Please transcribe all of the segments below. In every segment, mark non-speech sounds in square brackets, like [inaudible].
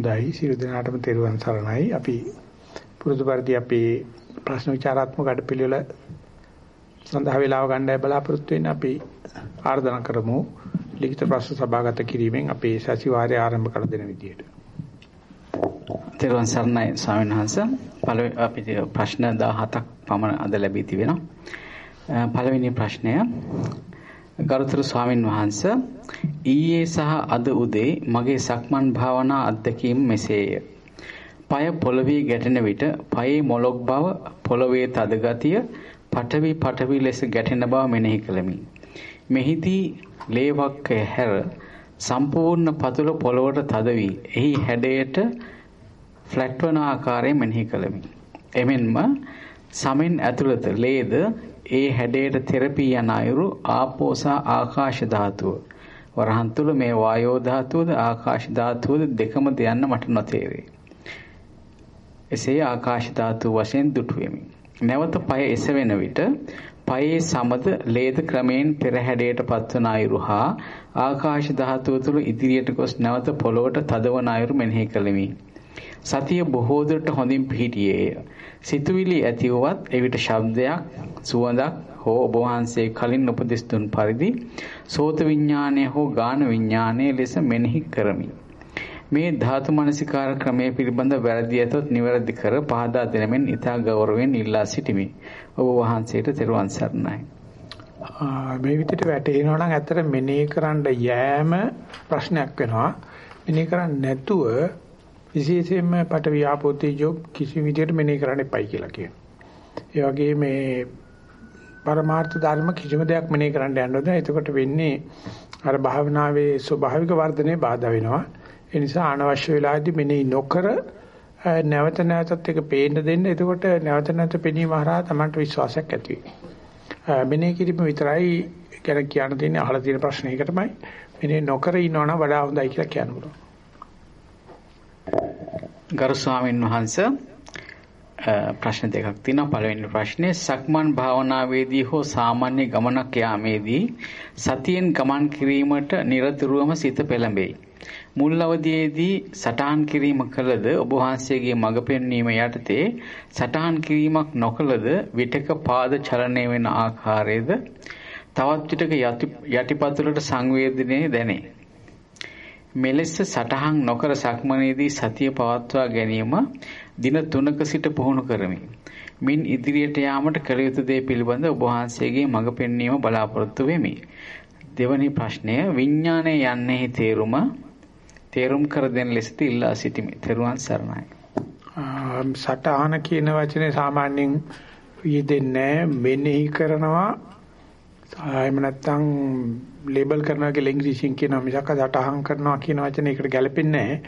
හොඳයි සියලු දෙනාටම තෙරුවන් සරණයි. අපි පුරුදු පරිදි අපේ ප්‍රශ්න විචාරාත්මක අඩපිළිවෙල සඳහා වේලාව ගන්නයි බලාපොරොත්තු වෙන්නේ. අපි ආර්දනා කරමු ලිඛිත ප්‍රශ්න සභාගත කිරීමෙන් අපේ සතිವಾರය ආරම්භ කර දෙන විදියට. තෙරුවන් සරණයි ස්වාමීන් වහන්සේ. පළවෙනි අපිට ප්‍රශ්න 17ක් පමණ අද ලැබී තිබෙනවා. පළවෙනි ප්‍රශ්නය ගරුතර ස්වාමින් වහන්සේ ඊයේ සහ අද උදේ මගේ සක්මන් භාවනා අත්දැකීම් මෙසේය. পায় පොළවේ ගැටෙන විට පයේ මොලොක් බව, පොළවේ තද ගතිය, පටවි පටවි ලෙස ගැටෙන බව මෙනෙහි කළෙමි. මෙහිදී ලේවක්ක හැර සම්පූර්ණ පතුල පොළවට තද වී එහි හැඩයට ෆ්ලැට් වන ආකාරය මෙනෙහි කළෙමි. එමෙන්ම සමෙන් ඇතුළත ලේද ඒ හැඩයට තෙරපී යන අයුරු ආපෝසා ආකාශ ධාතුව. වරහන් තුල මේ වායෝ ධාතුවද ආකාශ ධාතුවද දෙකම දෙයන්න මට නොතේරේ. එසේ ආකාශ ධාතුව වශයෙන් දුටුවෙමි. නැවත পায় එසවෙන විට පයේ සමද ලේද ක්‍රමයෙන් පෙර හැඩයට පත්වන අයුරු හා ආකාශ ධාතුව තුළ ඉදිරියට ගොස් නැවත පොළොවට තදවන අයුරු මෙනෙහි කළෙමි. සතිය බොහෝ දුරට හොඳින් පිහිටියේය. සිතුවිලි ඇතිවවත් එවිට ශබ්දයක්, සුවඳක් හෝ ඔබ වහන්සේ කලින් උපදෙස් දුන් පරිදි සෝත විඥානය හෝ ගාන විඥානය ලෙස මෙනෙහි කරමි. මේ ධාතු මනසිකාර ක්‍රමයේ පිළිබඳ වැරදි ඇතොත් නිවැරදි කර පහදා දෙනමින් ඊතා ගෞරවයෙන් ඉල්ලා සිටිමි. ඔබ වහන්සේට තෙරුවන් සරණයි. මේ විදිහට වැටෙනවා නම් ඇත්තට මෙනෙහි කරන්න යෑම ප්‍රශ්නයක් වෙනවා. මෙනෙහි කරන්නේ නැතුව විශේෂයෙන්ම පට වියාපෝතේජෝ කිසි විදිහට මෙනෙහි කරන්න එපයි කියලා කියනවා. ඒ වගේ මේ පරමාර්ථ ධර්ම කිසිම දෙයක් මෙනෙහි කරන්න යන්නොත් එතකොට වෙන්නේ අර භාවනාවේ ස්වභාවික වර්ධනයේ බාධා වෙනවා. ඒ නිසා අනවශ්‍ය වෙලාවදී මෙනෙහි නොකර නැවත නැවතත් එක පේන්න දෙන්න. එතකොට නැවත නැවත පෙනීම හරහා Tamanට විශ්වාසයක් ඇති වෙනවා. මෙනෙහි කිරීම විතරයි ගැන කියන්න තියෙන්නේ අහලා තියෙන ප්‍රශ්නයකටමයි. මෙනෙහි නොකර ඉන්නවනම් වඩා හොඳයි කියලා කියන්න පුළුවන්. ගරු ස්වාමීන් වහන්ස ප්‍රශ්න දෙකක් තියෙනවා. පළවෙනි ප්‍රශ්නේ සක්මන් භාවනාවේදී හෝ සාමාන්‍ය ගමනක් යාමේදී සතියෙන් ගමන් කිරීමට নিরතුරුවම සිත පෙළඹෙයි. මුල් අවදියේදී සටහන් කිරීම කළද ඔබ වහන්සේගේ මඟ පෙන්වීම යටතේ සටහන් කිරීමක් නොකළද විටක පාද චලනය වෙන ආකාරයේද තවත් විටක යටිපතුලට සංවේදනයේ දැනේ. මෙලෙස සටහන් නොකර සක්මනේදී සතිය පවත්වා ගැනීම දින 3ක සිට පුහුණු කරමි. මින් ඉදිරියට යාමට කළ යුතු දේ පිළිබඳ ඔබ වහන්සේගේ මඟ පෙන්වීම බලාපොරොත්තු වෙමි. දෙවැනි ප්‍රශ්නය විඥානය යන්නේහි තේරුම තේරුම් කර දෙන ලෙසට ඉල්ලා සිටිමි. තෙරුවන් සරණයි. සටහන කියන වචනේ සාමාන්‍යයෙන් යෙදෙන්නේ මෙනෙහි කරනවා එහෙම නැත්නම් ලේබල් කරනවා කියලා ඉංග්‍රීසියෙන් කියනවා මිසක් සටහන් කරනවා කියන වචනේ ඒකට ගැලපෙන්නේ නැහැ.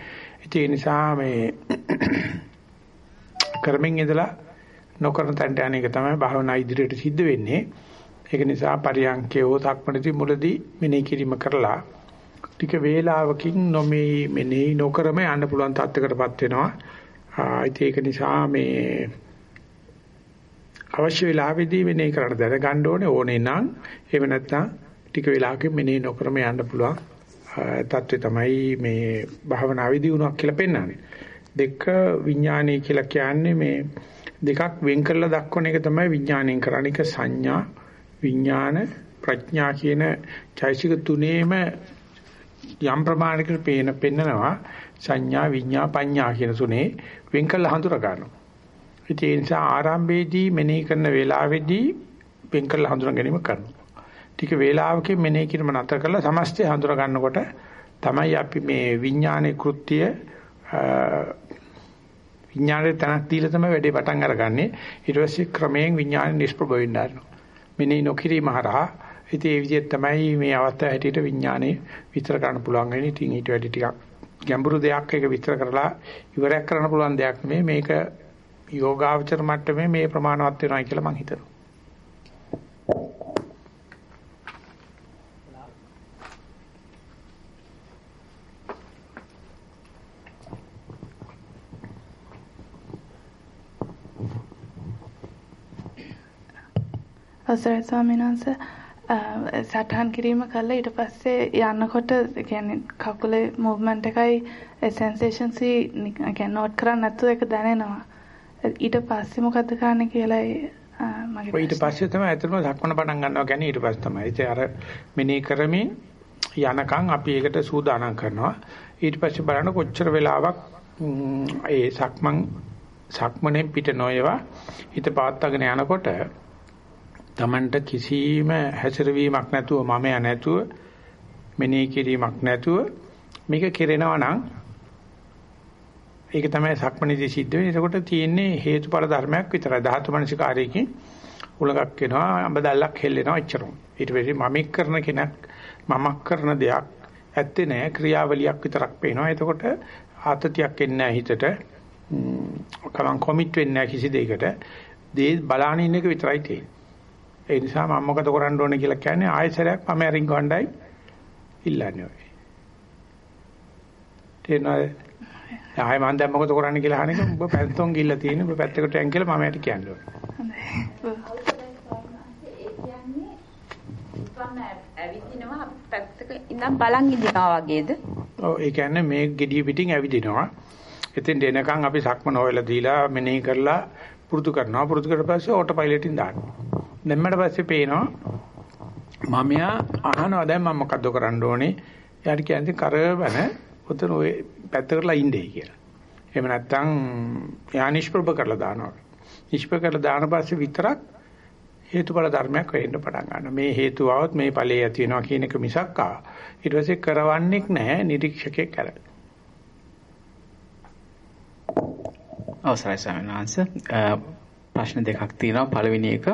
ඒ නිසා මේ කරමින් ඉඳලා නොකරන තැනට යන එක තමයි භාවනා ඉදිරියට සිද්ධ වෙන්නේ. ඒක නිසා පරියන්කේ හෝ සක්මණේදී මුලදී මෙනෙහි කිරීම කරලා ටික වේලාවකින් නොමේ මෙනෙහි නොකරම යන්න පුළුවන් තත්යකටපත් වෙනවා. ඒක නිසා මේ අවශ්‍ය වෙලාවෙදී මෙනෙහි කරන්න දැනගන්න ඕනේ ඕනේ නම් එහෙම නැත්නම් ටික වෙලාවකින් මෙනෙහි නොකරම යන්න පුළුවන් தත්ත්වය තමයි මේ භාවනාවේ දියුණුවක් කියලා පෙන්වන්නේ. දෙක විඥානය කියලා කියන්නේ මේ දෙකක් වෙන් කරලා දක්වන එක තමයි විඥාණයෙන් කරන්නේ. එක සංඥා විඥාන ප්‍රඥා කියන චෛසික තුනේම යම් ප්‍රමාණයකට පේන පෙන්නනවා සංඥා විඥා පඤ්ඤා කියන තුනේ වෙන් කරලා හඳුනා ගන්නවා. ඒ නිසා ආරම්භයේදී මෙනෙහි කරන වේලාවේදී වෙන් කරලා හඳුනා ගැනීම කරනවා. ටික වේලාවකින් මෙනෙහි කිරීම නතර කරලා සමස්තය හඳුනා ගන්නකොට තමයි අපි මේ විඥානයේ කෘත්‍ය විඥානයේ තනක් දීලා තමයි වැඩේ පටන් අරගන්නේ. ඊට පස්සේ ක්‍රමයෙන් විඥානය නිෂ්ප්‍රභ වෙන්න ගන්නවා. මෙනෙහි නොකිරීම හරහා ඉතින් ඒ විදිහට තමයි මේ අවස්ථාව හැටියට විඥානේ විස්තර කරන්න පුළුවන් වෙන්නේ. ඉතින් ඊට වැඩි ටිකක් ගැඹුරු දෙයක් එක විස්තර කරලා ඉවරයක් කරන්න පුළුවන් දෙයක් නෙමෙයි. මේක යෝගාවචර මට්ටමේ මේ ප්‍රමාණවත් වෙනවා කියලා මම හිතනවා. අවසරයි ස්වාමීන් වහන්සේ සටහන් කිරීම කළා ඊට පස්සේ යනකොට කියන්නේ කකුලේ මූවමන්ට් එකයි සෙන්සේෂන්ස් කියන්නේ නෝට් කරන්නේ නැතුව ඒක දැනෙනවා. ඊට පස්සේ මොකද්ද කරන්න කියලා මගේ ඊට පස්සේ තමයි ඇත්තටම සක්මන පටන් ගන්නවා කියන්නේ ඊට පස්සේ තමයි. ඉතින් අර මෙනේ කරමින් යනකම් අපි ඒකට සූදානම් කරනවා. ඊට පස්සේ බලන්න කොච්චර වෙලාවක් ඒ සක්මන් සක්මනේ පිට නොයවා හිත පාත්තගෙන යනකොට Tamanට කිසිම හැසිරවීමක් නැතුව මමයා නැතුව මෙනෙහි කිරීමක් නැතුව මේක කෙරෙනවා නම් ඒක තමයි සක්මණේදී සිද්ධ වෙන්නේ. එතකොට තියෙන්නේ හේතුඵල ධර්මයක් විතරයි. ධාතු මනසිකාරයකින් උලඟක් වෙනවා, අඹ දැල්ලක් හෙල්ලෙනවා එච්චරම. ඊට පස්සේ මමෙක් කරන කෙනෙක් මමක් කරන දෙයක් ඇත්තේ නෑ ක්‍රියාවලියක් විතරක් පේනවා. එතකොට ආතතියක් එන්නේ නැහැ හිතට. කලං කොමිට් වෙන්නේ නැහැ කිසි දෙයකට. දේ බලාන ඉන්න එක විතරයි තියෙන්නේ. ඒ නිසා මම මොකද කරන්න ඕනේ කියලා කියන්නේ ආයසරයක් මම අරින් ගොණ්ඩයි ඉල්ලන්නේ ඔය. තේරෙනවද? ආයෙ මම දැන් මොකද කරන්න කියලා අහන එක ඔබ පැත්තොන් ගිල්ල තියෙන ඔබ පැත්තකට යන් කියලා මම යට කියන්නේ. ඇවිදිනවා පැත්තක ඉඳන් බලන් ඉඳිනවා වගේද? ඔව් ඒ කියන්නේ මේ gediy පිටින් ඇවිදිනවා. එතෙන් එනකන් අපි සක්මන හොයලා දීලා මෙනෙහි කරලා පුරුදු කරනවා. පුරුදු කරලා පස්සේ ඕටෝ පයිලට්ින් දානවා. දැම්මට පස්සේ පේනවා මම යා අහනවා දැන් මම මොකද්ද කරන්න ඕනේ? යාට කියන්නේ කරවන ඔතන ඔය පැත්ත කරලා ඉන්නේ කියලා. එහෙම නැත්නම් යා නිෂ්ප්‍රභ කරලා දානවා. නිෂ්ප්‍රභ කරලා දාන පස්සේ විතරක් හේතුඵල ධර්මයක් වෙන්න පටන් ගන්නවා. මේ හේතුව આવොත් මේ ඵලයේ ඇති වෙනවා කියන එක මිසක් ආ. ඊට පස්සේ කරවන්නේක් නැහැ නිරීක්ෂකයෙක් කරලා. අවසරයි ස්වාමීන් වහන්සේ ප්‍රශ්න දෙකක් තියෙනවා. පළවෙනි එක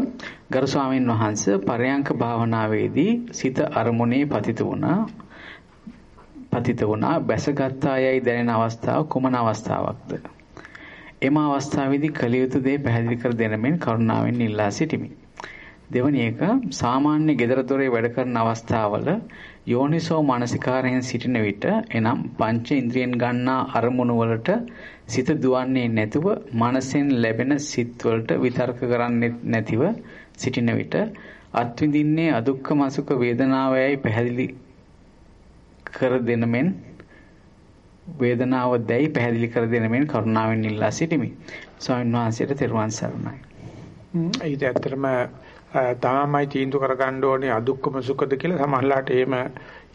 ගරු ස්වාමීන් වහන්සේ පරයන්ක භාවනාවේදී සිත අරමුණේ පතිත වුණා. පතිත වුණා. බැසගත්තායයි දැනෙන අවස්ථාව කුමන අවස්ථාවක්ද? එම අවස්ථාවේදී කළ යුතු දේ පැහැදිලි කර දෙන මෙන් කරුණාවෙන් ඉල්ලා සිටිමි. දෙවැනි එක සාමාන්‍ය gedara dore වැඩ කරන අවස්ථාවල යෝනිසෝ මානසිකාරයෙන් සිටින විට එනම් පංච ඉන්ද්‍රියෙන් ගන්නා අරමුණු වලට සිත දුවන්නේ නැතුව මනසෙන් ලැබෙන සිත් වලට විතර්ක කරන්නේ නැතිව සිටින විට අත්විඳින්නේ අදුක්කම සුඛ වේදනාවයයි පැහැදිලි කර දෙන මෙන් වේදනාව දැයි පැහැදිලි කර දෙන මෙන් කරුණාවෙන් ඉල්ලා සිටිමි. ස්වාමීන් වහන්සේට තෙරුවන් සරණයි. ඒක ඇත්තටම තමයි තීන්දුව කරගන්න ඕනේ අදුක්කම සුඛද කියලා සමහරලාට එහෙම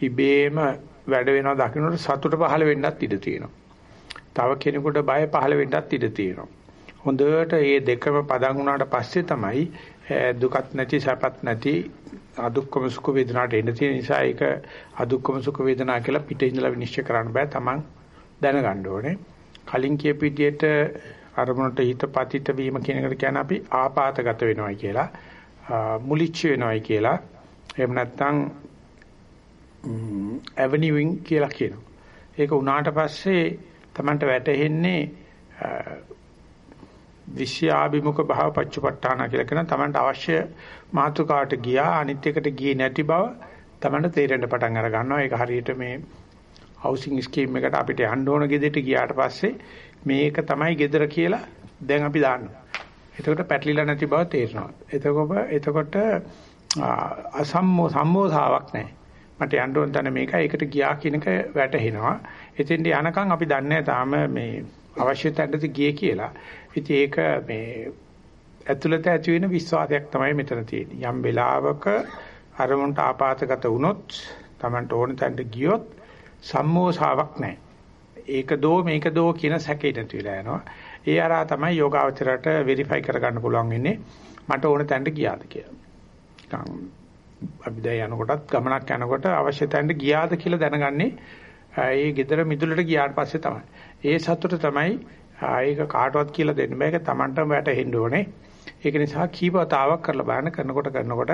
ඉබේම වැඩ වෙනවා දකින්නට සතුට පහළ වෙන්නත් ඉඩ තියෙනවා. තව කෙනෙකුට බය පහළ වෙන්නත් ඉඩ තියෙනවා. හොඳට මේ දෙකම පදන් වුණාට පස්සේ තමයි දුකත් නැති සැපත් නැති අදුක්කම සුඛ වේදනාට එන්න තියෙන නිසා ඒක අදුක්කම සුඛ වේදනා කියලා පිටින් ඉඳලා විනිශ්චය කරන්න බෑ තමන් දැනගන්න ඕනේ. කලින් කියපු විදිහට අරමුණට හිත පතිත වීම කියන එකට කියන අපි ආපాతගත වෙනවයි කියලා මුලිච්ච වෙනවයි කියලා එහෙම නැත්නම් ඇවනිවිං කියලා කියනවා. ඒක උනාට පස්සේ Tamanට වැටෙන්නේ විෂයාභිමුඛ භාව පච්චපට්ඨාන කියලා කියන තමන්ට අවශ්‍ය මාතෘකාවට ගියා අනිත් එකට ගියේ නැති බව තමන්ට තේරෙන්න පටන් අර ගන්නවා. ඒක හරියට මේ හවුසින් ස්කීම් එකට අපිට යන්න ඕන ගෙදරට ගියාට පස්සේ මේක තමයි ගෙදර කියලා දැන් අපි දාන්නවා එතකොට පැටලිලා නැති බව තේරෙනවා. එතකොට එතකොට අසම්මෝ සම්මෝධාවක් නැහැ. මට යන්න ඕන තැන මේක ඒකට ගියා කියන එක වැටහෙනවා එතෙන්ට යනකම් අපි දන්නේ තාම මේ අවශ්‍ය තැනට ගියේ කියලා. ඉතින් ඒක මේ ඇතුළත ඇති වෙන විශ්වාසයක් තමයි මෙතන තියෙන්නේ. යම් වෙලාවක අරමුණට ආපాతගත වුණොත් Tamanට ඕන තැනට ගියොත් සම්මෝසාවක් නැහැ. ඒක දෝ මේක දෝ කියන සැකේ නැති වෙලා යනවා. ඒ අරා තමයි යෝගාවචරයට වෙරිෆයි කරගන්න පුළුවන් වෙන්නේ මට ඕන තැනට ගියාද කියලා. අපි දැන් යනකොටත් ගමනක් යනකොට අවශ්‍ය තැනට ගියාද කියලා දැනගන්නේ ඒ gedara මිදුලට ගියාට පස්සේ තමයි. ඒ සතුට තමයි ඒක කාටවත් කියලා දෙන්න බෑ. ඒක Tamanටම වැටෙන්න ඕනේ. ඒක නිසා කීපවතාවක් කරලා බලන්න කරනකොට කරනකොට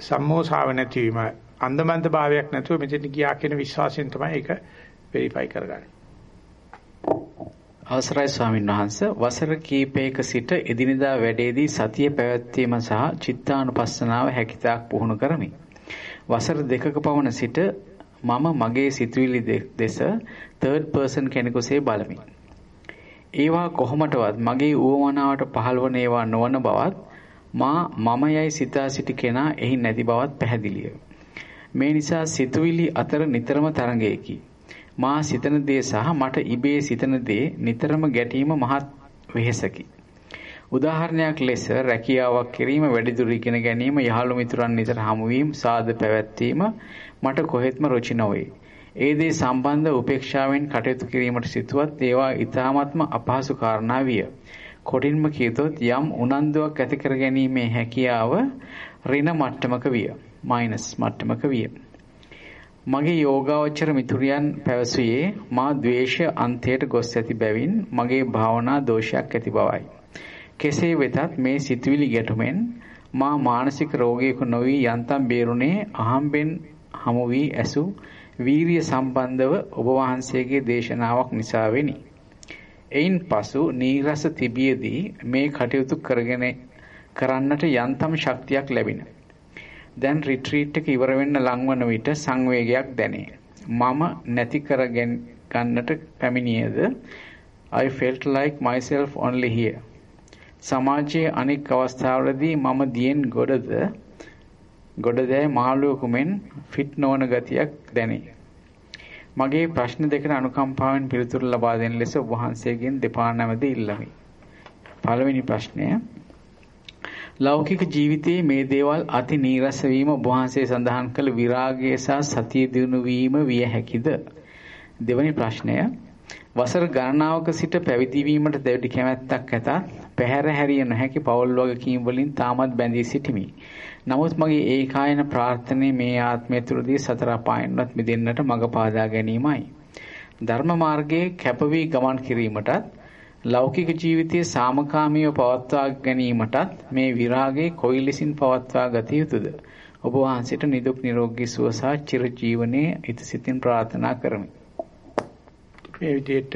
සම්මෝසාව නැතිවීම අන්දමන්ද භාවයක් නැතුව මෙතෙන් ගියා කියන විශ්වාසයෙන් තමයි ඒක වෙරිෆයි කරගන්නේ. අවසරයි ස්වාමීන් වහන්ස වසර කීපයක සිට එදිනෙදා වැඩේදී සතිය පැවැත්වීම සහ චිත්තානුපස්සනාව හැකිතාක් පුහුණු කරමි. වසර දෙකක පමණ සිට මම මගේ සිතුවිලි දෙස third person කෙනෙකුසේ බලමි. ඒවා කොහොමටවත් මගේ ඌවමනාවට පහළවන ඒවා නොවන බවත් මා මම යයි සිතා සිටි කෙනා එහි නැති බවත් පැහැදිලිය. මේ නිසා සිතුවිලි අතර නිතරම තරඟයකි. මා සිතන දේ සහ මට ඉබේ සිතන දේ නිතරම ගැටීම මහත් වෙහෙසකි. උදාහරණයක් ලෙස රැකියාවක් කිරීම වැඩිදුර ඉගෙන ගැනීම යහළු මිතුරන් නිතර හමුවීම සාද පැවැත්වීම මට කොහෙත්ම රුචි නොවේ. ඒ දේ සම්බන්ධ උපේක්ෂාවෙන් කටයුතු කිරීමට සිටුවත් ඒවා ඊ타ත්ම අපහසු කාරණා විය. කොටින්ම කියතොත් යම් උනන්දුවක් ඇති කර ගැනීමේ හැකියාව ඍණ මට්ටමක විය. මයිනස් මට්ටමක විය. මගේ යෝගාවචර මිතුරියන් පැවසුවේ මා ද්වේෂ අන්තයට ගොස් ඇති බැවින් මගේ භාවනා දෝෂයක් ඇති බවයි. කෙසේ වෙතත් මේ සිතුවිලි ගැටුමෙන් මා මානසික රෝගයක නොවි යන්තම් බේරුණේ අහම්බෙන් හමු වී ඇසු වීරිය සම්බන්ධව ඔබ වහන්සේගේ දේශනාවක් නිසා වෙනි. එයින් පසු නීරස තිබියදී මේ කටයුතු කරගෙන කරන්නට යන්තම් ශක්තියක් ලැබින. දැන් රිට්‍රීට් එක ඉවර වෙන්න ලංවන විට සංවේගයක් දැනේ. මම නැති කර ගන්නට පැමිණියද I felt like myself only here. සමාජයේ අනෙක් අවස්ථාවලදී මම දියෙන් ගොඩද ගොඩදැයි මාළුවෙකුමෙන් ෆිට නොවන ගතියක් දැනේ. මගේ ප්‍රශ්න දෙකට අනුකම්පාවෙන් පිළිතුරු ලබා දෙන ලෙස ඔබ වහන්සේගෙන් දෙපා නැමද ඉල්ලමි. පළවෙනි ප්‍රශ්නය ලෞකික ජීවිතයේ මේ දේවල් අති නීරස වීම ඔබ වහන්සේ සඳහන් කළ විරාගය සහ සතිය දිනු වීම විය හැකිද? දෙවැනි ප්‍රශ්නය වසර ගණනාවක සිට පැවිදි වීමට දැඩි කැමැත්තක් ඇතත් පැහැර හැරිය නොහැකි පෞල් වගකීම් වලින් තාමත් බැඳී සිටිමි. නමුත් මගේ ඒකායන ප්‍රාර්ථනාවේ මේ ආත්මය තුළදී සතර අපායන්වත් මිදෙන්නට මඟ පාදා ගැනීමයි. ධර්ම මාර්ගයේ කැපවී ගමන් කිරීමටත් ලෞකික ජීවිතයේ සාමකාමීව පවත්වා ගැනීමටත් මේ විරාගයේ කොයි ලෙසින් පවත්වා ගත යුතුද? ඔබ වහන්සේට නිදුක් නිරෝගී සුව සහ චිර ජීවනයේ ඉතිසිතින් ප්‍රාර්ථනා කරමි. මේ විදිහට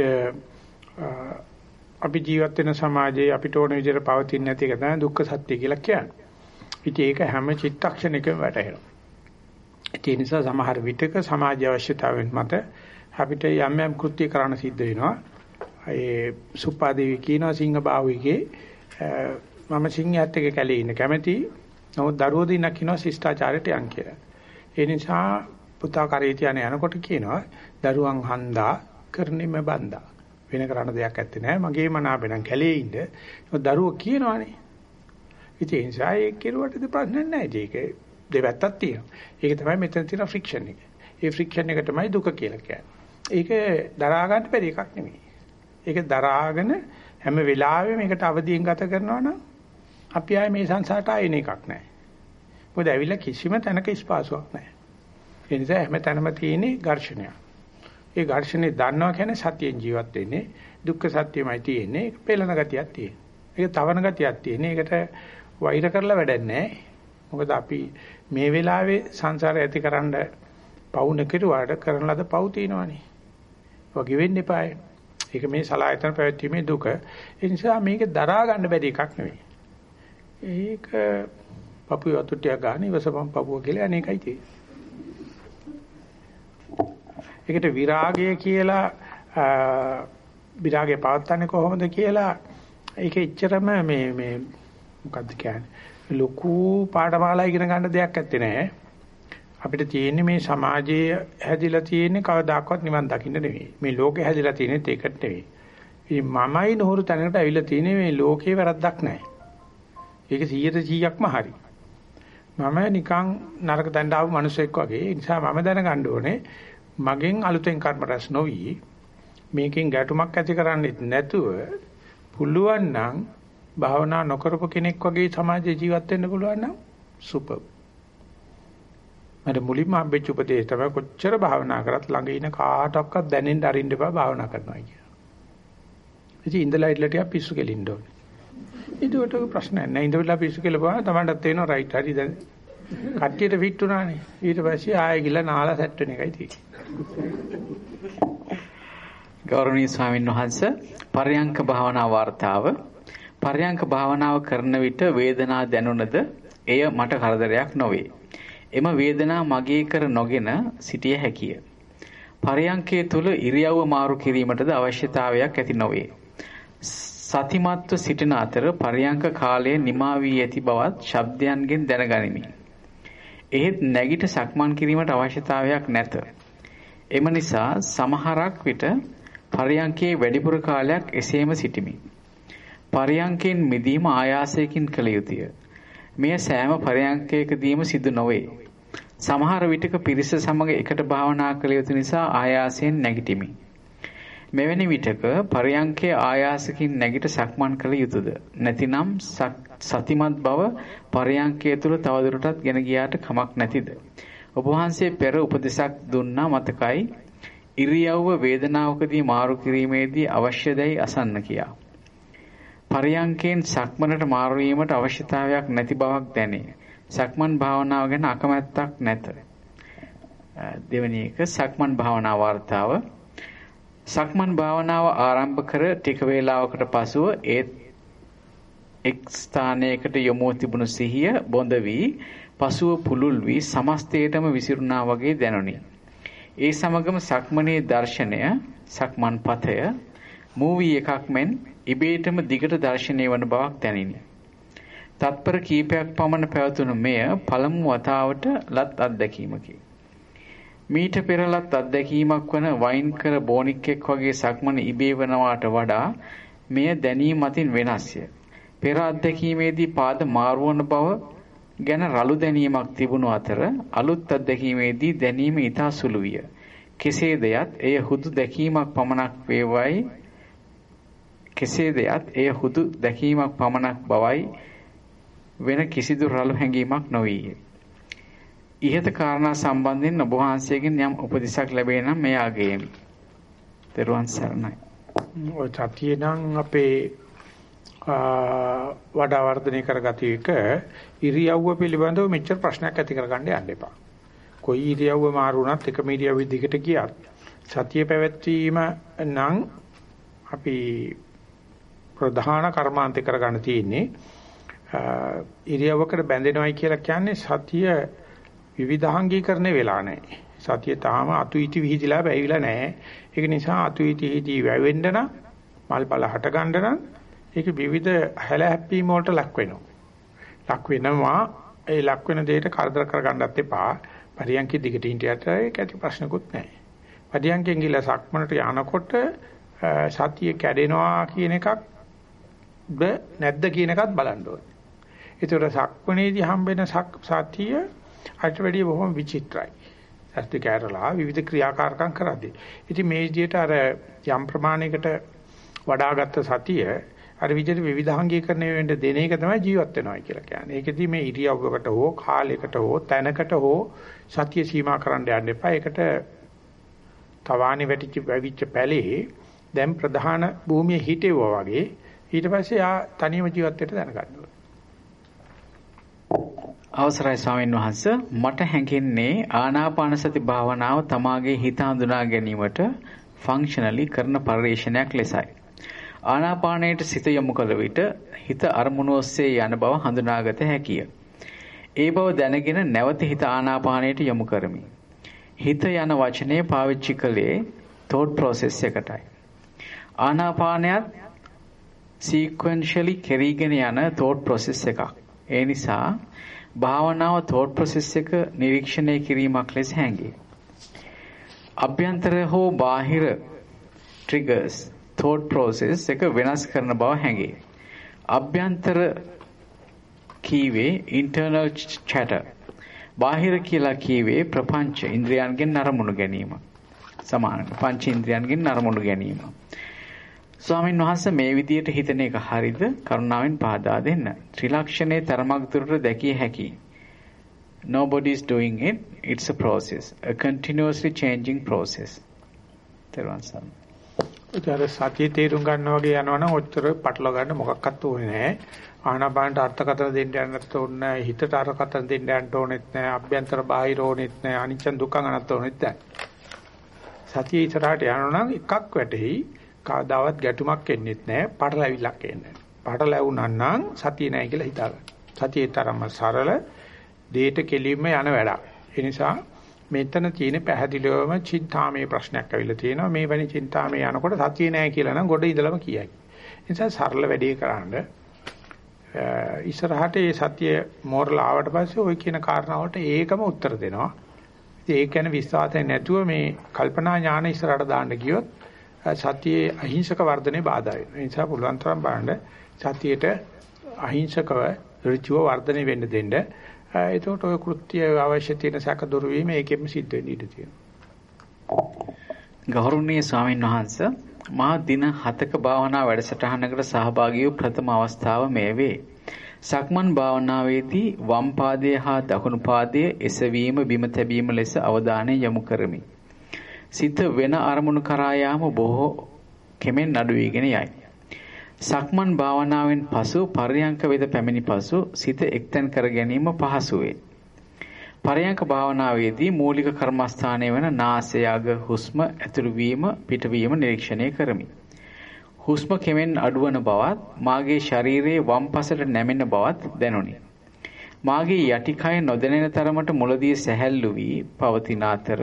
අපි ජීවත් වෙන සමාජයේ අපිට ඕන විදිහට පවතින්නේ නැති එක තමයි දුක්ඛ සත්‍ය කියලා කියන්නේ. ඉතින් ඒක හැම චිත්තක්ෂණයකම වැටහෙනවා. ඒ නිසා සමහර විටක සමාජ අවශ්‍යතාවෙන් මත අපිට යම් යම් කෘත්‍ය කරන්න සිද්ධ වෙනවා. ඒ සුප්පාදේවි කියනවා සිංහ බාහුවේගේ මම සිංහයත් එක්ක කැලේ ඉන්න කැමැති. නමුත් දරුවෝ දිනක් කියනවා ශිෂ්ටාචාරයට යන් කියලා. ඒ නිසා පුතා කරේ තියන යනකොට කියනවා දරුවන් හන්දා කරන්නේ මම බන්දා. වෙන කරන්න දෙයක් ඇත්තේ නැහැ. මගේ මනාපේ නම් කැලේ ඉන්න. දරුවෝ කියනවානේ. ඉතින් ඒ නිසා ඒ කෙරුවට ප්‍රශ්න නැහැ. ඒක දෙවැත්තක් තියෙනවා. ඒක තමයි මෙතන තියෙන ෆ්‍රික්ෂන් එක. ඒ ෆ්‍රික්ෂන් එක තමයි දුක කියලා කියන්නේ. ඒක දරා ගන්න බැරි එකක් නෙමෙයි. ඒක දරාගෙන හැම වෙලාවෙම මේකට අවදියෙන් ගත කරනවා නම් අපි ආයේ මේ සංසාරට ආයෙන එකක් නැහැ. මොකද ඇවිල්ලා කිසිම තැනක ස්පාසුවක් නැහැ. ඒ නිසා හැම තැනම තියෙන ඝර්ෂණයක්. ඒ ඝර්ෂණේ දන්නවා කියන්නේ සතියෙන් ජීවත් වෙන්නේ. දුක්ඛ සත්‍යමයි තියෙන්නේ. ඒක පෙළන ගතියක් තියෙන්නේ. ඒක තවන ගතියක් තියෙන්නේ. ඒකට වෛර කරලා වැඩක් නැහැ. මොකද අපි මේ වෙලාවේ සංසාරය ඇතිකරන පවු නකිරුවාට කරන ලද පවු තියෙනවනේ. වගේ වෙන්න එපායි. ඒක මේ සලායතන පැවැත්ීමේ දුක. ඒ නිසා මේක දරා ගන්න බැරි එකක් නෙවෙයි. ඒක පපුව අතුට්ටියක් ගන්න ඉවසපම් පපුව කියලා අනේකයි තියෙන්නේ. ඒකට විරාගය කියලා විරාගය පවත්න්නේ කොහොමද කියලා ඒක එච්චරම මේ මේ මොකද්ද කියන්නේ ලොකු පාඨමාලා ඉගෙන ගන්න දෙයක් ඇත්තේ නැහැ. අපිට තියෙන්නේ මේ සමාජයේ හැදිලා තියෙන්නේ කවදාකවත් නිවන් දකින්න නෙවෙයි. මේ ලෝකේ හැදිලා තියෙන්නේ ඒකට නෙවෙයි. ඉතින් මමයි නෝරු තැනකට ඇවිල්ලා තියෙන්නේ මේ ලෝකේ වැරද්දක් නැහැ. ඒක 100%ක්ම හරි. මම නිකන් නරක දණ්ඩ ආපු මිනිසෙක් වගේ. ඒ නිසා මම දැනගන්න ඕනේ මගෙන් අලුතෙන් කර්ම රැස් නොවි මේකෙන් ගැටුමක් ඇති කරන්නේත් නැතුව පුළුවන් නම් භාවනා නොකරපු කෙනෙක් වගේ සමාජයේ ජීවත් වෙන්න පුළුවන් නම් සුපර්. මට මුලින්ම හම්බෙච්ච උපදේශ තමයි කොච්චර භාවනා කරත් ළඟ ඉන කාටවත් දැනෙන්න අරින්න එපා භාවනා කරනවා කියලා. ඉතින් ඉඳලා ඉట్లా ටිකක් පිස්සු කෙලින්න ඕනේ. ඒකට ප්‍රශ්නයක් නැහැ. ඉඳලා පිස්සු කෙලපුවා තමන්ටත් තේරෙනවා රයිට් හරි දැන් කට්ටියට ෆිට උනානේ. ඊට පස්සේ ආයෙ ගිහලා නාලා සැට් වෙන එකයි තියෙන්නේ. ගෞරවනීය ස්වාමීන් වහන්සේ පරයන්ක භාවනා වார்த்தාව පරයන්ක භාවනාව කරන විට වේදනා දැනුණද එය මට කරදරයක් නොවේ. එම වේදනා මගේ කර නොගෙන සිටිය හැකිය. පරයන්කේ තුල ඉරියව්ව මාරු කිරීමටද අවශ්‍යතාවයක් ඇති නොවේ. සතිමත්ව සිටින අතර පරියංක කාලය නිමා වී ඇති බවත් ශබ්දයන්ගෙන් දැනගනිමි. එහෙත් නැගිට සක්මන් කිරීමට අවශ්‍යතාවයක් නැත. එම නිසා සමහරක් විට පරියංකේ වැඩිපුර කාලයක් එසේම සිටිමි. පරියංකෙන් මිදීම ආයාසයකින් කළ යුතුය. මෙය සෑම පරයන්කයකදීම සිදු නොවේ. සමහර විටක පිරිස සමග එකට භාවනා කළ යුතු නිසා ආයාසයෙන් නැගිටිමි. මෙවැනි විටක පරයන්කේ ආයාසකින් නැගිට සක්මන් කළ යුතුයද? නැතිනම් සතිමත් බව පරයන්කය තුළ තවදුරටත් ගෙන ගියාට කමක් නැතිද? ඔබ වහන්සේ පෙර උපදෙසක් දුන්නා මතකයි. ඉරියව්ව වේදනාවකදී මාරු කිරීමේදී අවශ්‍යදයි අසන්න කියා. පරියංකයෙන් සක්මනට මාරු වීමට අවශ්‍යතාවයක් නැති බවක් දැනේ. සක්මන් භාවනාව ගැන අකමැත්තක් නැත. දෙවැනි එක සක්මන් භාවනා වார்த்தාව. සක්මන් භාවනාව ආරම්භ කර ටික වේලාවකට පසුව ඒ එක් ස්ථානයකට යොමු තිබුණු සිහිය බොඳ වී පසුව පුළුල් වී සමස්තයටම විසිරුණා වගේ දැනුනි. ඒ සමගම සක්මනේ දර්ශනය සක්මන් පතය මූවී එකක් මෙන් ඉබේටම දිගට දැర్శණය වන බවක් දැනිනි. තත්පර කීපයක් පමණ පැවතුණු මෙය පළමු වතාවට ලත් අත්දැකීමකි. මීට පෙර ලත් අත්දැකීමක් වන වයින් කර බෝනික්ෙක් වගේ සක්මන ඉබේ වනවාට වඩා මෙය දැනීම අතින් වෙනස්ය. පෙර අත්දැකීමේදී පාද මාරුවන බව ගැන රළු දැනීමක් තිබුණු අතර අලුත් අත්දැකීමේදී දැනීම ඉතා සුළු විය. කෙසේද යත් එය හුදු දැකීමක් පමණක් වේවයි කෙසේද යත් එය හුදු දැකීමක් පමණක් බවයි වෙන කිසිදු රළු හැඟීමක් නොවිය. ඉහත කාරණා සම්බන්ධයෙන් ඔබ වහන්සේගෙන් යම් උපදෙසක් ලැබේ නම් මෙය අගයමි. දරුවන් සරණයි. ඔය සතිය නම් අපේ වඩා වර්ධනය කරගත එක ඉරියව්ව පිළිබඳව මෙච්චර ප්‍රශ්නයක් ඇති කරගන්න යන්න එපා. කොයි ඉරියව්ව මාරු වුණත් එකම ඉරියව්වෙ දිගට ගියත් සතිය පැවැත්වීම නම් අපි ප්‍රධාන කර්මාන්තේ කරගන්න තියෙන්නේ ඉරියව්වකට බැඳෙනවයි කියලා කියන්නේ සතිය විවිධාංගීකරණය වෙලා නැහැ. සතිය තාම අතු ඉති විහිදිලා බැවිලා නැහැ. ඒක නිසා අතු ඉති හිදී වැවෙන්න නම් මල්පල හට ගන්න නම් ඒක විවිධ හැල හැප්පීම් වලට ලක් වෙනවා. ලක් වෙනවා ඒ ලක් වෙන දෙයට කරදර කරගන්නත් එපා. පරියන්කෙ දිගට හිටියට ඒක ඇති ප්‍රශ්නකුත් නැහැ. පරියන්කෙන් ගිහලා සක්මනට යනකොට සතිය කැඩෙනවා කියන එකක් ද නැද්ද කියන එකත් බලන්න ඕනේ. ඒතර සක්මණේදී හම්බෙන සතිය අට වැඩිය බොහොම විචිත්‍රයි. ඇස්ති කැරලා විවිධ ක්‍රියාකාරකම් කරද්දී. ඉතින් මේ විදිහට අර යම් ප්‍රමාණයකට වඩාගත් සතිය අර විදිහට විවිධාංගීකරණය වෙන්න දෙන එක තමයි ජීවත් වෙනවා කියලා කියන්නේ. ඒකෙදි මේ ඉරියව්වකට හෝ කාලයකට හෝ තැනකට හෝ සතිය සීමා කරන්න යන්න එපා. ඒකට තවානි වැටිච්ච වැවිච්ච පැලේ දැන් ප්‍රධාන භූමියේ හිටෙවුවා වගේ ඊට පස්සේ ආ තනියම ජීවත් වෙන්න දැනගන්න අවසරයි ස්වාමීන් වහන්ස මට හැඟෙන්නේ ආනාපාන සති භාවනාව තමාගේ හිත හඳුනා ගැනීමට ෆන්ක්ෂනලි කරන පරිශ්‍රණයක් ලෙසයි. ආනාපානයට සිත යොමු කළ විට හිත අරමුණු ඔස්සේ යන බව හඳුනාගත හැකිය. ඒ බව දැනගෙන නැවත හිත ආනාපානයට යොමු කරමි. හිත යන වචනේ පාවිච්චි කළේ thought process එකටයි. ආනාපානයත් sequentially කෙරීගෙන යන thought process එකක්. ඒ නිසා භාවනාව thought process එක නිරීක්ෂණය කිරීමක් ලෙස හැඟේ. අභ්‍යන්තර හෝ බාහිර triggers thought process එක වෙනස් කරන බව හැඟේ. අභ්‍යන්තර කීවේ internal chatter. බාහිර කියලා කීවේ ප්‍රපංච ඉන්ද්‍රයන්ගෙන් නරමුණු ගැනීම. සමාන පංච ඉන්ද්‍රයන්ගෙන් නරමුණු ගැනීම. ස්වාමින් වහන්සේ මේ විදියට හිතන එක හරිද? කරුණාවෙන් පහදා දෙන්න. ත්‍රිලක්ෂණේ තරමක් දුරට දැකිය හැකියි. Nobody is doing it. It's a process. A continuously changing process. තෙරුවන් සරණයි. ඒතර සතිය තේරුම් ගන්න වගේ යනවනම් ඔච්චර පටල ගන්න මොකක්වත් ඕනේ නැහැ. ආනාපානට අර්ථකථන දෙන්න යන්නත් ඕනේ නැහැ. හිතට අර්ථකථන දෙන්න යන්න ඕනෙත් නැහැ. අභ්‍යන්තර බාහිර ඕනෙත් නැහැ. අනිච්ච දුක්ඛ අනත්ත ඕනෙත් නැහැ. සතිය ඉස්සරහට යනවනම් එකක් වැටෙයි. කවදාවත් ගැටුමක් එන්නේත් නැහැ, පටලැවිල්ලක් එන්නේ නැහැ. පටලැවුණා නම් සතිය නැහැ කියලා හිතාගන්න. සතියේ තරම්ම සරල දේට කෙලින්ම යන වැඩක්. ඒ නිසා මෙතන තියෙන පැහැදිලිවම චින්තාමේ ප්‍රශ්නයක් ඇවිල්ලා තියෙනවා. මේ වැනි චින්තාමේ යනකොට සතිය නැහැ කියලා නම් ගොඩ ඉඳලම කියයි. නිසා සරල වැඩේ කරන්න ඉස්සරහට මේ සතිය මෝරලා ආවට පස්සේ ওই කියන කාරණාවට ඒකම උත්තර දෙනවා. ඉතින් ඒක ගැන විශ්වාසය නැතුව මේ කල්පනා ඥාන ඉස්සරහට දාන්න ගියොත් සතියේ අහිංසක වර්ධනේ බාධා වෙනවා. ඒ නිසා පුළුවන් තරම් බලන්න සතියේට අහිංසකව ඍචුව වර්ධනය වෙන්න දෙන්න. එතකොට ඔය කෘත්‍ය අවශ්‍ය තියෙන සැක දුරු වීම ඒකෙම සිද්ධ වෙන්න ඉඩ තියෙනවා. ගෞරවනීය ස්වාමීන් වහන්සේ මා දින 7ක භාවනා වැඩසටහනකට සහභාගී වූ ප්‍රථම අවස්ථාව මේ වේ. සක්මන් භාවනාවේදී වම් පාදයේ හා දකුණු පාදයේ එසවීම බිම තැබීම ලෙස අවධානය යොමු කරමි. සිත වෙන අරමුණු කරා යාම බොහෝ කෙමෙන් අඩු වීගෙන යයි. සක්මන් භාවනාවෙන් පසු පරයන්ක වේද පැමිණි පසු සිත එක්තෙන් කර ගැනීම පහසු වේ. පරයන්ක භාවනාවේදී මූලික කර්මස්ථානය වන නාසය අග හුස්ම ඇතුළු වීම පිටවීම නිරීක්ෂණය කරමි. හුස්ම කෙමෙන් අඩුවන බවත් මාගේ ශරීරයේ වම් පසට නැමෙන බවත් දැනුනි. මාගේ යටිකය නොදැනෙන තරමට මුලදී සැහැල්ලු වී පවතින අතර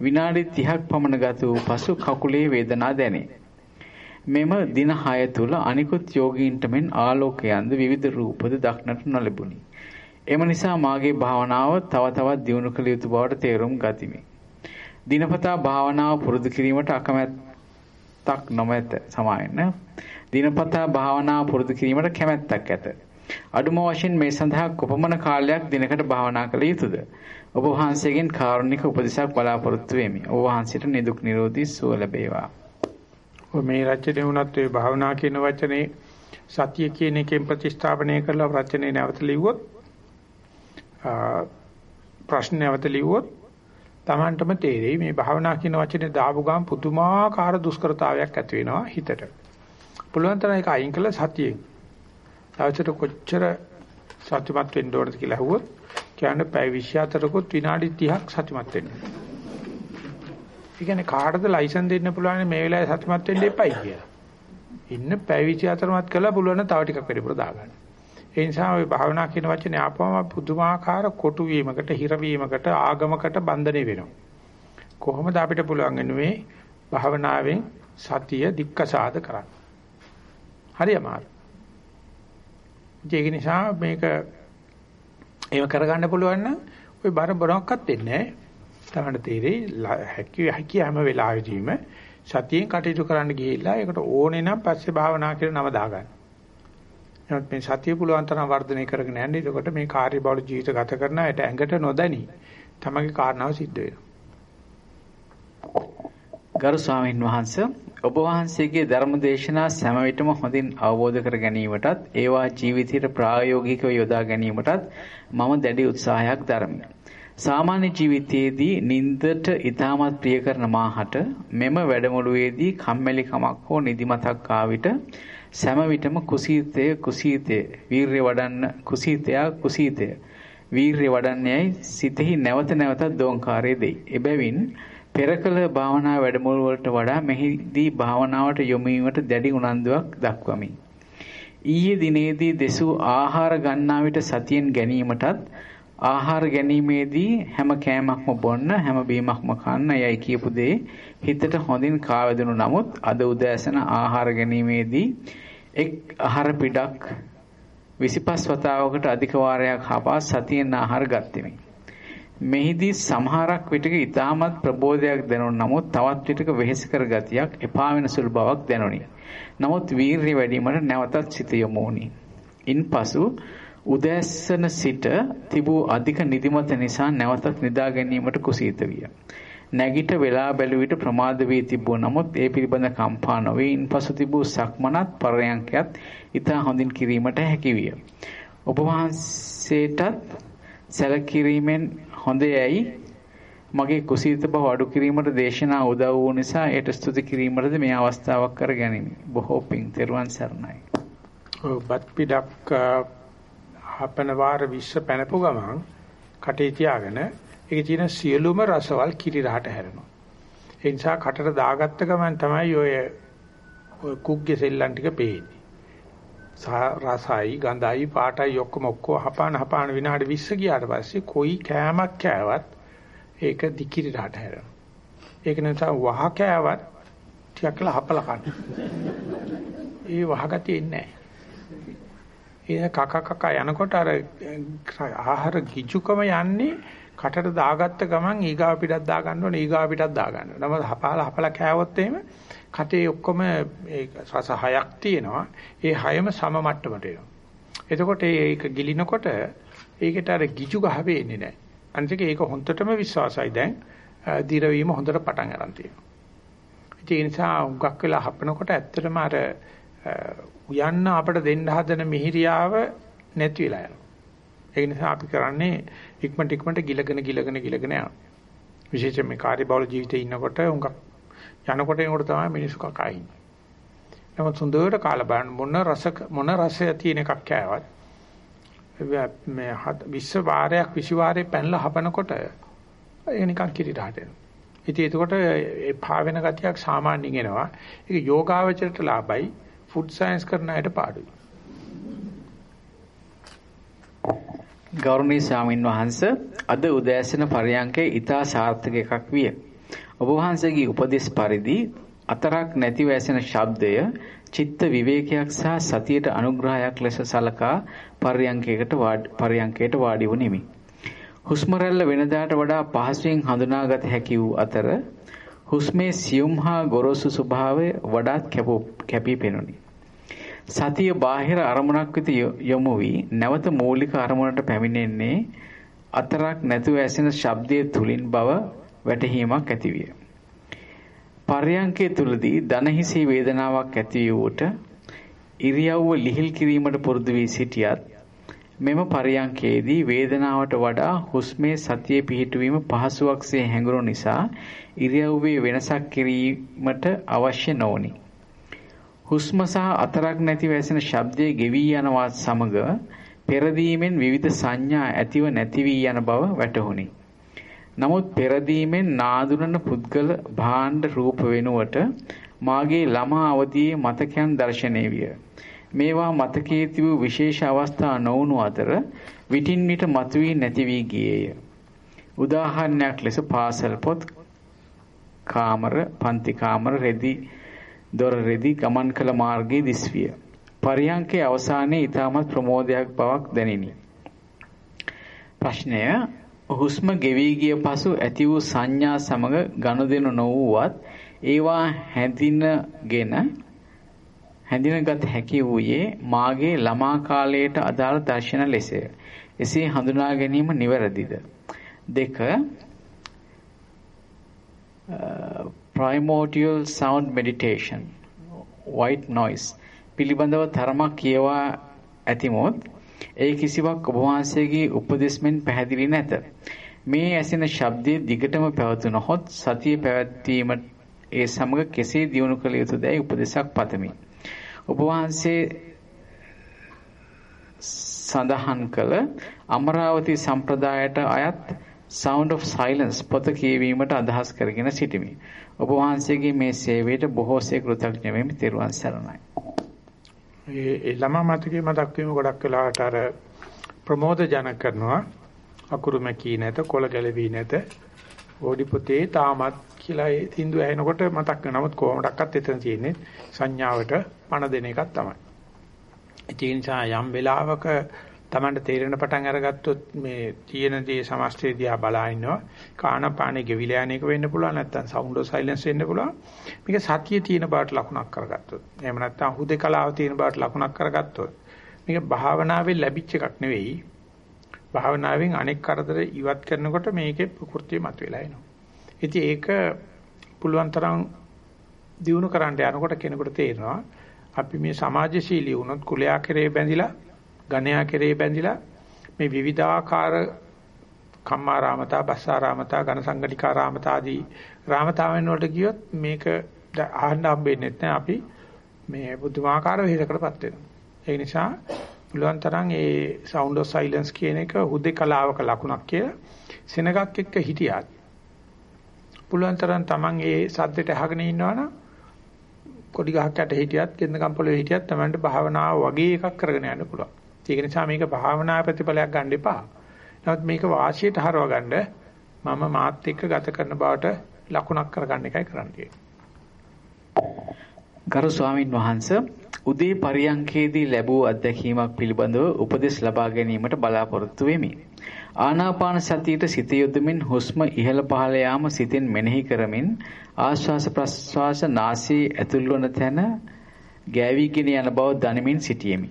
විනාඩි 30ක් පමණ ගත වූ පසු කකුලේ වේදනා දැනේ. මෙම දින 6 තුල අනිකුත් යෝගීන්ට මෙන් ආලෝකයන්ද විවිධ රූපද දක්නට නොලැබුණි. එම නිසා මාගේ භාවනාව තව තවත් දියුණු කළ යුතු බවට තේරුම් ගතිමි. දිනපතා භාවනාව පුරුදු කිරීමට අකමැත්තක් නොමැත සමායන්න. දිනපතා භාවනාව පුරුදු කිරීමට කැමැත්තක් ඇත. අඩුම වශයෙන් මේ සඳහා කොපමණ කාලයක් දිනකට භාවනා කළ යුතුද? ඔබ වහන්සේගෙන් කාරුණික උපදෙසක් බලාපොරොත්තු වෙමි. ඔබ වහන්සේට නිදුක් නිරෝධී සුව ලැබේවා. ඔය මේ රචනයේ වුණත් ඒ භාවනා කියන වචනේ සතිය කියන එකෙන් ප්‍රතිස්ථාපනය කරලා රචනයේ නැවත ලිව්වොත් ප්‍රශ්න නැවත ලිව්වොත් Tamanටම තේරෙයි මේ භාවනා කියන වචනේ දාපු ගමන් පුදුමාකාර දුෂ්කරතාවයක් ඇති වෙනවා හිතට. පුළුවන් තරම් ඒක අයින් කළා සතියෙන්. දවසට කොච්චර සත්‍යමත් වෙන්න ඕනද කියලා අහුවොත් කියන්නේ පැය 24කුත් විනාඩි 30ක් සත්‍යමත් වෙන්න. ඒ කියන්නේ කාටද ලයිසන් දෙන්න පුළුවන් මේ වෙලාවේ සත්‍යමත් වෙන්න එපයි කියලා. ඉන්න පැය 24මත් කළා පුළුවන් තව ටිකක් වැඩිපුර දාගන්න. ඒ නිසා ওই භාවනා කියන වචනේ ආපුවම පුදුමාකාර කොටු වීමකට, හිර වීමකට, ආගමකට බන්ධනේ වෙනවා. කොහොමද අපිට පුළුවන් වෙන්නේ භාවනාවෙන් සතිය දික්කසාද කරන්න? හරි අමාරුයි. ඒක නිසා මේක එහෙම කරගන්න පුළුවන් නම් ওই බර බොරක්වත් දෙන්නේ නැහැ. තමයි තේරෙයි හැකි හැකි හැම වෙලාවෙදීම සතියෙන් කටයුතු කරන්න ගිහිල්ලා ඒකට ඕනේ නම් පස්සේ භාවනා කියලා නම දාගන්න. එහෙනම් මේ සතිය පුළුවන් තරම් වර්ධනය කරගෙන යන්න. එතකොට මේ කාර්යබහුල ජීවිත ගත කරන අයට ඇඟට නොදැනි තමගේ කාරණාව සිද්ධ වෙනවා. ගරු ස්වාමීන් වහන්සේ ඔබ වහන්සේගේ ධර්ම දේශනා සෑම විටම හොඳින් අවබෝධ කර ගැනීමටත් ඒවා ජීවිතයට ප්‍රායෝගිකව යොදා ගැනීමටත් මම දැඩි උත්සාහයක් දරමි. සාමාන්‍ය ජීවිතයේදී නින්දට ඊටමත් ප්‍රිය කරන මාහට මෙම වැඩමුළුවේදී කම්මැලිකමක් හෝ නිදිමතක් ආ විට සෑම විටම කුසීතය කුසීතය වීරිය වඩන්න කුසීතය කුසීතය වීරිය වඩන්නේයි සිතෙහි නැවත නැවතත් දෝංකාරය දෙයි. එබැවින් පෙර කළ භාවනා වැඩමුළු වලට වඩා මෙහිදී භාවනාවට යොමු වීමට දැඩි උනන්දුවක් දක්වමි. ඊයේ දිනේදී දෙසූ ආහාර ගන්නා විට සතියෙන් ගැනීමටත් ආහාර ගැනීමේදී හැම කෑමක්ම බොන්න හැම බීමක්ම කන්න යයි කියපු දේ හිතට හොඳින් කාවැදුණු නමුත් අද උදෑසන ආහාර ගැනීමේදී එක් ආහාර පිටක් 25 වතාවකට අධික වාරයක් හපා සතියෙන් ආහාර ගත්ෙමි. මෙහිදී සමහරක් විටක ඊටමත් ප්‍රබෝධයක් දැනුන නමුත් තවත් විටක වෙහෙසකර ගතියක් එපා වෙන සුළු බවක් දැනුනි. නමුත් වීරිය වැඩිවීමට නැවතත් සිත යොමු වුණි. ඉන්පසු උදෑසන සිට තිබූ අධික නිදිමත නිසා නැවතත් නිදා ගැනීමට කුසීත විය. නැගිට වෙලා බැලු විට ප්‍රමාද වී තිබුව නමුත් ඒ පිළිබඳ කම්පා නොවේ. ඉන්පසු තිබූ සක්මනත් පරයන්කයත් ඊට හොඳින් කිරීමට හැකි විය. ඔබ වහන්සේටත් සැලකිරීමෙන් හොඳයයි මගේ කුසීත බව අඩු කිරීමට දේශනා උදව් වූ නිසා ඒට ස්තුති කිරීමටද මේ අවස්ථාවක් කර ගැනීමි. බොහෝ පිං තෙරුවන් සරණයි. බත් පිටක් හපන වාර විශ්ව පැනපු ගමන් කටේ තියාගෙන ඒකේ තියෙන සියලුම රසවල් කිරි රහට හැරෙනවා. ඒ නිසා කටට දාගත්ත ගමන් තමයි ඔය ඔය කුග්ගේ සෙල්ලම් ටික පේන්නේ. රසයි ගඳයි පාටයි ඔක්කොම ඔක්කොම හපාන හපාන විනාඩි 20 ගියාට පස්සේ කොයි කෑමක් කෑවත් ඒක දිකිරි රහට හැරෙනවා. ඒක නිසා වහ කෑවත් ටිකක් කළා හපලා කන්න. ඒ වහගතිය එන්නේ නැහැ. ඒ කක කක යනකොට අර ආහාර ගිජුකම යන්නේ කටට දාගත්ත ගමන් ඊගාව පිටක් දා ගන්න ඕනේ ඊගාව පිටක් දා ගන්න. නම හපාලා හපලා කෑවොත් එහෙම කටේ ඔක්කොම ඒ රස හයක් තියෙනවා. ඒ හයම සම මට්ටමට එනවා. එතකොට ඒක ගිලිනකොට ඒකට අර ගිජු ගහවේ එන්නේ නැහැ. අනිත් ඒක හොන්දටම විශ්වාසයි දැන් දිරවීම හොඳට පටන් ගන්න තියෙනවා. ඒ නිසා උගක් වෙලා හපනකොට ඇත්තටම අර උයන්න අපිට දෙන්න හදන මිහිරියාව නැති වෙලා යනවා. ඒ නිසා අපි කරන්නේ ඉක්මනට ඉක්මනට ගිලගෙන ගිලගෙන ගිලගෙන යනවා. විශේෂයෙන් මේ කාර්යබහුල ජීවිතේ ඉන්නකොට උඟක් යනකොට එනකොට තමයි මිනිස්සු කකා ඉන්නේ. නමුත් සුන්දරට කාලා බලන්න මොන රස මොන රසය තියෙන එකක් කෑවත් මේ 20 වාරයක් 20 වාරේ පැනලා හපනකොට ඒ නිකන් කිරිටහට එනවා. ඉතින් එතකොට ඒ පාවෙන ගතියක් සාමාන්‍යයෙන් එනවා. ඒක යෝගාවචරයට ලාභයි, ෆුඩ් සයන්ස් කරන අයට පාඩුයි. ගෞරවනීය ස්වාමින් වහන්සේ අද උදෑසන පරයන්කේ ඊතා සාර්ථක එකක් විය. ඔබ වහන්සේගේ උපදෙස් පරිදි අතරක් නැතිව ඇසෙන ශබ්දය චිත්ත විවේකයක් සහ සතියට අනුග්‍රහයක් ලෙස සලකා පරයන්කයකට පරයන්කයට වාඩි වුනිමි. හුස්ම රැල්ල වෙනදාට වඩා පහසුවෙන් හඳුනාගත හැකි වූ අතර හුස්මේ සියුම් හා ගොරෝසු ස්වභාවය වඩාත් කැපී පෙනුනි. සතිය බාහිර අරමුණක් වෙත යොමු වී නැවත මූලික අරමුණට පැමිණෙන්නේ අතරක් නැතුව ඇසෙන ශබ්දයේ තුලින් බව වැටහීමක් ඇතිවිය. පර්යංකයේ තුලදී දනහිසේ වේදනාවක් ඇති වූට ඉරියව්ව ලිහිල් කිරීමට පුරුදු වී සිටියත් මෙම පර්යංකයේදී වේදනාවට වඩා හුස්මේ සතියේ පිහිටුවීම පහසුවක්සේ හැඟුණු නිසා ඉරියව්වේ වෙනසක් කිරීමට අවශ්‍ය නොවනි. හුස්ම සහ අතරක් නැතිව ඇසෙන ශබ්දයේ ගෙවි යනවත් සමග පෙරදීමෙන් විවිධ සංඥා ඇතිව නැති වී යන බව වැටහුණි. නමුත් පෙරදීමෙන් නාදුනන පුද්ගල භාණ්ඩ රූප වෙනුවට මාගේ ළමා අවදියේ මතකයන් දැర్శණය විය. මේවා මතකයේ තිබූ විශේෂ අවස්ථා නොවුණු අතර විටින් විට මතුවී නැති වී ගියේය. උදාහරණයක් ලෙස පාසල් පොත් කාමර, පන්ති කාමර, රෙදි දොර රෙදි ගමන් කළ මාර්ගයේ දිස්විය. පරියංකේ අවසානයේ ඊටමත් ප්‍රමෝදයක් බවක් දැනිනි. ප්‍රශ්නය හුස්ම ගෙවි ගිය පසු ඇති වූ සංඥා සමග ගනුදෙනු නොවුවත් ඒවා හැඳිනගෙන හැඳිනගත හැකි වූයේ මාගේ ළමා කාලයට අදාළ දර්ශන ලෙසය. එසේ හඳුනා ගැනීම නිවැරදිද? දෙක primordial sound meditation white noise පිළිබඳව තරමක් කියවා ඇතිමොත් ඒ කිසිවක් ඔබ වහන්සේගේ උපදෙස්මෙන් පැහැදිලි නැත. මේ ඇසෙන ශබ්දයේ දිගටම පැවතුනහොත් සතිය පැවැත්වීම ඒ සමග කෙසේ දියුණු කළ යුතුදයි උපදෙසක් පතමි. ඔබ වහන්සේ සඳහන් කළ අමරාවති සම්ප්‍රදායට අයත් Sound of Silence පොත කියවීමට අදහස් කරගෙන සිටිමි. ඔබ වහන්සේගේ මේ සේවයට බොහෝසේ කෘතඥ වෙමි. ත්වන් සරණයි. ඒ ළමා මතකයේ මතක් වීම ගොඩක් වෙලාවට අර ප්‍රමෝද ජනක කරනවා. අකුරු මැකී නැත, කොළ ගැලවී නැත. ඕඩි පොතේ තාමත් කියලා ඒ සින්දු ඇහෙනකොට මතක් වෙනවා. නමුත් කොහොමඩක්වත් එතන තියෙන්නේ සංඥාවට පණ දෙන එකක් තමයි. ඒ නිසා යම් වෙලාවක Tamanට තේරෙන පටන් අරගත්තොත් මේ තියෙන දේ සමස්තය දිහා බලා ඉන්නවා. කානපානේ ගෙවිලා යන එක වෙන්න පුළුවන් නැත්නම් සවුන්ඩ් ඔෆ් සයිලන්ස් වෙන්න පුළුවන්. මේක සතියේ තියෙන බාට ලකුණක් කරගත්තොත්. එහෙම නැත්නම් හුදේකලාව තියෙන බාට ලකුණක් කරගත්තොත්. මේක භාවනාවෙන් ලැබිච්ච එකක් නෙවෙයි. භාවනාවෙන් අනෙක් කරදර ඉවත් කරනකොට මේකේ ප්‍රകൃතිය මතුවලා එනවා. ඉතින් ඒක පුළුවන් තරම් දිනු කරන්න යනකොට කෙනෙකුට තේරෙනවා අපි මේ සමාජශීලී වුණොත් කුලයා කෙරේ බැඳිලා ගණයා කෙරේ බැඳිලා මේ විවිධාකාර කම්මාරාමතා, බස්සාරාමතා, ඝන සංගණිකාරාමතා ආදී රාමතාවෙන් වලට ගියොත් මේක අහන්න හම්බෙන්නේ නැහැ. අපි මේ බුදුමාකාර වෙහෙසකටපත් වෙනවා. ඒ නිසා පුළුවන් තරම් ඒ sound of silence කියන එක හුදේකලාවක ලකුණක් කියලා සෙනගක් එක්ක හිටියත් පුළුවන් තරම් Taman ඒ සද්දෙට අහගෙන ඉන්නවනම් කොඩි ගහක් යට හිටියත්, කෙන්දකම් පොළවේ හිටියත් Tamanට භාවනාව වගේ එකක් කරගෙන යන්න පුළුවන්. ඒක නිසා මේක භාවනා ප්‍රතිඵලයක් ගන්න එපා. නමුත් මේක වාසියට හරව ගන්න මම මාත් එක්ක ගත කරන බවට ලකුණක් කරගන්න එකයි කරන්න ගරු ස්වාමින් වහන්සේ උදේ පරියන්කේදී ලැබූ අත්දැකීමක් පිළිබඳව උපදෙස් ලබා ගැනීමට බලාපොරොත්තු වෙමි. ආනාපාන සතියට සිත යොදමින් හුස්ම ඉහළ පහළ යාම සිතෙන් මෙනෙහි කරමින් ආශ්වාස ප්‍රශ්වාස නාසයේ ඇතුල්වන තැන ගෑවිගෙන යන බව දනිමින් සිටියෙමි.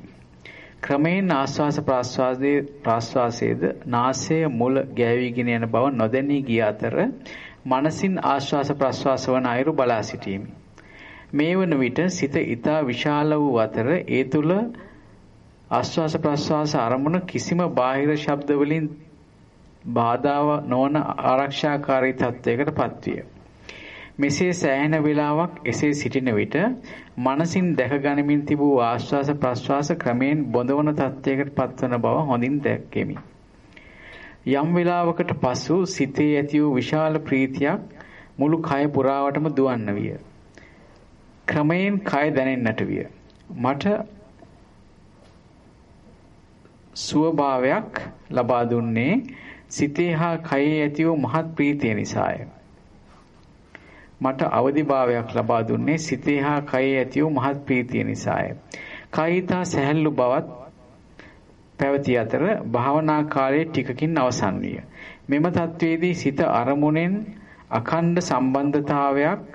ක්‍රමයෙන් ආශ්වාස ප්‍රශ්වාසයේ ප්‍රශ්වාසයේද නාසයේ මුල ගෑවිගෙන යන බව නොදැනී ගිය අතර මනසින් ආශ්වාස ප්‍රශ්වාස වන අයුරු බලා සිටියෙමි. මේ වන විට සිත ඊතා විශාල වූ අතර ඒ තුල ආශ්වාස ප්‍රශ්වාස අරමුණ කිසිම බාහිර ශබ්ද වලින් බාධාව නොවන ආරක්ෂාකාරී තත්වයකට පත්විය. මෙසේ සෑහෙන වේලාවක් එසේ සිටින විට මනසින් දැක ගනිමින් තිබූ ආශ්වාස ප්‍රශ්වාස ක්‍රමයෙන් බොඳවන තත්වයකට පත්වන බව හොඳින් දැක්කෙමි. යම් වේලාවකට පසු සිතේ ඇති වූ විශාල ප්‍රීතියක් මුළු කය පුරාවටම දුවන්න විය. ක්‍රමයෙන් කය දැනෙන්නට විය. මට සුවභාවයක් ලබා දුන්නේ සිතේ හා කයේ ඇති වූ මහත් ප්‍රීතිය නිසාය. මට අවදිභාවයක් ලබා දුන්නේ සිතේ හා කයේ ඇති වූ මහත් ප්‍රීතිය නිසාය. කයිතා සැහැල්ලු බවත් පැවති අතර භාවනා කාලයේ ටිකකින් අවසන් විය. මෙම තත්වයේදී සිත අරමුණෙන් අඛණ්ඩ සම්බන්ධතාවයක්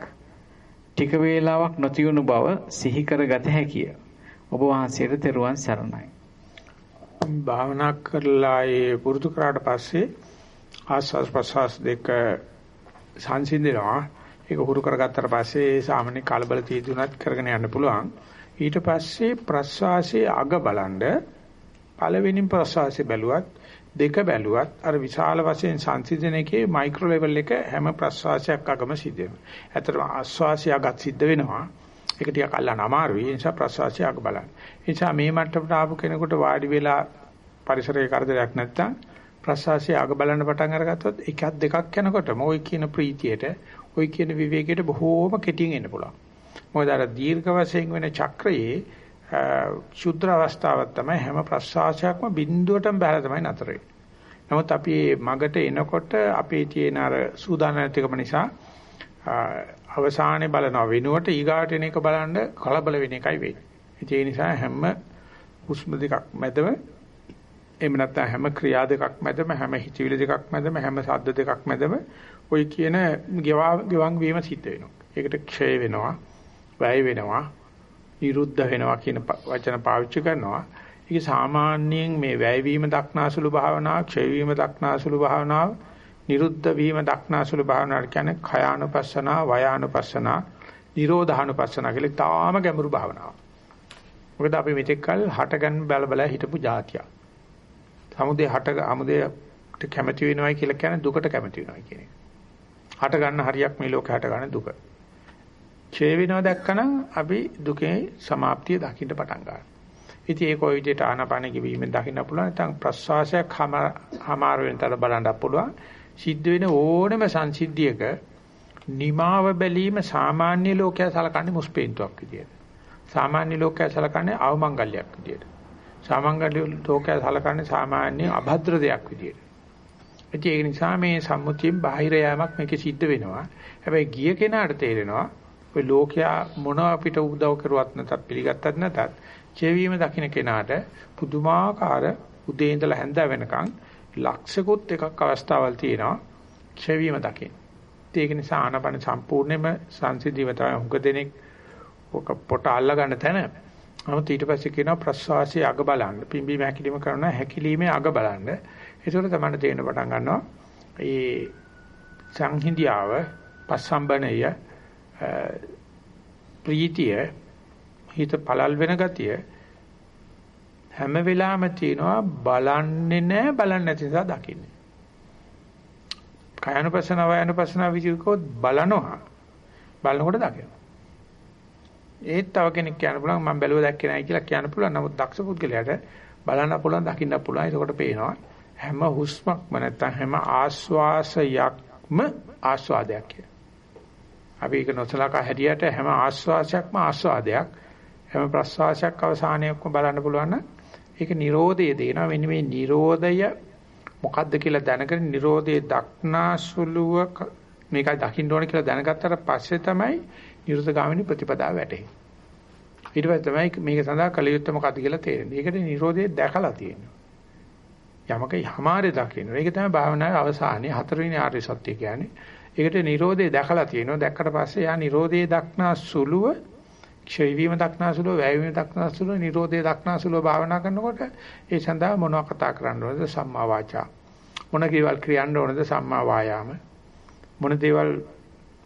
ටික වේලාවක් නොතියුණු බව සිහි කරගත හැකිය. ඔබ වහන්සේට තෙරුවන් සරණයි. භාවනා කරලා ඒ පුරුදු කරාට පස්සේ ආස්වාස් ප්‍රසවාස දෙක සංසිඳනවා. ඒක හුරු කරගත්තට පස්සේ සාමාන්‍ය කලබල තීදුණත් කරගෙන යන්න පුළුවන්. ඊට පස්සේ ප්‍රසවාසයේ අග බලනද පළවෙනි ප්‍රසවාසයේ බැලුවත් දෙක බැලුවත් අර විශාල වශයෙන් සංසිඳන එකේ මයික්‍රෝ ලෙවල් එක හැම ප්‍රශ්වාසයක් අගම සිද්ධ වෙනවා. ඇත්තටම ආශ්වාසය අගත් සිද්ධ වෙනවා. ඒක ටිකක් අල්ලන්න අමාරුයි. ඒ නිසා ප්‍රශ්වාසය අග බලන්න. ඒ නිසා මේ මට්ටමට ආපු කෙනෙකුට වාඩි වෙලා පරිසරයේ කරදරයක් නැත්තම් ප්‍රශ්වාසය අග බලන්න පටන් අරගත්තොත් එකක් දෙකක් යනකොටම ওই කියන ප්‍රීතියට, ওই කියන විවේකයට බොහෝම කෙටියෙන් එන්න පුළුවන්. මොකද අර දීර්ඝ වශයෙන් වෙන චක්‍රයේ ශුද්ධ අවස්ථාවක් තමයි හැම ප්‍රසආශයක්ම බිඳුවටම බහලා තමයි නතර වෙන්නේ. නමුත් අපි මගට එනකොට අපේ තියෙන අර සූදානම් නැතිකම නිසා අවසානයේ බලනවා වෙනුවට ඊගාට එන එක බලන්න කලබල වෙන එකයි වෙන්නේ. ඒ නිසා හැම හුස්ම දෙකක් මැදම එහෙම නැත්නම් හැම ක්‍රියා දෙකක් මැදම හැම හිතවිලි දෙකක් මැදම හැම ශබ්ද දෙකක් මැදම ওই කියන ගෙවන් වීම සිද්ධ වෙනවා. ඒකට ක්ෂය වෙනවා, වැය වෙනවා, නිරුද්ධ වෙනවා කියන වචන පාවිච්චි කරනවා. ඒක සාමාන්‍යයෙන් මේ වැය වීම දක්නාසුළු භාවනාව, ක්ෂය වීම දක්නාසුළු භාවනාව, නිරුද්ධ වීම දක්නාසුළු භාවනාව කියන්නේ khයානුපස්සනා, වයානුපස්සනා, නිරෝධානුපස්සනා කියලා තාම ගැඹුරු භාවනාවක්. මොකද අපි මෙතෙක් කල හටගන්න බල බල හිටපු જાතියක්. සමුදේ හට අමුදේ කැමැති වෙනවයි කියලා කියන්නේ දුකට කැමැති වෙනවයි කියන එක. හට ගන්න හරියක් මේ ලෝකේ හට ගන්න දුක. ඡේ වෙනවා දැක්කනම් අපි දුකේ સમાප්තිය දකින්න පටන් ගන්නවා. ඉතින් ඒක ওই විදිහට ආනාපාන කිවීමෙන් දකින්න පුළුවන්. නැත්නම් ප්‍රස්වාසයක් හමාර වෙනතර බලන්න පුළුවන්. සිද්ධ වෙන ඕනම සංසිද්ධියක නිමාව බැලීම සාමාන්‍ය ලෝකයා සලකන්නේ මුස්පේන්තුවක් විදියට. සාමාන්‍ය ලෝකයා සලකන්නේ අවමංගල්‍යයක් විදියට. සාමාන්‍ය ලෝකයා සලකන්නේ සාමාන්‍ය අභද්‍ර දෙයක් විදියට. ඉතින් ඒක නිසා මේ සම්මුතියෙන් බාහිර යෑමක් මේකේ සිද්ධ වෙනවා. හැබැයි ගිය කෙනාට තේරෙනවා ඔය ලෝකයා මොන අපිට උදව් කරුවත් නැතත් පිළිගත්තත් නැතත් ජීවීම දකින්න කෙනාට පුදුමාකාර උදේ ඉඳලා හැන්ද වෙනකන් ලක්ෂිකුත් එකක් අවස්ථාවල් තියෙනවා ක්ෂේවීම දකින්න. ඒක නිසා ආනපන සම්පූර්ණයෙන්ම සංසිද්ධිව තමයි හුඟ දෙනෙක් ඔක පොට අල්ල ගන්න තැන. නමුත් ඊට පස්සේ කියනවා ප්‍රස්වාසයේ අග බලන්න. පිම්බීම හැකිලිම කරනවා හැකිලීමේ අග බලන්න. ඒකෝර තමයි තේරෙන පටන් ගන්නවා. ඒ සංහිඳියාව පස්සම්බණය ප්‍රීතිය හිත පළල් වෙන ගතිය හැම වෙලාවෙම තියෙනවා බලන්නේ නැහැ බලන්නේ නැති නිසා දකින්නේ. කයනුපසන වයනුපසන විදිහකෝ බලනවා බලනකොට දකිනවා. ඒත් තව කෙනෙක් කියන්න පුළුවන් මම බැලුව දැක්කේ නැහැ කියලා කියන්න පුළුවන්. නමුත් දක්ෂ පුද්ගලයාට බලන්න පුළුවන් දකින්න පුළුවන්. ඒකට පේනවා හැම හුස්මක්ම නැත්තම් හැම ආස්වාසයක්ම ආස්වාදයක් කියලා. අපි ඒක නොසලකා හැටියට හැම ආස්වාසයක්ම ආස්වාදයක් හැම ප්‍රස්වාසයක් අවසානයක්ම බලන්න පුළුවන් නම් ඒක Nirodhaය දෙනවා මෙන්න මේ Nirodhaය මොකද්ද කියලා දැනගෙන Nirodhaය දක්නාසුලුව මේකයි දකින්න ඕන කියලා දැනගත්තට පස්සේ තමයි නිරුද්ධ ගාමිනී ප්‍රතිපදාව වැටෙන්නේ ඊට පස්සේ තමයි මේක සඳහා කලියුත්ත මොකක්ද කියලා තේරෙන්නේ. ඒකට Nirodhe දැකලා තියෙනවා. යමක යමාරේ දකින්න. ඒක තමයි භාවනාවේ අවසානයේ හතරවෙනි ආර්ය සත්‍ය කියන්නේ. ඒකට Nirodhe දැකලා තියෙනවා. දැක්කට පස්සේ යා Nirodhe දක්නා සුළුව ක්ෂය වීම දක්නා සුළුව, වැය වීම දක්නා සුළුව, Nirodhe දක්නා සුළුව භාවනා කරනකොට ඒ සඳහා මොනවා කතා කරන්න ඕනද? සම්මා වාචා. මොන කේවල් ක්‍රියන්න ඕනද? සම්මා වායාම. මොන දේවල්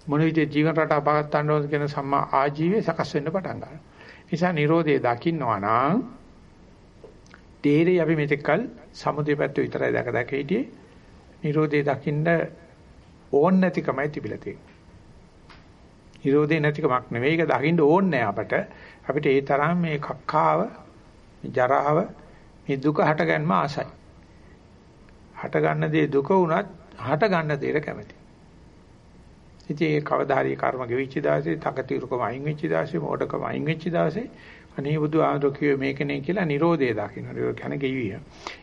මොන විදිහේ ජීවන රටාව පවත්වන්න ඕනද කියන සම්මා ආජීවය සකස් වෙන්න පටන් ගන්නවා. නිසා Nirodhe දකින්නවා නම් තේරෙයි අපි මෙතෙක්කල් සමුදේ පැත්ත විතරයි දැක දැක හිටියේ. Nirodhe දකින්න ඕන් නැතිකමයි තිබිලා තියෙන්නේ. Nirodhe නැතිකමක් නෙවෙයි ඒක දකින්න ඕනේ අපට. අපිට ඒ තරම් මේ කක්කාව, ජරාව, මේ දුක හටගන්ම ආසයි. හට ගන්න දේ දුක වුණත් හට ගන්න දේට කැමති. ඉතින් ඒ කවදා හරි කර්ම ගෙවිච්ච දවසේ, තකතිරුකම අයින් වෙච්ච දවසේ, මෝඩකම අයින් වෙච්ච දවසේ අනේ බුදු ආමර කිව්වේ මේකනේ කියලා Nirodhe දකින්න. ඒක කියන්නේ ගෙවිය.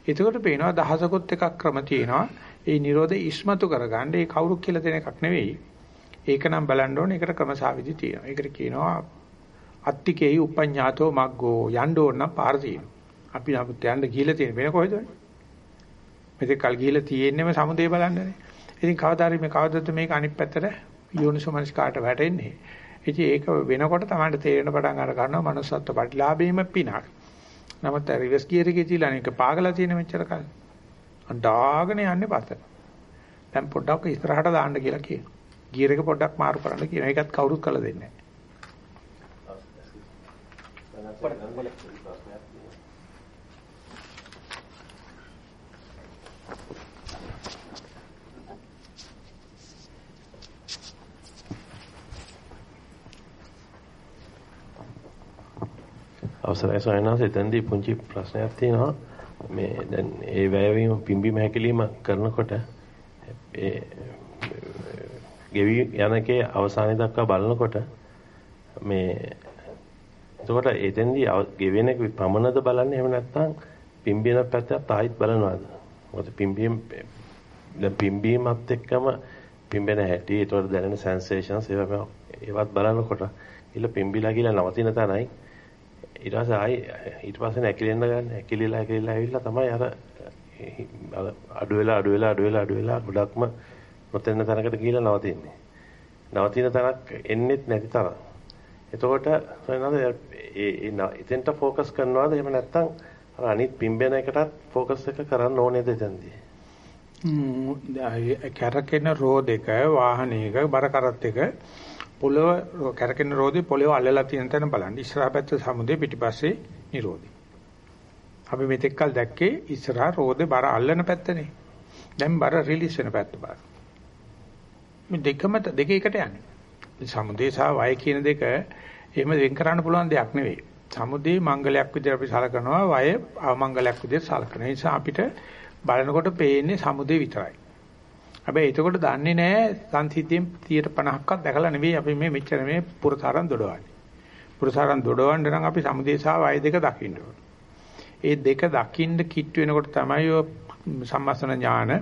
එතකොට පේනවා දහසකොත් එකක් ක්‍රම තියෙනවා. ඒ Nirodhe ඉස්මතු කරගන්න ඒ කවුරු කියලා දෙන එකක් නෙවෙයි. ඒක නම් බලන්න ඕනේ. ඒකට ක්‍රමසාවිදි තියෙනවා. ඒකට කියනවා අත්තිකේයි උපඤ්ඤාතෝ මග්ගෝ යන්න ඕන නම් පාර තියෙනවා. අපි නමුත් යන්න ගිහිල්ලා තියෙන වෙන කොහෙද? මෙතෙක් කල් ගිහිල්ලා තියෙන්නේම සමුදේ බලන්නනේ. ඉතින් කවදා හරි මේ කවදද මේක අනිත් පැත්තට යෝනිසෝමනස් කාට වැටෙන්නේ. ඉතින් ඒක වෙනකොට තමයි තේරෙන පටන් අර ගන්නවා manussත්ව ප්‍රතිලාභීම පිනක්. නමුත් රිවර්ස් ගියර් එකේ තියලා අනේක පාගලා තියෙන මෙච්චර කල්. අඬාගෙන යන්නේ පස්සට. දැන් පොඩ්ඩක් ඉස්සරහට දාන්න කියලා කියනවා. ගියර් එක පොඩ්ඩක් මාරු කරන්න කියනවා. ඒකත් කවුරුත් කළ දෙන්නේ නැහැ. අවසරයි. සයනාස එතෙන්දී පුංචි ප්‍රශ්නයක් තියෙනවා. මේ දැන් ඒ වැයවීම පිම්බීම හැකිලිම කරනකොට ඒ ගෙවි යනකේ අවසානයේ දක්වා බලනකොට මේ එතකොට එතෙන්දී ගෙවෙන පමණද බලන්නේ? එහෙම නැත්නම් පිම්බින පැත්ත තායිත් බලනවාද? මොකද පිම්බීම දැන් පිම්බීමත් එක්කම පිම්බෙන හැටි ඒතකොට දැනෙන සෙන්සේෂන්ස් ඒවා ඒවත් බලනකොට ඉල පිම්බිලා කියලා නවතින තැනයි ඊට පස්සේ ආයේ ඊට පස්සේ නැකිලෙන්න ගන්න හැකිලිලා හැකිලිලා ඇවිල්ලා තමයි අර අර අඩු වෙලා අඩු වෙලා අඩු වෙලා අඩු වෙලා ගොඩක්ම නොතෙන්න තැනකට ගිහිල්ලා නවතින්නේ. නවතින තැනක් එන්නෙත් නැති තරම්. එතකොට වෙනද ඒ එතෙන්ට ફોකස් කරනවාද එහෙම නැත්නම් අර අනිත් පිම්බෙන එකටත් ෆෝකස් එක කරන්න ඕනේද එතෙන්දී? ම්ම් කැරකෙන රෝද එක වාහනයක බර කරත් එක පොළව කැරකෙන රෝදේ පොළව අල්ලලා තියෙන තැන බලන්න. ඉස්සරහා පැත්ත සමුදේ පිටිපස්සේ නිරෝධي. අපි මෙතෙක්කල් දැක්කේ ඉස්සරහා රෝදේ බර අල්ලන පැත්තනේ. දැන් බර රිලීස් වෙන පැත්ත බලන්න. මේ දෙකම දෙක එකට යන්නේ. සමුදේ සහ වය කියන දෙක එහෙම වෙන් කරන්න පුළුවන් දෙයක් නෙවෙයි. සමුදේ මංගලයක් විදිහට අපි සලකනවා වය අවමංගලයක් විදිහට සලකනවා. ඒ නිසා අපිට බලනකොට පේන්නේ සමුදේ විතරයි. හැබැයි එතකොට දන්නේ නැහැ සංසිද්ධියෙන් 50ක්වත් දැකලා නෙවෙයි අපි මේ මෙච්චර මේ පුරසාරම් දොඩවන්නේ. පුරසාරම් දොඩවන්න නම් අපි සමුදේශා වය දෙක දකින්න ඒ දෙක දකින්න කිට් වෙනකොට තමයි ඔය සම්මස්තන ඥාන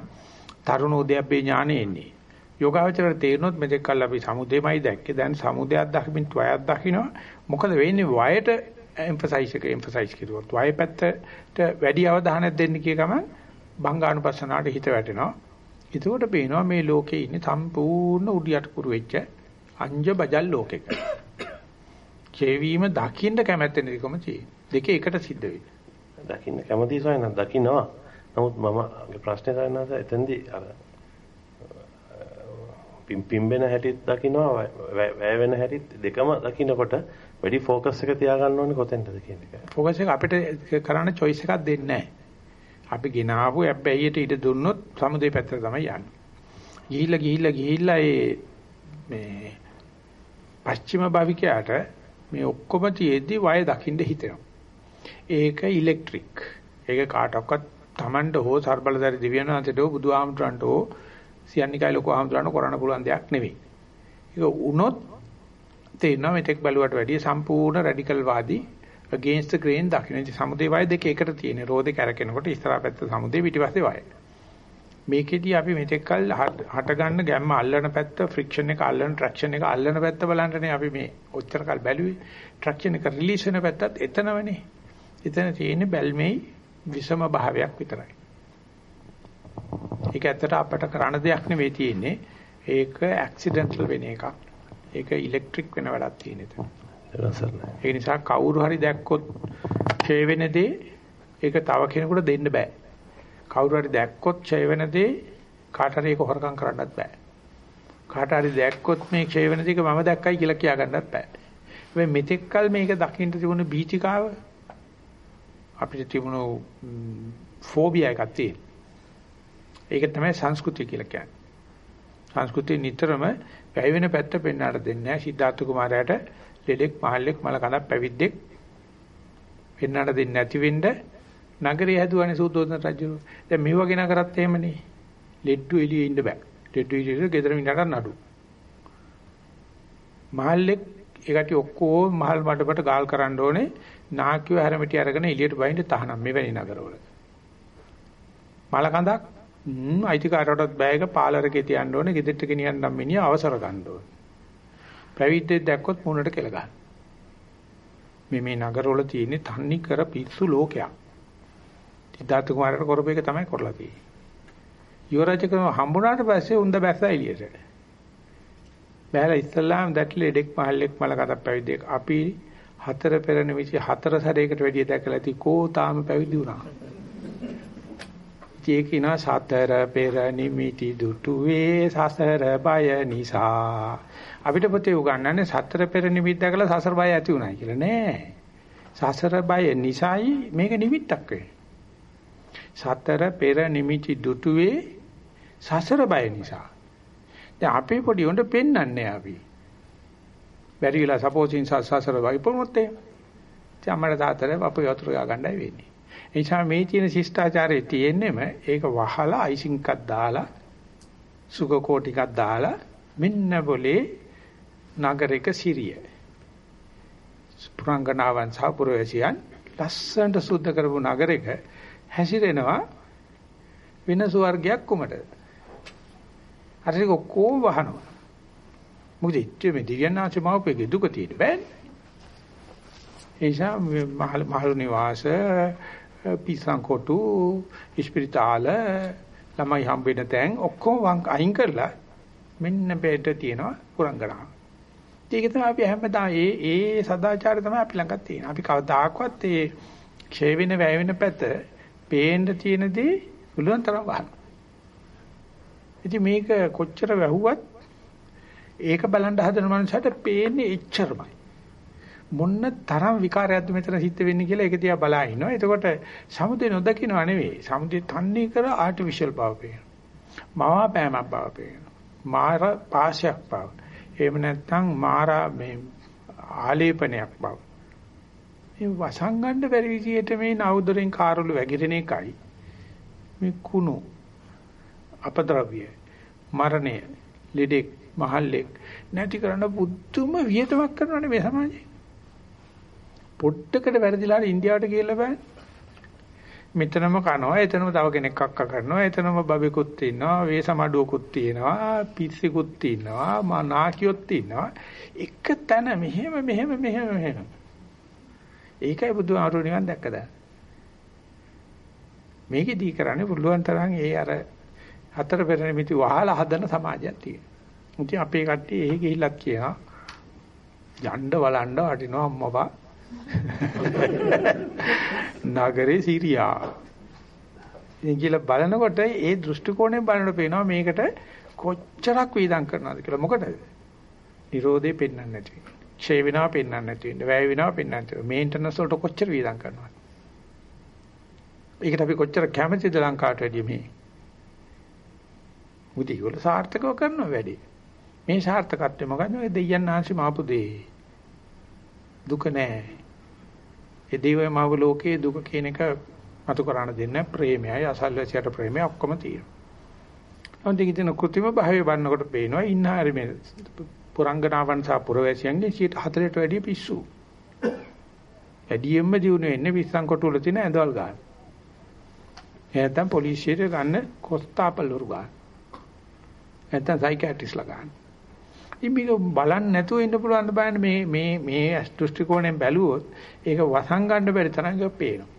තරුණ උද්‍යප්පේ ඥානෙ එන්නේ. යෝගාවචරයට තේරෙනොත් මෙතෙක් කල් අපි සමුදේමයි දැක්කේ. දැන් සමුදයක් දකින්න වයක් දකින්නවා. මොකද වෙන්නේ වයට එම්ෆසයිස් එක එම්ෆසයිස් කරුවොත් වය පැත්තට වැඩි අවධානයක් දෙන්න කිය ගමන් භංගානුපස්සනාවට හිත වැටෙනවා. එතකොට පේනවා මේ ලෝකේ ඉන්නේ සම්පූර්ණ උඩියට කුරු වෙච්ච අංජ බජල් ලෝකෙක. ජීවීම දකින්න කැමැත්ත නිකම තියෙන. දෙක එකට සිද්ධ වෙන. දකින්න කැමති සයන දකින්නවා. නමුත් මම ප්‍රශ්නේ සයනස එතෙන්දී අර පිම් පිම්බෙන හැටිත් දකින්නවා වැය වෙන හැටිත් දෙකම දකින්නකොට වැඩි ફોකස් එක තියාගන්න ඕනේ කොතෙන්ද කියන එක. ફોකස් එක අපිට කරන්න choice එකක් දෙන්නේ නැහැ. අපි ගෙනාවු හැබැයිට ඉඩ දුන්නොත් සමුදේ පැත්තට තමයි යන්නේ. ගිහිල්ලා ගිහිල්ලා ගිහිල්ලා ඒ මේ පශ්චිම භාවිකයාට මේ ඔක්කොම තියේදී වය දකින්න හිතෙනවා. ඒක ඉලෙක්ට්‍රික්. ඒක කාටවත් Tamand හෝ ਸਰබලදාරි දිව්‍යනාථට හෝ බුදුහාමුදුරන්ට හෝ සියන්නිකයි ලොකු ආමුදුරන්ට කරන්න පුළුවන් දෙයක් නෙවෙයි. ඒක උනොත් තේනවා මෙතෙක් බැලුවට වැඩිය සම්පූර්ණ රැඩිකල් වාදී against the grain දකින්න. ඉතින් සමුදේ වය දෙක එකට තියෙන. රෝදේ කැරකෙනකොට ඉස්සරහා පැත්ත සමුදේ පිටිපස්සේ වය. මේකෙදී අපි මෙතෙක්කල් හට ගන්න ගැම්ම අල්ලන පැත්ත ෆ්‍රික්ෂන් එක අල්ලන ට්‍රැක්ෂන් එක අල්ලන පැත්ත බලන්නනේ අපි මේ ඔච්චරකල් බැලුවේ ට්‍රැක්ෂන් එක රිලීස් වෙන පැත්තත් එතනවනේ එතන තියෙන්නේ බැල්මේ විසම භාවයක් විතරයි ඒක ඇත්තට අපට කරන්න දෙයක් නෙවෙයි තියෙන්නේ ඒක ඇක්සිඩන්ටල් වෙන එකක් ඒක ඉලෙක්ට්‍රික් වෙන වැඩක් තියෙන එතන ඒ නිසා කවුරු හරි දැක්කොත් ඡේ වෙන දේ ඒක තව කෙනෙකුට දෙන්න බෑ කවුරු හරි දැක්කොත් ඡය වෙන දේ කාට හරි ඒක හොරකම් කරන්නත් බෑ. කාට හරි දැක්කොත් මේ ඡය වෙන දේක මම දැක්කයි කියලා කියා ගන්නත් බෑ. මේ මෙතෙක්කල් මේක දකින්න තිබුණු බීචිකාව අපිට තිබුණු ෆෝබියා එකක් තියෙන. ඒක තමයි සංස්කෘතිය කියලා කියන්නේ. සංස්කෘතිය නිතරම වැය වෙන පැත්ත පෙන්වන්න දෙන්නේ නැහැ. සිද්ධාර්ථ කුමාරයාට ලෙඩෙක් මහල්ලෙක් මල කඳක් පැවිද්දෙක් පෙන්වන්න දෙන්නේ නැති වෙන්නේ නගරේ හැදුවානේ සූදෝදන රජු. දැන් මෙව ගෙන කරත් එහෙමනේ. ලෙඩ්ඩු එළියේ ඉන්න බෑ. ලෙඩ්ඩු එළියේ ගෙදර මිනිහට නඩු. මහල්ලෙක් ඒකට ඔක්කොම මහල් මඩපට ගාල් කරන්න ඕනේ. නාකියෝ හැරමිටි අරගෙන එළියට බහින්න තහනම් මෙවැනි නගරවල. මල කඳක් හ්ම් අයිතිකාරයටත් බෑයක පාලරකේ තියන්න ඕනේ. ගෙදරට ගෙනියන්න නම් මිනිහ අවසර ගන්න ඕනේ. පැවිද්දෙක් දැක්කොත් මුණට කෙල ගන්න. මේ මේ නගරවල තියෙන තන්නේ කර පිස්සු ලෝකයක්. සිද්ධාර්ථ කුමාරට කරපු එක තමයි කරලා තියෙන්නේ. යුවරජකම හම්බුණාට පස්සේ උන්ද බැස්සා එළියට. බැලලා ඉස්ලාම් දැක්ලේ ඩෙක් මහල්ලෙක් මල කතා පැවිද්දෙක්. අපි හතර පෙර නිමිති හතර සැරයකට වැඩිය දැකලා ඇති කෝ තාම පැවිදි වුණා. ඒකිනා සතර පෙර නිමිති දුටුවේ සසර බය නිසා. අපිට පොතේ උගන්වන්නේ සතර පෙර නිමිති දැකලා සසර බය ඇති උනායි කියලා නෑ. සසර බය නිසායි මේක නිමිත්තක් වෙන්නේ. සතර පෙර නිමිති දුටුවේ සසර බය නිසා. දැන් අපේ පොඩි උන්ට පෙන්වන්නේ අපි. බැරි වෙලා සපෝසින් සසර බය පොමුත් එහෙම. ඉතින් අම්මලා තාත්තලා අපේ වතුර ගා ගන්නයි වෙන්නේ. ඒ නිසා මේ තියෙන ශිෂ්ටාචාරයේ තියෙන්නෙම ඒක වහලා අයිසිං එකක් දාලා සුගකෝ ටිකක් දාලා මෙන්න બોලේ නගරයක සිරිය. පුරංගනාවන් සහ පුරවැසියන් ලස්සනට සුද්ධ කරපු නගරයක හැසිරෙනවා වෙන ස්වර්ගයක් කුමටද? අර ටික ඔක්කොම වහනවා. මොකද ඉච්ච මේ දිව්‍යනාච මවපේගේ දුක තියෙන බෑනේ. ඒ නිසා මහල් මහල් නිවාස පිසං කොටු ඉස්පිරිතාල ළමයි හම්බෙන තැන් ඔක්කොම අයින් කරලා මෙන්න බෙට තියෙනවා පුරංගනාව. ඒක තමයි අපි හැමදාම ඒ ඒ සදාචාරය තමයි අපි ළඟ තියෙන. අපි කවදාකවත් ඒ ක්ෂය වෙන වැය වෙන පැත්ත පේන්න තියෙන දේ පුළුවන් තරම් වහන. ඉතින් මේක කොච්චර වැහුවත් ඒක බලන් හදන මනුස්සයට පේන්නේ එච්චරමයි. මොන්න තරම් විකාරයක්ද මෙතන සිද්ධ වෙන්නේ කියලා ඒක දිහා බලා ඉනවා. එතකොට සමුදේ නොදකින්නව නෙවෙයි. සමුදේ තන්නේ කර ආටිෆිෂල් බව පේනවා. මාවා පෑමක් බව පේනවා. මාර පාශයක් බව. එහෙම නැත්නම් මාරා මේ ආලේපනයක් බව. මේ වසංගණ්ඩ බැරි විදියට මේ නවුදරෙන් කාරළු වැగిරෙන එකයි. මේ කුණු අපද්‍රව්‍ය මරණය ලෙඩෙක් මහල්ලෙක් නැති කරන බුද්ධම වියතමක් කරනවානේ මේ සමාජේ පොට්ටකට වැරදිලා ඉන්දියාවට කියලා බෑ මෙතනම කනවා එතනම තව කෙනෙක් අක්ක කරනවා එතනම බබෙකුත් ඉන්නවා වේසමඩුවකුත් තියෙනවා පිස්සිකුත් ඉන්නවා මානාකියොත් ඉන්නවා එක තැන මෙහෙම මෙහෙම මෙහෙම මෙහෙම ඒකයි බුදුහාමුදුරු නිවන් දැක්කද? මේකෙදී කරන්නේ පුළුවන් තරම් ඒ අර හතර පෙර නිමිති වහලා හදන සමාජයක් තියෙනවා. ඉතින් අපේ කට්ටිය එහෙ ගිහිල්ලත් කියනවා යන්න බලන්න වටිනවා අම්මපා. [laughs] නගරේ සිරියා. ඉතින් කියලා බලනකොට ඒ දෘෂ්ටි කෝණයෙන් බලනකොට පේනවා මේකට කොච්චරක් වේදම් කරනවද කියලා. මොකටද? Nirodhe පෙන්වන්න නැති වෙන්නේ. ක්ෂය වෙනවා පෙන්වන්න නැති වෙන්නේ. වැය වෙනවා පෙන්වන්න නැති වෙන්නේ. මේන්ටනන්ස් වලට කොච්චර වියදම් කරනවද? ඒකට අපි කොච්චර කැමතිද ලංකාවට වැඩිය මේ? මුදී වල සාර්ථකව කරන වැඩි. මේ සාර්ථකත්වය මොකද්ද? මේ දෙයයන් ආංශි මාපු දේ. දුක නෑ. ඒ දේවය මාව ලෝකයේ දුක කියන එක මතු කරණ දෙන්න ප්‍රේමයයි අසල්වැසියට ප්‍රේමය ඔක්කොම තියෙනවා. ඔන්දික දින කෘත්‍රිම භාවයේ බannකොට පේනවා ඉන්න හරි මේ පුරංගනාවන් සහ පුරවැසියන්ගේ 104ට වැඩිය පිස්සු. වැඩියෙන්ම දිනු වෙන්නේ පිස්සන් කොටුවල තියෙන ඇඳවල් ගන්න. නැත්නම් පොලිසියට ගන්න කොස්තාපල්වරු ගන්න. නැත්නම් සයිකියාට්‍රිස්ලා ගන්න. ඉතින් මේක බලන්න නැතුව ඉන්න පුළුවන් බෑනේ මේ මේ මේ දෘෂ්ටි කෝණයෙන් බැලුවොත් ඒක වසන් ගන්න බැරි තරම් ඒක පේනවා.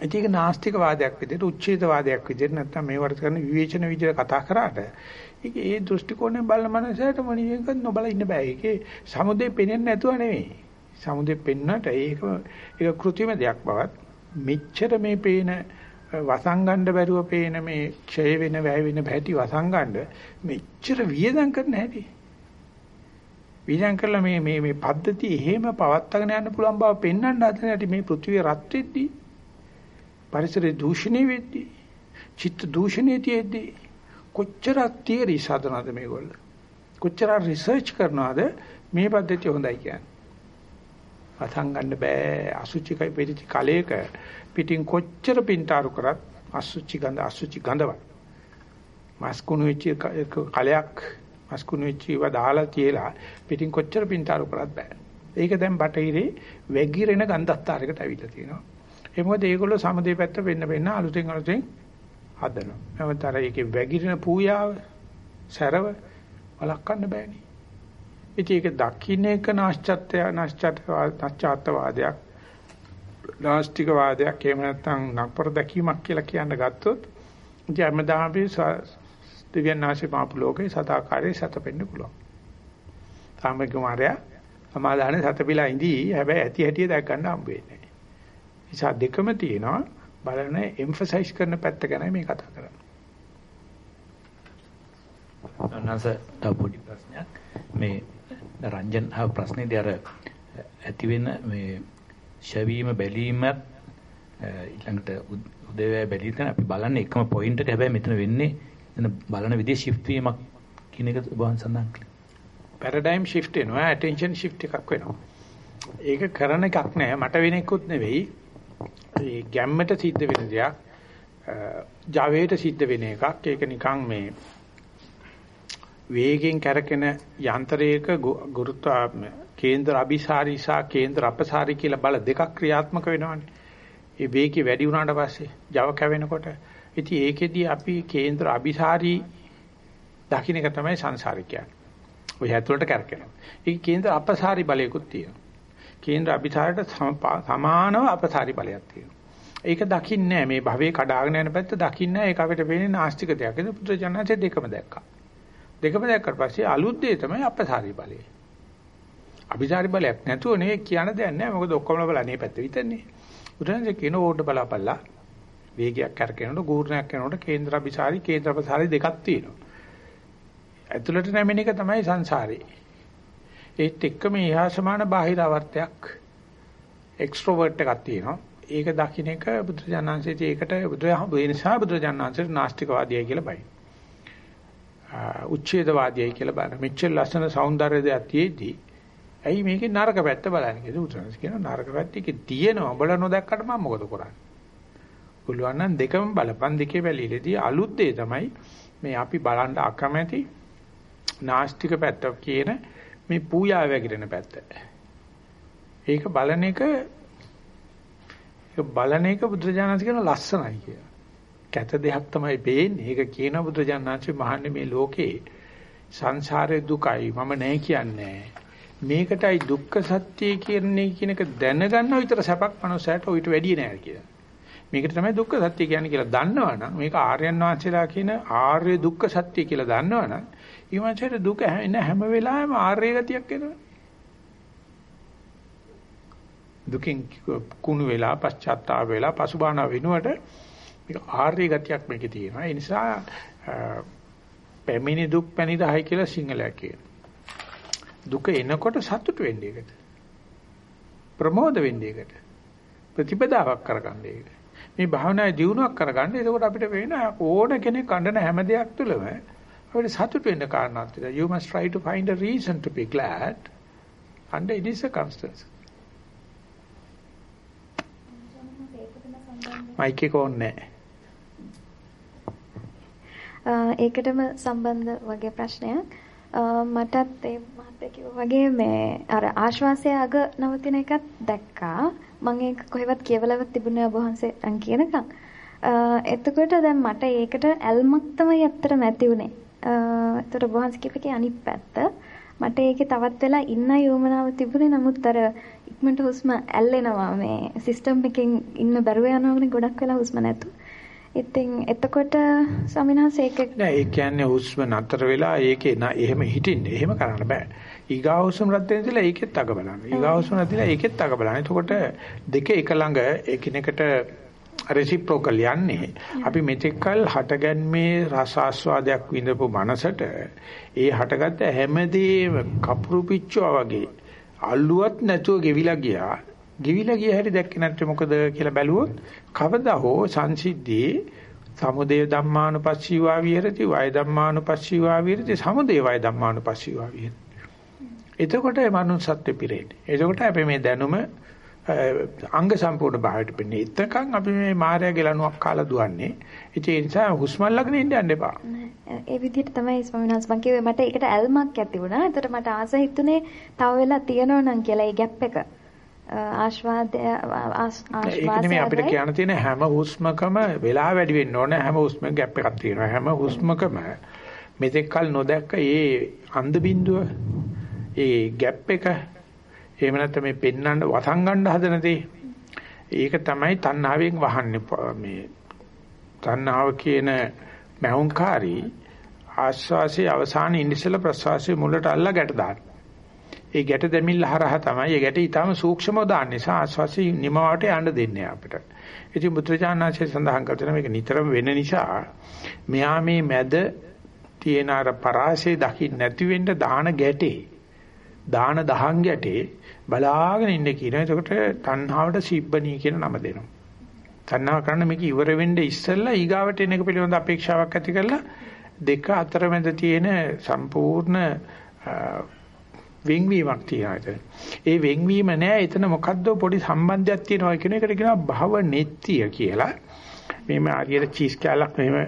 ඉතින් ඒක නාස්තික වාදයක් විදිහට උච්ඡේද වාදයක් විදිහට නැත්නම් මේවට කරන විවේචන විදිහට කතා කරාට ඒක ඒ දෘෂ්ටි කෝණයෙන් බලන මනසට මොනියක නොබල ඉන්න බෑ. ඒකේ සමුදේ පෙනෙන්නේ නැතුව නෙවෙයි. සමුදේ පෙන්නට ඒක ඒක કૃත්‍රිම දෙයක් බවත් මෙච්චර මේ පේන වසංගණ්ඩ බැරුව පේන මේ ක්ෂය වෙන වැය වෙන පැටි වසංගණ්ඩ මෙච්චර වියදම් කරන්න හැටි. වියදම් කළා මේ මේ මේ පද්ධතිය එහෙම පවත්වාගෙන යන්න පුළුවන් බව පෙන්වන්න හදන හැටි මේ පෘථිවිය රත් වෙද්දී පරිසරය දූෂණය වෙද්දී චිත්ත දූෂණය තියෙද්දී කොච්චර තියරි සාධනද මේගොල්ල කොච්චර රිසර්ච් කරනවද මේ පද්ධතිය හොඳයි කියන්නේ. වසංගණ්ඩ බෑ අසුචිකයි පිටිචි කලයක පිටින් කොච්චර පින්තාරු කරත් අසුචි ගඳ අසුචි ගඳවත්. මස්කුණු වෙච්ච කලයක් මස්කුණු වෙච්ච ඒවා දාලා තියලා පිටින් කොච්චර පින්තාරු කරත් බෑ. ඒක දැන් බටහිරේ වැගිරෙන ගන්ධස්තරයකට ඇවිල්ලා තියෙනවා. ඒ මොකද ඒගොල්ලෝ සමදේ පැත්ත වෙන්න වෙන්න අලුතෙන් අලුතෙන් හදනවා. නැවතර ඒකේ වැගිරෙන පූයාව සැරව වළක්වන්න බෑනේ. ඉතින් ඒක දකින්න එක නැස්චත්‍ය නැස්චත්වාදයක් නාස්තික වාදයක් එහෙම නැත්නම් නපර දැකීමක් කියලා කියන්න ගත්තොත් ඉතින් හැමදාම අපි දිව්‍යනාශි මාපු ලෝකේ සදාකාරයේ සතපෙන්න පුළුවන්. සාමික මාර්යා සමාදානේ සතපිලා ඉඳී හැබැයි ඇති හැටිය දැක් ගන්න හම්බ වෙන්නේ නැහැ. නිසා දෙකම තියෙනවා බලන එම්ෆසයිස් කරන පැත්ත ගැනයි මේ කතා කරන්නේ. අනස තව පොඩි ප්‍රශ්නයක් මේ රංජන් ආ ප්‍රශ්නේදී අර ඇති වෙන මේ ශවීම බැලීමත් ඊළඟට උදේවැය බැලීම අපි බලන්නේ එකම පොයින්ට් එක හැබැයි මෙතන වෙන්නේ එන බලන විදිහ ෂිෆ්ට් වීමක් කියන එක ඔබවන් සඳහන් කළා. පැරඩයිම් ෂිෆ්ට් වෙනවා ඇටෙන්ෂන් ෂිෆ්ට් එකක් වෙනවා. ඒක කරන එකක් නෑ මට වෙන එකකුත් නෙවෙයි. ඒ ගැම්මට සිද්ධ වෙන දෙයක්. ජවයට සිද්ධ වෙන එකක්. ඒක නිකන් මේ වේගෙන් කැරකෙන යන්ත්‍රයක ගුරුත්වාම කේන්ද්‍ර අபிසාරී සහ කේන්ද්‍ර අපසාරී කියලා බල දෙකක් ක්‍රියාත්මක වෙනවානේ. ඒ වේගය වැඩි වුණාට පස්සේ Java කැවෙනකොට ඉතින් ඒකෙදී අපි කේන්ද්‍ර අபிසාරී දකින්න එක තමයි සංසාරික කියන්නේ. ඔය ඇතුළට කැරකෙනවා. ඒක කේන්ද්‍ර අපසාරී බලයකුත් තියෙනවා. කේන්ද්‍ර අபிසාරයට සමානව අපසාරී බලයක් තියෙනවා. ඒක දකින්නේ මේ භවයේ කඩාගෙන යන පැත්ත දකින්නේ ඒක අපිට පේන්නේ නාස්තික දෙයක්. ඒක පුදුජනනාසේ දෙකම දැක්කා. දෙකම දැක්කට පස්සේ අලුත් දේ තමයි අපසාරී බලය. අභිසාරි බලයක් නැතුව නෙවෙයි කියන දෙයක් නැහැ. මොකද ඔක්කොම බලන්නේ පැත්ත විතරනේ. උදාහරණයක් කියන ඕඩ බලාපල්ලා වේගයක් කරකිනකොට ගූර්ණයක් කරනකොට කේන්ද්‍ර අභිසාරි කේන්ද්‍ර අපසාරි දෙකක් තියෙනවා. ඇතුළට නැමෙන එක තමයි සංසාරේ. ඒත් එක්කම එහා සමාන බාහිර ආවර්තයක් එක්ස්ට්‍රෝවර්ට් එකක් තියෙනවා. ඒක දකින්න එක බුදුජානන්සේට ඒකට බුදුහාම ඒ නිසා බුදුජානන්සේට නාස්තිකවාදියයි කියලා බයි. උච්ඡේදවාදීයි කියලා බලන මෙච්චර ලස්සන సౌందර්ය දෙයක් තියේදී ඇයි මේකේ නරක පැත්ත බලන්නේ කියලා උසස් කියන නරක පැත්ත එකේ තියෙනවා. ඔබලා නොදැක්කට මම මොකද කරන්නේ? පුළුවන් නම් දෙකම බලපන්. දෙකේ වැලීලේදී අලුත් දේ තමයි මේ අපි බලන්න අකමැති නාස්තික පැත්ත කියන මේ පූජා වැගිරෙන පැත්ත. ඒක බලන එක ඒක බලන එක බුදුරජාණන් කියන ලස්සනයි කියලා. කැත දෙයක් තමයි පේන්නේ. ඒක කියන බුදුරජාණන් මහන්නේ මේ ලෝකේ සංසාරේ දුකයි මම නැහැ කියන්නේ. මේකටයි දුක්ඛ සත්‍ය කියන්නේ කියන එක දැනගන්නව විතර සැපක් මනුස්සයට ඔయిత වැඩි නෑ කියලා. මේකට තමයි දුක්ඛ සත්‍ය කියන්නේ කියලා දන්නවනම් මේක ආර්යයන් වහන්සේලා කියන ආර්ය දුක්ඛ සත්‍ය කියලා දන්නවනම් ඊමණට දුක එන හැම වෙලාවෙම ආර්ය ගතියක් එනවා. දුකින් කුණු වෙලා පශ්චාත්තාප වෙලා පසුබාන වෙනුවට මේක ආර්ය ගතියක් මේකේ තියෙනවා. ඒ නිසා පැමිණි දුක් පැනිරහයි කියලා සිංහලයක් කියනවා. දුක එනකොට සතුට වෙන්නේ ඒකට. ප්‍රමෝද වෙන්නේ ඒකට. ප්‍රතිපදාවක් කරගන්න ඒක. මේ භාවනාවේ දියුණුවක් කරගන්න. එතකොට අපිට වෙන ඕන කෙනෙක් අඬන හැම දෙයක් තුළම අපිට සතුට වෙන්න කාරණාවක් තියෙනවා. You must try to find a reason to be glad under any circumstances. Mic එක ඕනේ නැහැ. ඒකටම සම්බන්ධ වගේ ප්‍රශ්නයක්. මටත් ඒ මහත්තයා කිව්වා වගේ මේ අර ආශ්වාසය අග නවතින එකත් දැක්කා. මම ඒක කොහෙවත් කියවලවත් තිබුණේ ඔබ වහන්සේ අන් කියනකම්. එතකොට දැන් මට ඒකට ඇල්මක් තමයි ඇත්තටම ඇති උනේ. ඒතර වහන්සේ කිව්වේ අනිත් පැත්ත. මට ඒකේ තවත් වෙලා ඉන්න යොමනාව තිබුණේ නමුත් අර ඉක්මනට හුස්ම ඇල්ලෙනවා මේ සිස්ටම් එකෙන් ඉන්න බැරුව යනවානේ ගොඩක් වෙලා හුස්ම නැතු. ඉතින් එතකොට ස්වාමිනාස් ඒක නෑ ඒ කියන්නේ හුස්ම නතර වෙලා ඒකේ නා එහෙම හිටින්න එහෙම කරන්න බෑ. ඊගා හුස්ම රත් වෙන ඉතලා ඒකෙත් අග බලන්න. ඊගා හුස්ම නැතිලා ඒකෙත් අග බලන්න. එතකොට දෙක එක ළඟ එකිනෙකට රෙසිප්‍රොකල් යන්නේ. අපි මෙතෙක්කල් හටගන්මේ රස ආස්වාදයක් විඳපු මනසට ඒ හටගත්ත හැමදේම කපුරු පිච්චුවා වගේ අල්ලුවත් නැතුව ගෙවිලා ගියා. ගෙවිලා ගිය හැටි දැක්කේ නැත්නම් මොකද කියලා බැලුවොත් කවදා හෝ සංසිද්ධියේ සමුදය ධම්මානුපස්සීවා විහෙරති වය ධම්මානුපස්සීවා විහෙරති සමුදය වය ධම්මානුපස්සීවා විහෙරති එතකොට මනුස්සත්වෙ පිරෙන්නේ. එතකොට අපි මේ දැනුම අංග සම්පූර්ණ භාවයට පෙන්නේ. එතකන් අපි මේ මායя ගලනුවක් කාලා දුවන්නේ. ඒ නිසා හුස්ම ළඟන ඉන්න යන්න එපා. ඒ විදිහට තමයි ස්වාමීන් වහන්සේ මං කිව්වේ මට ඒකට ඇල්මක් ඇති වුණා. ඒතර මට ආස හිතුනේ තව වෙලා තියෙනවා නම් කියලා ඒ ગેප් එක. ආශ්වාදය ආශ්වාදය අපිට කියන්න තියෙන හැම හුස්මකම වෙලා වැඩි වෙන්න ඕනේ හැම හුස්මක ગેප් එකක් තියෙනවා. හැම හුස්මකම මෙතෙක් කල නොදැක්ක ඒ අන්ධ බින්දුව ඒ ગેප් එක එහෙම නැත්නම් මේ පෙන්නන්න වසන් ගන්න හදන දේ ඒක තමයි තණ්හාවෙන් වහන්නේ මේ තණ්හාව කියන මහුංකාරී ආස්වාසේ අවසානයේ ඉනිසල ප්‍රසවාසයේ මුලට අල්ලා ගැට දාන. ඒ ගැට දෙමිල්ල හරහා තමයි ඒ ගැට ඊටම සූක්ෂමව දාන්න නිසා ආස්වාසේ නිමවට යන්න දෙන්නේ අපිට. ඉතින් බුද්ධචානන්සේ සඳහන් කරන මේක නිතරම වෙන නිසා මෙහා මේ මැද තියෙන අර පරාසය දකින්න නැති වෙන්න දාන ගැටේ දාන දහං ගැටේ බලාගෙන ඉන්න කියනවා. එතකොට තණ්හාවට සිබ්බණී කියන නම දෙනවා. තණ්හාව කරන්න මේක ඉවර වෙන්න ඉස්සෙල්ලා ඊගාවට එන එක පිළිබඳ අපේක්ෂාවක් ඇති කරලා දෙක අතරමැද තියෙන සම්පූර්ණ වෙන්වීමක් තියෙනවා. ඒ වෙන්වීම නෑ එතන මොකද්ද පොඩි සම්බන්ධයක් තියෙනවා කියන එකට කියනවා භව නෙත්තිය කියලා. මේ හරියට චීස් කෑල්ලක් මෙහෙම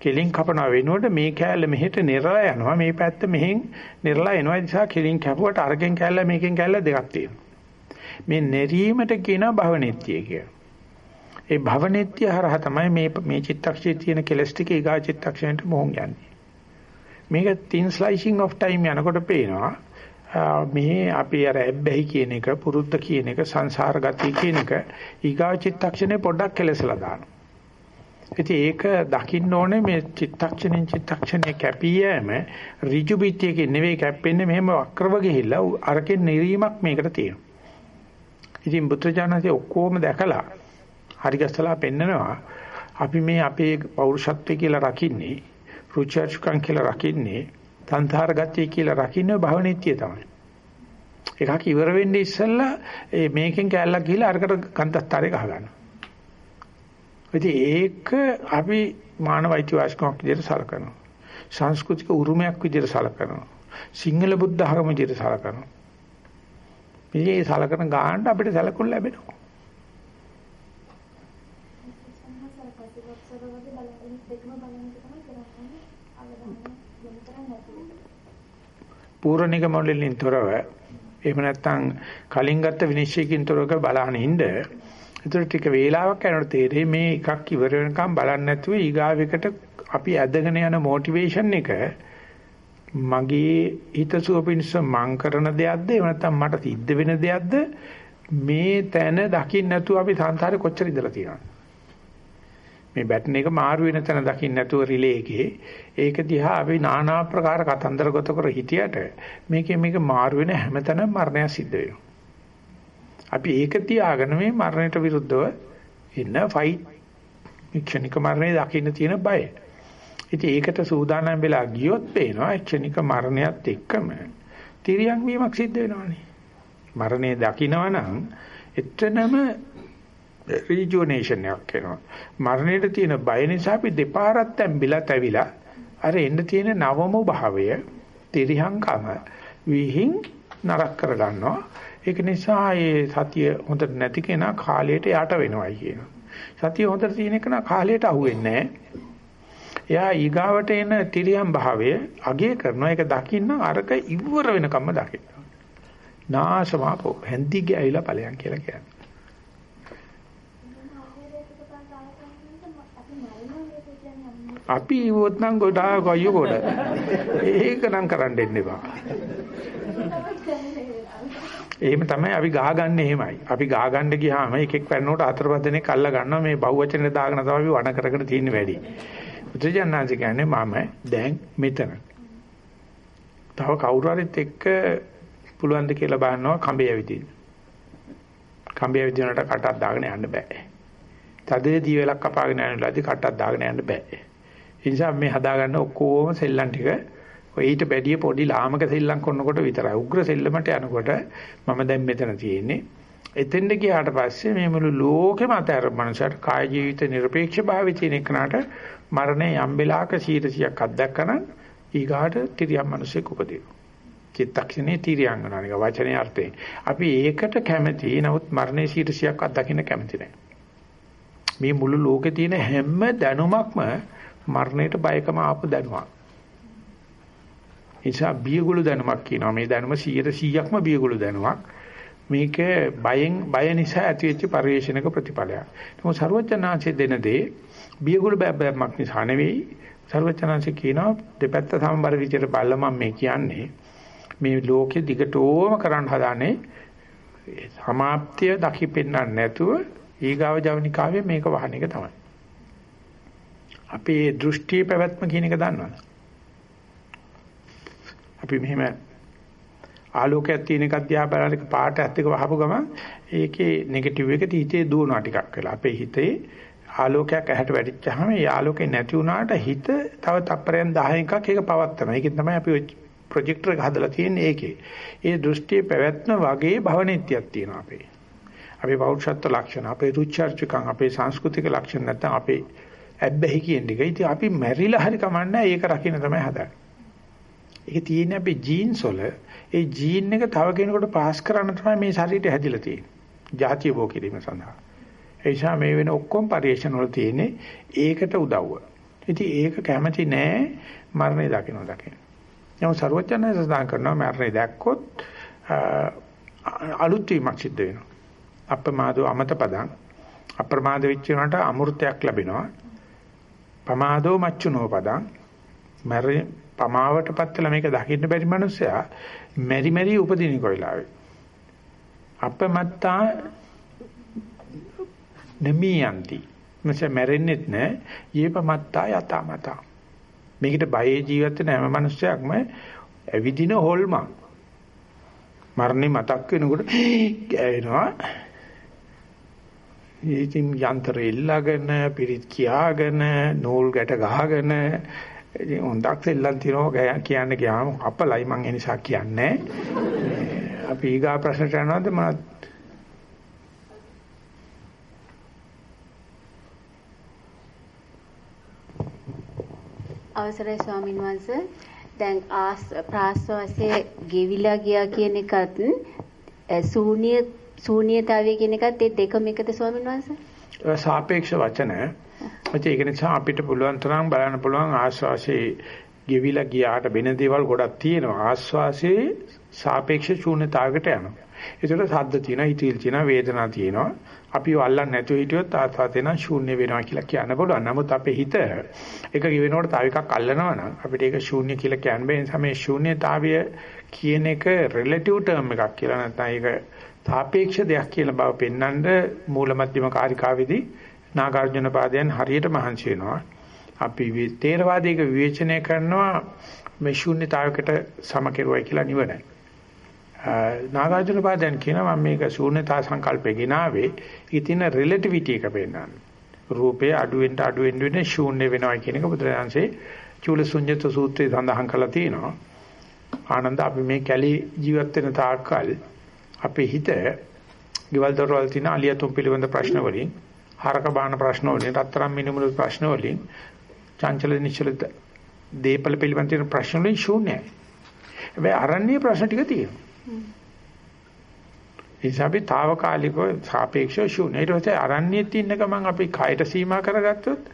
කෙලින් කපනවා වෙනුවට මේ කෑල්ල මෙහෙට නිරලා යනවා. මේ පැත්ත මෙහෙන් නිරලා එනවා. ඒ නිසා කෙලින් කැපුවට අරගෙන් කෑල්ල මේකෙන් කෑල්ල දෙකක් තියෙනවා. මේ නෙරීමට කියනවා භවනෙත්‍ය කියලා. ඒ භවනෙත්‍ය හරහා තමයි මේ මේ චිත්තක්ෂයේ තියෙන කෙලස් ටික ඊගා චිත්තක්ෂයට මොහොන් යන්නේ. මේක තින් ස්ලයිසිං ඔෆ් ටයිම් යනකොට පේනවා. මේ අපි අර ඇබ්බැහි කියන එක පුරුද්ද කියන එක සංසාර ගතිය කියන එක ඊගා චිත්තක්ෂණේ පොඩ්ඩක් කෙලසලා දානවා. ඉතින් ඒක දකින්න ඕනේ මේ චිත්තක්ෂණෙන් චිත්තක්ෂණේ කැපී යෑම ඍජු පිටියකින් නෙවෙයි කැපෙන්නේ මෙහෙම වක්‍රව ගිහිල්ලා අරකින් නිරීමක් මේකට තියෙනවා. ඉතින් බුද්ධජනකේ ඔක්කොම දැකලා හරි ගැස්සලා පෙන්නනවා. අපි මේ අපේ පෞරුෂත්වය කියලා රකින්නේ රුචර්ජකම් කියලා රකින්නේ තන්තර ගතිය කියලා රකින්නේ භවනිත්‍ය තමයි. එකක් ඉවර වෙන්නේ ඉස්සෙල්ලා මේකෙන් කැල්ලක් ගිහිල්ලා අරකට කන්දස්තරේ ගහ ගන්නවා. ඉතින් ඒක අපි මානව අයිතිවාසිකමක් විදිහට සලකනවා. සංස්කෘතික උරුමයක් විදිහට සලකනවා. සිංහල බුද්ධ ධර්ම විදිහට සලකනවා. මේ සලකන ගානට අපිට සැලකුම් ලැබෙනවා. පූර්ණික මොඩෙලින් තොරව එහෙම නැත්නම් කලින් ගත්ත විනිශ්චයකින් තොරව බලහන් ඉන්න ඒතර ටික වේලාවක් යනකොට තේරෙයි මේ එකක් ඉවර වෙනකම් බලන්නේ නැතුව ඊගාවෙකට අපි ඇදගෙන යන මොටිවේෂන් එක මගේ හිතසුව පිණිස මං කරන දෙයක්ද එහෙම නැත්නම් මට සිද්ධ වෙන දෙයක්ද මේ තැන දකින්න නැතුව අපි සංසාරේ කොච්චර ඉඳලා තියෙනවද? මේ බැටන් එක මාරු වෙන තැන දකින්න නැතුව රිලේ එකේ ඒක දිහා අපි নানা ආකාර කතන්දර ගොත කර හිටියට මේකේ මේක මාරු වෙන හැමතැනම මරණය සිද්ධ වෙනවා අපි ඒක තියාගෙන මේ මරණයට විරුද්ධව ඉන්න ෆයිට් ක්ෂණික මරණය දකින්න තියෙන බය. ඉතින් ඒකට සූදානම් වෙලා ගියොත් පේනවා ක්ෂණික මරණයත් එක්කම තිරියන් වීමක් සිද්ධ වෙනවානේ. මරණය දකිනවනම් එතනම රිජුනේෂන් එකක් වෙනවා. මරණයට තියෙන බය නිසා අපි දෙපාරක් තැම්බිලා තැවිලා අර එන්න තියෙන නවම භාවය තිරියංකම විහිං නරක කර ගන්නවා. ඒක නිසා ඒ සතිය හොඳට නැති කෙනා කාලයට යට වෙනවයි කියනවා. සතිය හොඳට තියෙන කෙනා කාලයට අහු වෙන්නේ එයා ඊගාවට එන තිරියම් භාවය අගය කරනවා. ඒක දකින්න අරක ඉවර වෙනකම්ම දකින්න. නාශමාපෝ හැන්දි ගෑවිලා ඵලයන් කියලා කියන්නේ. අපි ඉවොත් නම් ගොඩාක් අයියෝ කොට. ඒක නම් කරන්න දෙන්න එපා. එහෙම තමයි අපි ගහගන්නේ එහෙමයි. අපි ගහගන්න ගියාම එකෙක් පැනනකොට හතර පහ දෙනෙක් අල්ල ගන්නවා මේ බහුවචනේ දාගෙන තමයි අපි වණ කර කර තියෙන වැඩි. බුදුජානනාංශ කියන්නේ මම දැන් මෙතන. තව කවුරු හරිත් එක්ක පුළුවන් ද කියලා බලනවා කඹේ ඇවිදින්න. කඹේ ඇවිදිනකොට කටක් දාගෙන යන්න බෑ. තදේ දී වෙලක් කපාගෙන යනලාදී කටක් දාගෙන යන්න බෑ. ඒ නිසා මේ හදාගන්න ඔක්කොම සෙල්ලම් ටික ඔය ඊට බැඩිය පොඩි ලාමක සෙල්ලම් කරනකොට විතරයි. උග්‍ර සෙල්ලමට යනකොට මම දැන් මෙතන තියෙන්නේ. එතෙන්ද ගියාට පස්සේ මේ මුළු ලෝකෙම අතර මනසට කාය ජීවිත নিরপেক্ষ භාවය තියෙන එකනට මරණය යම් වෙලාවක 100ක් අත්දැකනනම් ඊගාට තිරියම් මිනිසෙක් උපදිනවා. චිත්තක්ෂණේ තිරියංගන එක වචනේ අර්ථයෙන්. අපි ඒකට කැමති. නමුත් මරණේ 100ක් අත්දකින්න කැමති නැහැ. මේ මුළු ලෝකේ තියෙන හැම දැනුමක්ම මරණයට බයකම ආපු දැනුමක්. නිසා බියගුළු දැනුමක් කියනවා. මේ දැනුම 100%ක්ම බියගුළු දැනුමක්. මේක බයෙන් බය නිසා ඇතිවෙච්ච පරිේශනක ප්‍රතිඵලයක්. නමුත් ਸਰවඥාන්සේ දෙන දේ බියගුළු බැබ්බමක් නිසා නෙවෙයි. ਸਰවඥාන්සේ කියනවා දෙපැත්ත සමබර විදියට බලලා මම මේ කියන්නේ මේ ලෝකෙ දිගටම කරන්න හදානේ සමාප්තිය දකිපෙන්නක් නැතුව ඊගාව ජවනිකාවේ මේක වහන එක තමයි. අපේ දෘෂ්ටි පැවැත්ම කියන එක දන්නවද? අපි මෙහෙම ආලෝකයක් තියෙන එකක් දිහා බලන පාට ඇත්ත එක වහපු ගමන් ඒකේ නෙගටිව් එක හිතේ දුවනවා ටිකක් වෙලා. අපේ හිතේ ආලෝකයක් ඇහැට වැටිච්චාම ඒ ආලෝකේ නැති වුණාට හිත තව තප්පරයන් 10 එකක් ඒක පවත්නවා. ඒකෙන් තමයි අපි ප්‍රොජෙක්ටර් එක හදලා තියෙන්නේ ඒකේ. ඒ දෘෂ්ටි පැවැත්ම වගේ භවනිත්‍යයක් තියෙනවා අපේ. අපේ පෞරුෂත්ව ලක්ෂණ, අපේ රුචර්චකම්, අපේ සංස්කෘතික ලක්ෂණ නැත්නම් අපේ ඇබ්බැහි කියන එක. ඉතින් අපි මැරිලා හරි කමන්නේ ඒක රකින්න තමයි හදන්නේ. ඒක තියෙන්නේ අපේ ජීන්ස් වල. ඒ ජීන් එක තව කෙනෙකුට පාස් කරන්න තමයි මේ ශරීරය හැදිලා තියෙන්නේ. ජාතිය බෝ කිරීම සඳහා. ඒ නිසා මේ වෙන ඔක්කොම පරිේශන වල තියෙන්නේ ඒකට උදව්ව. ඉතින් ඒක කැමැති නෑ මරණය දකින්න දකින්න. නමුත් ਸਰවඥයන් සඳහන් කරනවා මරණය දැක්කොත් අලුත් වීමක් සිද්ධ වෙනවා. අප්‍රමාදෝ අමත පදං අප්‍රමාද වෙච්ච උනට අමෘතයක් ලැබෙනවා. පමාදෝ මච්චුනෝ පදං මරේ පමාවටපත් වෙලා මේක දකින්න බැරි මිනිස්සයා මෙරි මෙරි උපදින කොයිලාවේ. අපමත්තා නමියන්ති. මෙසේ මැරෙන්නෙත් නෑ. ඊපමත්තා යතමතා. මේකට බයේ ජීවත් වෙන හැම මිනිස්සයක්ම ඇවිදින හොල්මන්. මරණය මතක් වෙනකොට [gasps] ගෑවෙනවා. ඉතින් යන්ත්‍ර එල්ලගෙන පිරිත් කියාගෙන නූල් ගැට ගහගෙන ඉතින් හොඳක් සෙල්ලම් තියනවා කියන්න ගියාම අපලයි මං ඒ නිසා කියන්නේ. අපි ඊගා ප්‍රශ්නට යනවාද මම අවසරයි ස්වාමින් වහන්සේ. දැන් ආස් ප්‍රාස්වාසයේ ගෙවිලා ගියා කියන එකත් ශූන්‍ය ශූන්‍යතාවය කියන එකත් ඒ දෙකම එකද ස්වාමින් වහන්සේ? සාපේක්ෂ වචන. ඒක නිසා අපිට පුළුවන් තරම් බලන්න පුළුවන් ආස්වාසේ ගෙවිලා ගියාට වෙන දේවල් ගොඩක් තියෙනවා. ආස්වාසේ සාපේක්ෂ ශූන්‍යතාවයකට යනවා. ඒකට සද්ද තියෙනවා, හිතවිලි තියෙනවා, වේදනා තියෙනවා. අපිව අල්ලන්නේ නැතුව හිටියොත් ආස්වාදේ නම් ශූන්‍ය වෙනවා කියලා කියන්න පුළුවන්. නමුත් අපේ හිත එක ගෙවෙනකොට තව එකක් අල්ලනවා නම් අපිට ඒක ශූන්‍ය කියලා කියන්න බෑ. ඒ නිසා මේ ශූන්‍යතාවය කියන එක රිලටිව් ටර්ම් එකක් කියලා නැත්නම් ඒක සාපේක්ෂ දෙයක් කියලා බව පෙන්වන්න මූල මධ්‍යම කාරිකාවේදී නාගාර්ජුන පාදයන් හරියට මහන්සි වෙනවා. අපි තේරවාදයක විවේචනය කරනවා මේ ශූන්‍යතාවයකට සම කෙරුවයි කියලා නිවනයි. නාගාර්ජුන පාදයන් කියනවා මම මේක ශූන්‍යතා සංකල්පේ ගෙනාවේ ඉතින් රිලටිවිටි එක පෙන්නන්න. රූපේ අඩු වෙන්න අඩු වෙන්න වෙන ශූන්‍ය වෙනවා කියන එක බුදුරජාන්සේ චූලසුඤ්ඤත සූත්‍රයේ සඳහන් කරලා තියෙනවා. ආනන්ද අපි මේ කැලි ජීවත් වෙන තාක්කල් අපේ හිත ගෙවල් දොරවල් තියෙන අලියතුන් පිළිබඳ ප්‍රශ්න වලින් හරක බාන ප්‍රශ්න වලින් රත්තරන් මිනිමුළු ප්‍රශ්න වලින් චංචල නිශ්චල දීපල පිළිබඳ තියෙන ප්‍රශ්න වලින් ශූන්‍යයි. හැබැයි අරන්නේ ප්‍රශ්න ටික තියෙනවා. ඒසබි తాවකාලිකව සාපේක්ෂව ශූන්‍ය. ඊට පස්සේ අරණ්‍යයේ ඉන්න ගමන් අපි කයට සීමා කරගත්තොත්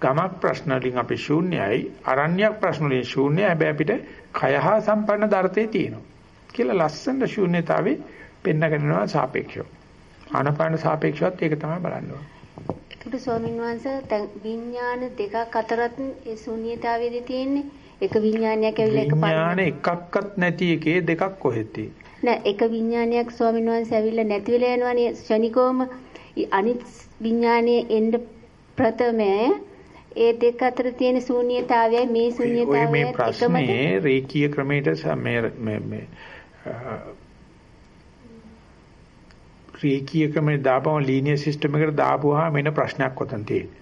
ගමක් ප්‍රශ්න වලින් අපි ශූන්‍යයි අරණ්‍යයක් ප්‍රශ්න වලින් ශූන්‍යයි. හැබැයි අපිට කය හා සම්පන්න ධර්තේ තියෙනවා. කියලා ලස්සන ශූන්‍යතාවේ පෙන්නගෙනවා සාපේක්ෂව. ආනපාන සාපේක්ෂවත් ඒක තමයි බලන්න. ඕනේ. ඒකට ස්වාමීන් වහන්සේ විඥාන දෙකක් අතරත් ඒ ශූන්‍යතාවයේදී තියෙන්නේ. එක විඥානයක් ඇවිල්ලා එක විඥාන එකක්වත් නැති එකේ දෙකක් කොහෙද නෑ එක විඥානයක් ස්වාමීන් වහන්සේ ඇවිල්ලා නැති වෙලා යනවනේ. ශනිකෝම අනිත් විඥානයේ එන්න ප්‍රථමයේ ඒ දෙක අතර තියෙන ශූන්‍යතාවයයි මේ ශූන්‍යතාවයයි එකමද? මේ රේඛීය ක්‍රමයට මේ මේ රේඛීයකම දාපම ලීනියර් සිස්ටම් එකට දාපුවාම එන ප්‍රශ්නයක් ඔතන තියෙන්නේ.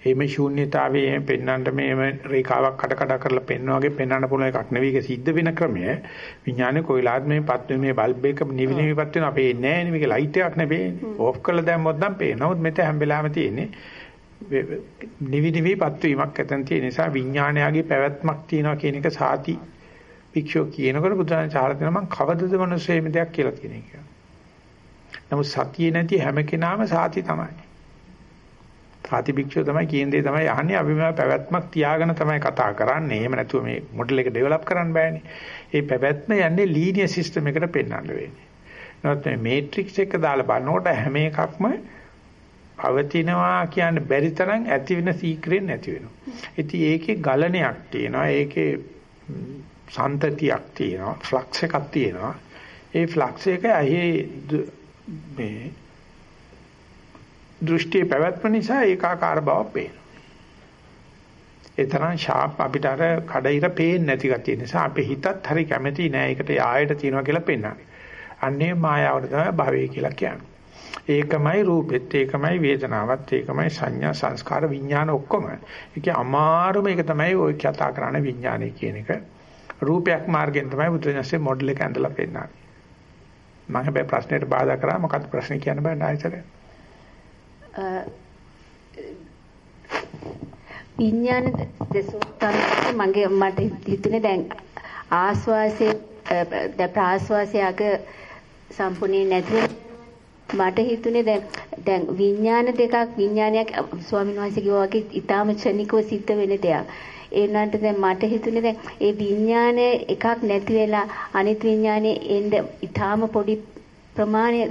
එහෙම ශූන්‍යතාවයේ එහෙම පෙන්වන්න මේම රේඛාවක් කඩ කඩ කරලා පෙන්වන වගේ පෙන්වන්න පුළුවන් එකක් නෙවෙයි ඒක සිද්ධ වෙන ක්‍රමය. විඥානේ කොයිලාත් මේ පත් මේ බල්බ් එක නිවි නිවිපත් වෙනවා පේන්නේ නැහැ නේ මේක ලයිට් එකක් නෙවෙයි. ඕෆ් කරලා දැම්මොත් නම් පේනවා. නමුත් මෙතන හැම වෙලාවෙම තියෙන්නේ නිවි නිවිපත් වීමක් ඇතන් තියෙන නිසා විඥානයගේ පැවැත්මක් තියෙනවා කියන එක සාති භික්ෂුව කියනකොට බුදුරජාණන් චාරලා දෙනවා මම කවදද මනුස්සයෙ මේ දෙයක් කියලා කියන එක. නමුත් සතියේ නැති හැම කෙනාම සාති තමයි. සාති භික්ෂුව තමයි කියන දේ තමයි අහන්නේ අපි මේ පැවැත්මක් තියාගෙන තමයි කතා කරන්නේ. එහෙම නැතුව මේ මොඩල් එක ඩෙවලොප් කරන්න බෑනේ. ඒ පැවැත්ම යන්නේ ලීනියර් සිස්ටම් එකකට පෙන්වන්න වෙන්නේ. නමුත් මේ මේට්‍රික්ස් එක දාලා බලනකොට හැම එකක්ම පවතිනවා කියන්න බැරි තරම් ඇති වෙන සීක්‍රෙන් නැති වෙනවා. ඉතින් ඒකේ ගලණයක් තියෙනවා. ඒකේ සන්තතියක් තියෙනවා. ෆ්ලක්ස් එකක් තියෙනවා. ඒ ෆ්ලක්ස් එක ඇහි මේ දෘෂ්ටි පැවැත්ම නිසා ඒකාකාර බවක් පේනවා. ඒ තරම් ෂාප් අපිට අර කඩිර පේන්නේ නැති ගතිය නිසා අපේ හිතත් හරි කැමති නෑ ඒකට ආයෙට තියනවා කියලා පෙන්වන්නේ. අන්නේ මායාවට තමයි භවය කියලා කියන්නේ. ඒකමයි රූපෙත් ඒකමයි වේදනාවත් ඒකමයි සංඥා සංස්කාර විඥාන ඔක්කොම. ඒකේ අමාරුම එක තමයි ඔය කතා කරන්නේ විඥානය කියන එක. රූපයක් මාර්ගෙන් තමයි බුදුරජාණන්සේ මොඩල් එක ඇඳලා පෙන්නන්නේ. මම හැබැයි ප්‍රශ්නෙට බාධා කරා මොකක්ද ප්‍රශ්නේ කියන්න බෑ ආයතනය. විඥාන දසුත්තන් මගේ මට හිතුනේ දැන් ආස්වාසේ ද ප්‍රාස්වාසයක සම්පූර්ණයෙන් නැති මට හිතුනේ දැන් දැන් විඥාන දෙකක් විඥානයක් ස්වාමීන් වහන්සේ කිව්වා වගේ ඊටාම ක්ෂණිකව සිද්ධ වෙන දෙයක්. ඒ වුණාට දැන් මට හිතුනේ දැන් ඒ විඥානය එකක් නැති වෙලා අනිත් විඥානේ එන්න ඊටාම පොඩි ප්‍රමාණය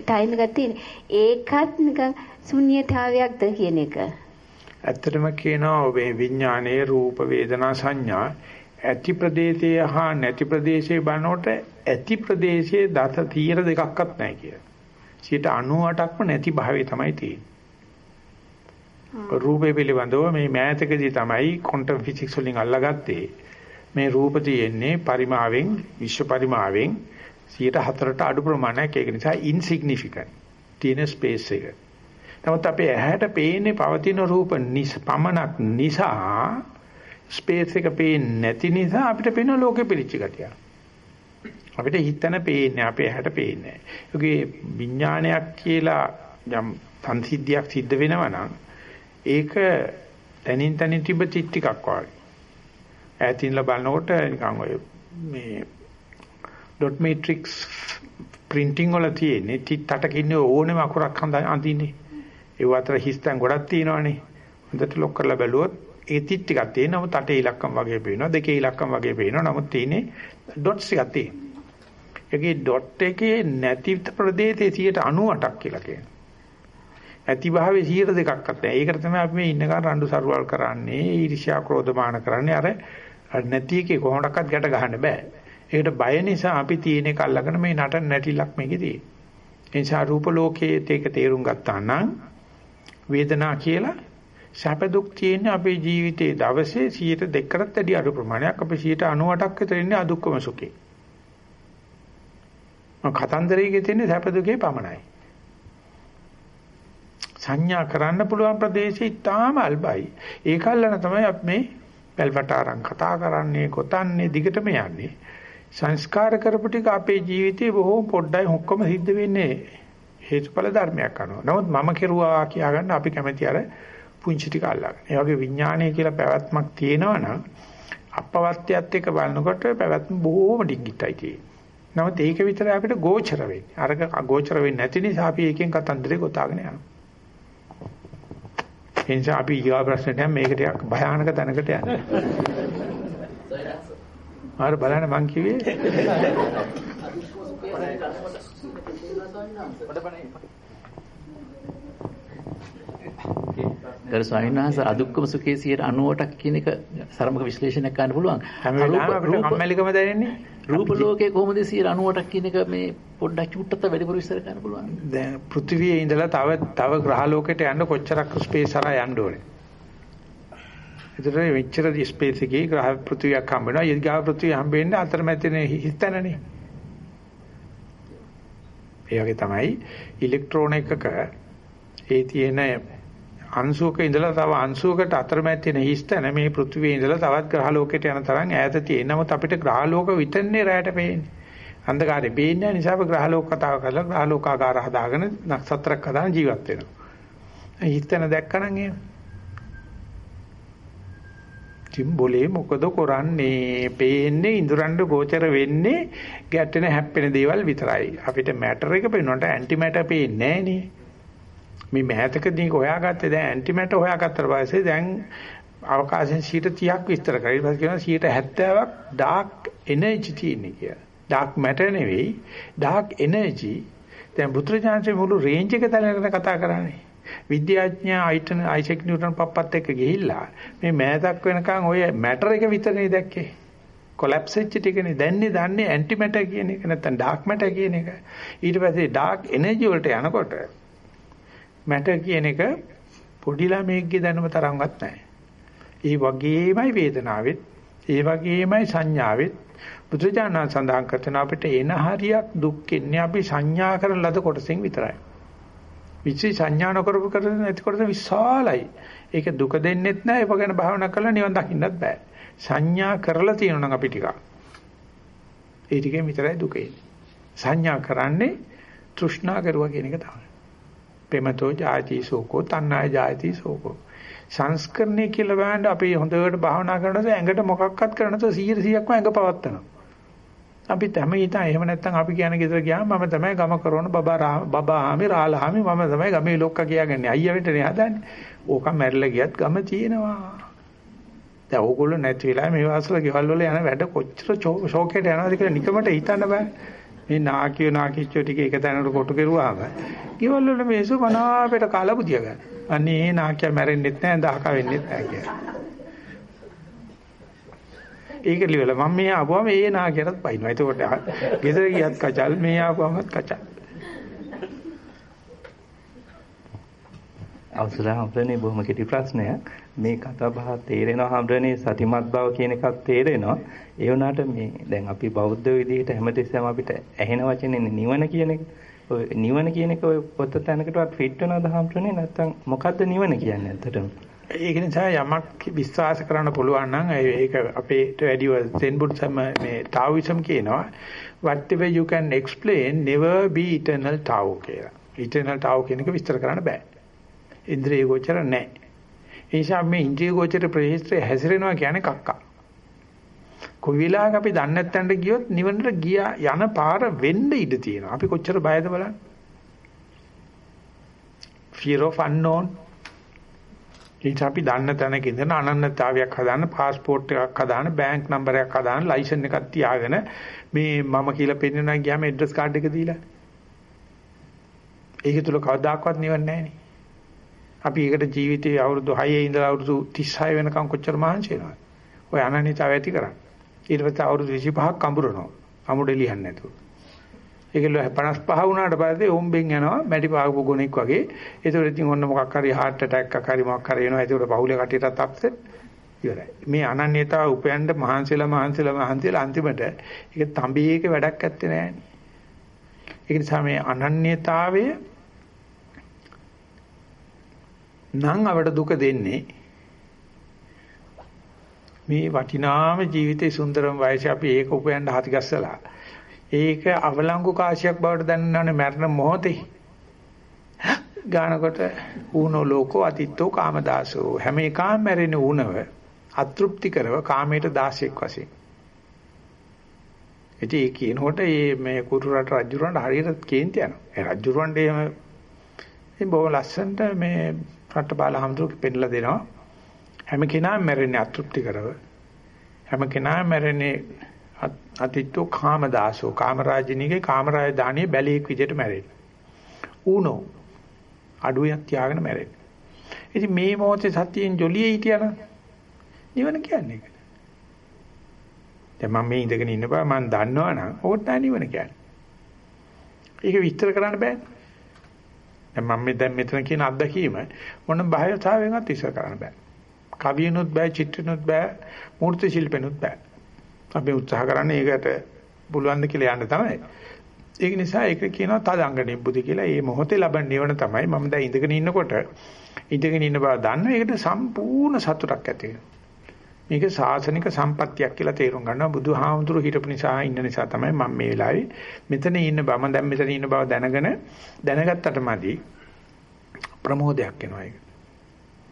ටයිම් එකක් තියෙන. ඒකත් නිකන් ශුන්්‍යතාවයක්ද කියන එක. ඇත්තටම කියනවා ඔබේ විඥානයේ රූප වේදනා සංඥා ඇති ප්‍රදේශයේ හා නැති ප්‍රදේශයේ බලනකොට ඇති ප්‍රදේශයේ දත තීර දෙකක්වත් නැහැ කියලා. 98%ක්ම නැති භාවයේ තමයි තියෙන්නේ. රූපේ පිළිබඳව මේ මෑතකදී තමයි ක්වොන්ටම් ෆිසික්ස් වලින් අල්ලාගත්තේ. මේ රූප තියෙන්නේ පරිමාවෙන් විශ්ව පරිමාවෙන් 104ට අඩු ප්‍රමාණයක් ඒක නිසා ඉන්සිග්නිෆිකන්ට් තියෙන ස්පේස් එක. නමුත් අපේ ඇහැට පේන්නේ පවතින රූප පමණක් නිසා ස්පේස් එක පේන්නේ නැති නිසා අපිට පේන ලෝකෙ පිළිච්ච ගතිය. අපිට හිතන පේන්නේ අපේ ඇහැට පේන්නේ. ඒකේ විඥානයක් කියලා යම් සංසිද්ධියක් සිද්ධ වෙනවා නම් ඒක තනින් තනින් තිබ්බ ටිකක් වගේ. ඈතින්ලා බලනකොට නිකන් ඔය මේ ඩොට් මේට්‍රික්ස් printing වල තියෙන්නේ තිත්තටක ඉන්නේ ඕනෙම අකුරක් අඳින්නේ. ඒ අතර හිස්තන් ගොඩක් තියෙනවානේ. හොඳට ලොක් කරලා බැලුවොත් ඒ තිත් ටිකක් තියෙනවා. නමුත් අටේ ඉලක්කම් වගේ පේනවා. දෙකේ ඉලක්කම් වගේ පේනවා. නමුත් තියෙන්නේ ඩොට්ස් ටිකක් තියෙනවා. ඒකේ ඩොට් එකේ නැති ප්‍රදේශයේ 98ක් කියලා කියනවා. ඇති භාවයේ 100 දෙකක්වත් නැහැ. ඒකට තමයි අපි මේ ඉන්නකන් රණ්ඩු සරුවල් කරන්නේ, ඊර්ෂ්‍යා ක්‍රෝධමාන කරන්නේ. අර නැති එකේ කොහොමඩක්වත් ගැට ගහන්න බෑ. ඒකට බය නිසා අපි තියෙන එක අල්ලගෙන මේ නටන නැටිලක් මේකේ තියෙන්නේ. ඒ නිසා රූප ලෝකයේ ඒක තේරුම් ගත්තා නම් වේදනා කියලා සැප දුක් තියෙන අපේ ජීවිතයේ දවසේ 102කටත් වැඩි අඩු ප්‍රමාණයක් අපි 98ක් විතර ඉන්නේ අදුක්කම සුඛේ. මම කතන්දරයේ තියෙන්නේ සැප දුකේ පමණයි. සංඥා කරන්න පුළුවන් ප්‍රදේශය ඉතාම අල්පයි. ඒකල්ලන තමයි අපි මේ පැල්වට අරන් කතා කරන්නේ, කොතන්නේ, දිගටම යන්නේ. සංස්කාර කරපු ටික අපේ ජීවිතේ බොහෝ පොඩ්ඩයි ඔක්කොම සිද්ධ වෙන්නේ හේතුඵල ධර්මයක් අනුව. නමුත් මම කෙරුවා කියාගන්න අපි කැමැති අර පුංචි ටික අල්ලගන්න. ඒ වගේ විඥානය කියලා පැවැත්මක් තියෙනවා නම් අපවත්‍යත් එක්ක බලනකොට පැවැත්ම බොහෝම ඩිංගිතයි තියෙන්නේ. නමුත් ඒක විතරයි අපිට ගෝචර වෙන්නේ. අරක ගෝචර වෙන්නේ නැති නිසා අපි එකෙන් කතන්දරේ ගොතාගෙන යනවා. ඒ නිසා අපි ඊගා ප්‍රශ්නෙට මේක ටිකක් භයානක තැනකට යනවා. ආර බලන්න මං කිව්වේ ගරු ස්වාමීන් වහන්සේ අදුක්කම සුඛයේ 90%ක් කියන එක සරමක විශ්ලේෂණයක් ගන්න පුළුවන්. හැම වෙලාවෙම අපිට කම්මැලිකම දැනෙන්නේ. රූප ලෝකයේ කොහොමද 90%ක් කියන එක මේ පොඩ්ඩක් චුට්ටත් වැඩිපුර විස්තර කරන්න පුළුවන්. දැන් පෘථිවියේ ඉඳලා තව තව ග්‍රහ ලෝකෙට යන්න කොච්චරක් ස්පේස් හරහා යන්න ඕනේ. ඒතර මෙච්චර ස්පේස් එකේ ග්‍රහ පෘථිවියක් හම්බ වෙනවා. ඊගා පෘථිවිය හම්බ වෙන්නේ අතරමැදනේ හිතනනේ. ඒ වගේ තමයි ඉලෙක්ට්‍රෝන එකක ඒ තියෙන අංශුවක ඉඳලා තව අංශුවකට අතරමැද තියෙන හිස්තන මේ පෘථිවියේ ඉඳලා තවත් ග්‍රහ ලෝකයට යන තරම් ඈත තියෙන. නමුත් අපිට ග්‍රහ ලෝක විතරනේ රැයට පේන්නේ. අන්ධකාරේ පේන්නේ නැහැ නිසා අපි ග්‍රහ ලෝක කතාව කරලා ග්‍රහ ලෝකාකාර හදාගෙන නක්ෂත්‍රයක් හදාගෙන ජීවත් වෙනවා. හිස්තන දැක්කනම් එහෙම. තිම්බොලේ මොකද කරන්නේ? පේන්නේ ඉඳුරන්ඩ ගෝචර වෙන්නේ ගැටෙන හැප්පෙන දේවල් විතරයි. අපිට මැටර් එක පේනකොට ඇන්ටි මැටර් පේන්නේ නැහැ මේ මෑතකදී හොයාගත්තේ දැන් ඇන්ටි මැටර් හොයාගත්තට පස්සේ දැන් අවකාශයෙන් 30ක් විස්තර කරා. ඊට පස්සේ කියනවා 70ක් ඩාර්ක් එනර්ජි තියෙන්නේ කියලා. ඩාර්ක් මැටර් නෙවෙයි ඩාර්ක් එනර්ජි. දැන් බුද්ධජානකේ මුළු රේන්ජ් එක තලගෙන කතා කරන්නේ. විද්‍යාඥයා අයිටන් අයිසෙක් නිව්ටන් පප්පත් එක්ක ගිහිල්ලා මේ මෑතක් වෙනකන් ඔය මැටර් එක විතරනේ දැක්කේ. කොලැප්ස් වෙච්ච ටිකනේ දැන්නේ දන්නේ ඇන්ටි මැටර් කියන එක නැත්නම් ඩාර්ක් මැටර් කියන එක. ඊට පස්සේ ඩාර්ක් එනර්ජි වලට යනකොට මැටර් කියන එක පොඩි ළමයෙක්ගේ දැනුම තරම්වත් නැහැ. ඒ වගේමයි වේදනාවෙත්, ඒ වගේමයි සංඥාවෙත් බුදුජානක සඳහන් කරන අපිට එන හරියක් දුක් එන්නේ අපි සංඥා කරන ලද කොටසෙන් විතරයි. විචි සංඥා නොකරපු කරන නැති කොටස විශාලයි. ඒක දුක දෙන්නෙත් නැහැ. ඒක ගැන භාවනා කරලා නිවන් දකින්නත් බෑ. සංඥා කරලා තියෙනවා නම් අපි ටිකක්. ඒ ටිකෙන් විතරයි දුක සංඥා කරන්නේ තෘෂ්ණා කරුවා කියන එක තමයි. ප්‍රේමතෝ ජාති සෝකෝ තණ්හාය ජාති සෝකෝ. සංස්කරණය කියලා බලන්න අපි හොඳට භාවනා කරනකොට ඇඟට මොකක්වත් කරනකොට 100%ක්ම ඇඟ පවත්නවා. අපි තම ඊට එහෙම නැත්නම් අපි කියන ගෙදර ගියාම මම තමයි ගම කරන බබා බබා ආමි රාලහාමි මම තමයි ගමේ ලොක්කා කියාගන්නේ අයියා වෙටනේ හදන්නේ. ඕක මැරිලා ගියත් ගම තියෙනවා. දැන් ඕගොල්ලෝ නැති වෙලා මේ වාසල ගෙවල් වල යන වැඩ කොච්චර ෂෝකේට යනවද කියලා නිකමට හිතන්න බෑ. මේ නාකිය නාකිච්චෝ ටික එක තැනකට කොටු කෙරුවාම ගෙවල් වල මේසු මනාපෙට කාලා බුදියා ගන්න. අනේ නාකිය මැරෙන්නෙත් නැහැ දහක වෙන්නෙත් නැහැ කියලා. ඒක ලියවල මම මේ ආපුවම ඒ නාකියටත් පයින්නවා. එතකොට ගෙදර ගියත් කචල් මේ ආපුවමත් කචල්. අවසරයි හම්බුනේ බොහොම කෙටි ප්‍රශ්නයක්. මේ කතා බහ තේරෙනවා හම්බුනේ සතිමත් බව කියන එකක් තේරෙනවා. ඒ වුණාට මේ දැන් අපි බෞද්ධ විදිහට හැමතිස්සෙම අපිට ඇහෙන වචනේ නිවන කියන එක. ඔය නිවන කියන එක ඔය පොත තැනකටවත් ෆිට වෙනවද හම්බුනේ නැත්නම් මොකද්ද නිවන කියන්නේ ඇත්තටම? ඒක නිසා යමක් විශ්වාස කරන්න පුළුවන් නම් ඒක අපේට වැඩිව සෙන් බුද්සම මේ තාවිසම් කියනවා whatever you can explain never be eternal tao කියලා. eternal tao කියන එක විස්තර කරන්න බෑ. ඉන්ද්‍රිය ගෝචර නැහැ. ඒ නිසා මේ ඉන්ද්‍රිය ගෝචර ප්‍රේහිත්‍රය හැසිරෙනවා කියන්නේ කක්කා. කොයි වෙලාවක අපි දන්නේ නැත්නම් ගියොත් නිවනට ගියා යන පාර වෙන්න ඉඩ තියෙනවා. අපි කොච්චර බයද බලන්න. fear of unknown. ඒක අපි දන්න තැනක ඉඳන් අනන්‍යතාවයක් හදාන්න, પાස්පෝර්ට් එකක් හදාන්න, බැංක් නම්බරයක් හදාන්න, ලයිසන් එකක් තියාගෙන මේ මම කියලා පෙන්නනවා ගියාම ඇඩ්‍රස් කාඩ් එක දීලා. ඒක තුල කවදාකවත් නිවන්නේ නැහැ නේ. අපි ඒකට ජීවිතයේ අවුරුදු 6 ඉඳලා අවුරුදු 36 වෙනකම් කොච්චර මහන්සි වෙනවද? ඔය අනන්‍යතාවය ඇති කරන්නේ. ඊට පස්සේ අවුරුදු 25ක් කඹරනවා. අමුඩේ ලියන්නේ නැතුව. ඒකල 55 වුණාට පස්සේ ඕම්බෙන් යනවා මැටි පාගපු ගොනෙක් වගේ. ඒතකොට ඉතින් ඔන්න මොකක් හරි heart attack එකක් හරි මොකක් හරි එනවා. ඒතකොට පහුලේ කටියටත් අප්සෙට් ඉවරයි. මේ අනන්‍යතාව උපයන්න මහන්සිලා මහන්සිලා මහන්සිලා අන්තිමට ඒක තඹීයක වැඩක් ඇත්තේ නැහැ. ඒ නිසා මේ අනන්‍යතාවය නම් අපට දුක දෙන්නේ. මේ වටිනාම ජීවිතේ සුන්දරම වයසේ අපි ඒක උපයන්න හති ගස්සලා. ඒක අවලංගු කාශයක් බවට දැනනවනේ මරණ මොහොතේ. ගානකොට ඌනෝ ලෝකෝ අතිත්තෝ කාමදාසෝ. හැම එකම මැරෙන ඌනව අතෘප්ති කරව කාමයට දාසයක් වශයෙන්. ඉතින් ඒ කියනකොට මේ කුරු රට රජුරන්ට හරියට කේන්ති යනවා. ඒ රජුරන්ට එහෙම ඉතින් බොහොම ලස්සනට මේ රට්ටපාල හමුදුරුවෝ පෙන්නලා දෙනවා. හැම කෙනාම මැරෙන්නේ අතෘප්ති කරව. හැම කෙනාම මැරෙන්නේ අතිත්තු කාමදාසෝ කාමරාජිනීගේ කාමරාජ දානිය බැලීක් විදිහට මැරෙන්නේ. ඌනෝ අඩුවක් තියාගෙන මැරෙන්නේ. ඉතින් මේ මොහොතේ සතියෙන් ජොලියේ හිටියනම් නිවන කියන්නේ ඒක. දැන් මම මේ ඉඳගෙන ඉන්න බව මම දන්නවනම් ඕකට නෑ නිවන කියන්නේ. ඒක විස්තර කරන්න බෑනේ. දැන් මම මේ දැන් මෙතන කියන අත්දැකීම මොන භාෂාවෙන්වත් විස්තර කරන්න බෑ. කවියනොත් බෑ, චිත්‍රනොත් බෑ, මූර්ති ශිල්පෙනොත් බෑ. අපි උත්සාහ කරන්නේ ඒකට පුළුවන් ද කියලා යන්න තමයි. ඒක නිසා ඒක කියනවා තදංග නිබ්බුති කියලා. මේ මොහොතේ ලබන නිවන තමයි මම දැන් ඉඳගෙන ඉන්නකොට ඉඳගෙන ඉන්න බව දන්න ඒකට සම්පූර්ණ සතුටක් ඇති මේක සාසනික සම්පත්තියක් කියලා තේරුම් ගන්නවා බුදුහාමුදුරු හිටපු නිසා ඉන්න නිසා තමයි මම මේ වෙලාවේ මෙතන ඉන්න බව මම දැන් මෙතන ඉන්න බව දැනගෙන දැනගත්තට මදි ප්‍රමෝදයක් එනවා ඒක.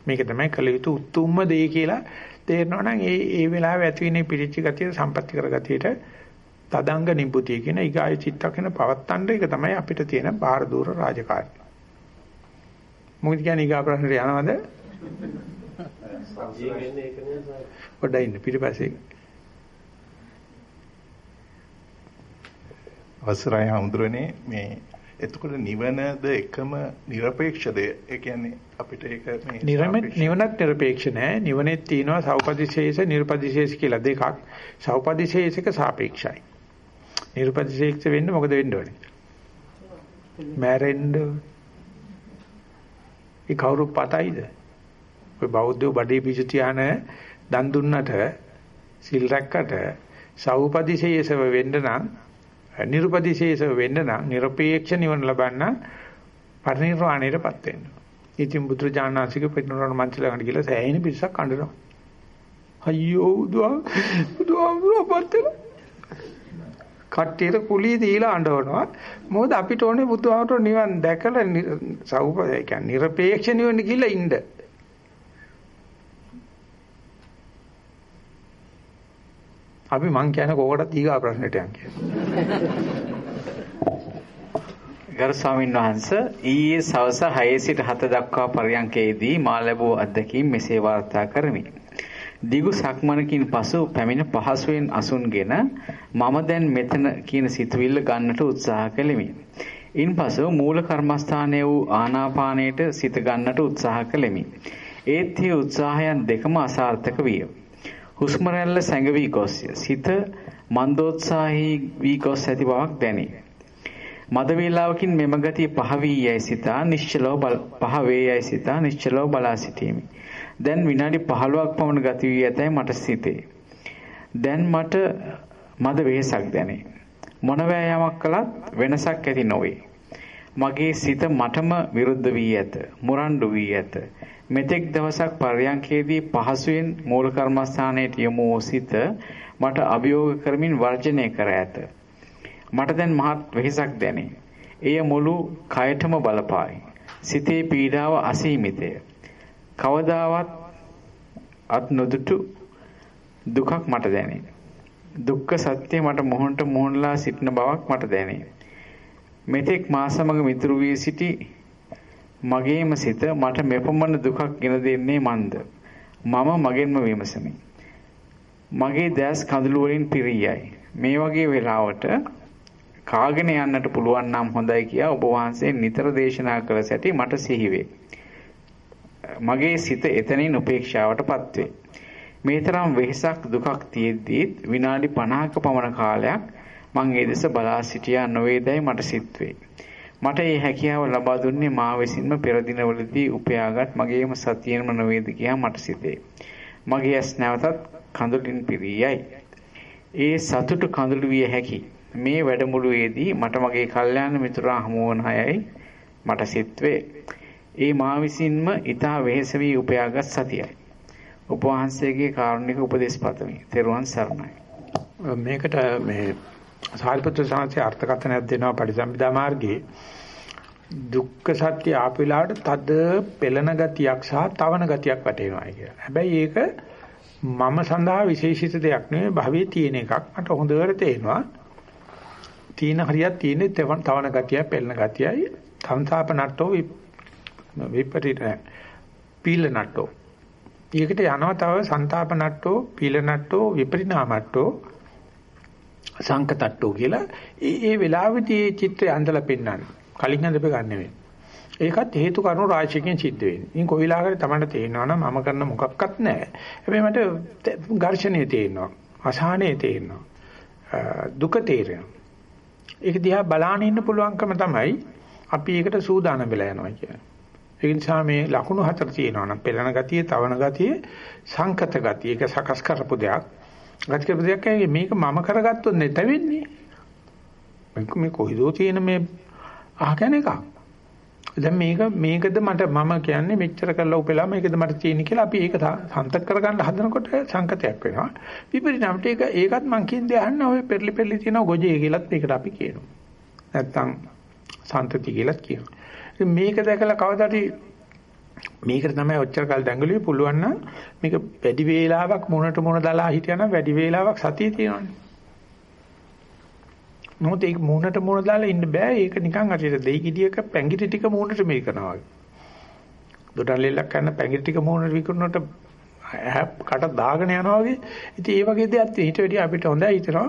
මේක තමයි කළ යුතු උතුම්ම දේ කියලා තේරෙනවා නම් ඒ ඒ වෙලාවේ ඇති වෙන පිරිච්ච ගතිය සම්පත්‍ති කර ගතියට තදංග නිබ්බුතිය කියන ඊගාය චිත්තකන පවත්තන්න එක තමයි අපිට තියෙන බාහිර දූර රාජකාරී. මොකද කියන්නේ ඊගා ප්‍රශ්නට යනවද? පොඩ්ඩක් ඉන්න පිටිපස්සේ. අවසරයි හඳුරන්නේ මේ එතකොට නිවනද එකම নিরপেক্ষද ඒ කියන්නේ අපිට ඒක මේ නිර්මෙත් නිවනත් নিরপেক্ষ නෑ. නිවනේ තියෙනවා සෞපදිශේෂ නිර්පදිශේෂ කියලා දෙකක්. සෞපදිශේෂක සාපේක්ෂයි. නිර්පදිශේෂ වෙන්න මොකද වෙන්න ඕනේ? මැරෙන්න ඒ කවුරු පතයිද? ඔය බෞද්ධයෝ බඩේ පිසු තියාන දන් දුන්නට සිල් රැක්කට සෞපදිශේෂව වෙන්න නම් නිර්පදිශේෂව වෙන්න නම් নিরপেক্ষ නිවන ලබන්න පරිණිරවාණයටපත් වෙන්න. ඉතින් බුදුරජාණන්සේගේ පිටුනරණ මන්ත්‍රලකට ගිහලා සෑහෙන පිරිසක් අඬනවා. අයියෝ බුදුහා බුදුහාමුදුරුවෝපත් වෙලා. කට්ටියට කුලී දීලා අඬවනවා. මොකද අපිට ඕනේ බුදුහාමුදුරුවෝ නිවන් දැකලා සෞප ඒ කියන්නේ নিরপেক্ষ නිවන ගිහලා ඉන්න. අපි මං කියන කෝකටත් ඊගා ප්‍රශ්නෙට යන් ගරු ස්වාමීන් වහන්ස ඊයේ සවස 6 සිට 7 දක්වා පරියන්කේදී මා ලැබූ අත්දැකීම් මෙසේ වාර්තා කරමි. දිගු සක්මනකින් පසු පැමිණ පහසුවෙන් අසුන්ගෙන මම දැන් මෙතන කියන සිතුවිල්ල ගන්නට උත්සාහ කළෙමි. ඉන්පසු මූල කර්මස්ථානයේ වූ ආනාපානයට සිත ගන්නට උත්සාහ කළෙමි. ඒත් මේ උත්සාහයන් දෙකම අසාර්ථක විය. හුස්ම රැල්ල සැඟවි ගොස්ය. සිත මන්දෝත්සාහී වී ගොස් ඇති බවක් දැනේ. මද වේලාවකින් මෙම ගතිය පහ වී යයි සිතා නිශ්චලව බල පහ වේ යයි සිතා නිශ්චලව බලා සිටීමි. දැන් විනාඩි 15ක් පමණ ගත වී ඇතැයි මට සිතේ. දැන් මට මද වෙහසක් දැනේ. මොන වෑයමක් කළත් වෙනසක් ඇති නොවේ. මගේ සිත මටම විරුද්ධ වී ඇත. මුරණ්ඩු වී ඇත. මෙතෙක් දවසක් පර්යංකේදී පහසුවෙන් මූල කර්මස්ථානයේ යොමු වූ සිත මට අභියෝග කරමින් වර්ජනය කර ඇත. මට දැන් මහත් වෙහෙසක් දැනේ. එය මුළු කයටම බලපායි. සිතේ පීඩාව අසීමිතය. කවදාවත් අත් නොදුටු දුකක් මට දැනේ. දුක්ඛ සත්‍ය මට මොහොන්ට මොහොන්ලා සිටින බවක් මට දැනේ. මෙතෙක් මා සමග මිතුරු වී සිටි මගේම සිත මට මෙපමණ දුකක් ගෙන දෙන්නේ මන්ද? මම මගෙන්ම විමසමි. මගේ දැස් කඳුළු වලින් පිරියයි. මේ වගේ වෙලාවට කාගෙන යන්නට පුළුවන් නම් හොඳයි කියා ඔබ වහන්සේ නිතර දේශනා කළ සැටි මට සිහිවේ. මගේ සිත එතනින් උපේක්ෂාවටපත් වේ. මේ තරම් වෙහසක් දුකක් තියෙද්දී විනාඩි 50ක පමණ කාලයක් මං ඒ දෙස බලා සිටියා නොවේදයි මට සිත් වේ. මට මේ හැකියාව ලබා දුන්නේ මා විසින්ම පෙර දිනවලදී උපයාගත් මගේම සතියෙන්ම නොවේද කියා මට සිතේ. මගේ ඇස් නැවතත් කඳුලින් පිරී යයි. ඒ සතුට කඳුළු විය හැකි. මේ වැඩමුළුවේදී මට මගේ කල්යාණ මිතුරා හමු වන අයයි මට සිත්වේ. ඒ මා විසින්ම ඊතා වෙහෙස වී උපයාගත් සතියයි. උපවහන්සේගේ කාරුණික උපදේශ පතමි. තෙරුවන් සරණයි. මේකට මේ සාරිපුත්‍ර සාංශේ අර්ථකථනයක් දෙනවා පරිසම්පදා මාර්ගයේ දුක්ඛ සත්‍ය ආපිලාට තද පෙළන ගතියක් සහ තවන ගතියක් වැටෙනවා කියලා. හැබැයි ඒක මම සඳහා විශේෂිත දෙයක් නෙවෙයි භවයේ තියෙන එකක්. මට හොඳට තේරෙනවා. තීන හරියක් තියෙන්නේ තවන ගතිය, පෙළන ගතියයි. සංසාප නට්ටෝ විපරිත පීල නට්ටෝ. ඊකට යනවා තව සංතාප නට්ටෝ, පීල නට්ටෝ, විපරිණාමට්ටෝ සංකතට්ටෝ කියලා ඒ ඒ වෙලාවෙදී චිත්‍රය අඳලා පෙන්වන්නේ. කලින් අඳප ගන්න නෙවෙයි. ඒකත් හේතු කාරණා රාශියකින් සිද්ධ වෙන්නේ. ඉතින් කොයිලාකට තමයි තේරෙනවා නම් මම කරන මොකක්වත් නැහැ. හැබැයි මට ඝර්ෂණේ තේරෙනවා. අසහනේ තේරෙනවා. දුක තේරෙනවා. ඒක දිහා බලාගෙන ඉන්න පුළුවන්කම තමයි අපි ඒකට සූදානම් වෙලා යනවා කියන්නේ. ඒ නිසා මේ ලකුණු හතර තියෙනවා නම් පෙළන ගතිය, තවන ගතිය, සංකත ගතිය. ඒක සකස් කරපු දෙයක්. ගති කරපු දෙයක් මේක මම කරගත්තොත් නැත වෙන්නේ. මේ කොහිදෝ තියෙන මේ අහගෙන එකක්. දැන් මේක මේකද මට මම කියන්නේ මෙච්චර කරලා උපෙලා මේකද මට තියෙන්නේ කියලා අපි ඒක සම්තක් කරගන්න හදනකොට සංකතයක් වෙනවා. විපරිණාමයට ඒක ඒකත් මං කියන්නේ අහන්න ඔය පෙරලි පෙරලි තියෙන ගොජේ කියලාත් මේකට අපි කියනවා. නැත්තම් සන්තති කියලාත් කියනවා. මේක දැකලා කවදාද මේකට තමයි ඔච්චර කල් දඟලුවේ පුළුවන් නම් මේක වැඩි වේලාවක් මොනට මොන දාලා හිටියනම් වැඩි වේලාවක් සතිය තියෙනවනේ. මොකද ඒක මූණට මූණ දාලා ඉන්න බෑ. ඒක නිකන් අරියට දෙයි කිඩියක පැංගිටි ටික මූණට මේ කරනවා වගේ. දොඩල්ලෙල්ලක් කරන පැංගිටි ටික මූණට විකුණනට කට දාගෙන යනවා වගේ. ඉතින් ඒ වගේ දෙයක් ඊට වැඩිය අපිට හොඳයි හිතනවා.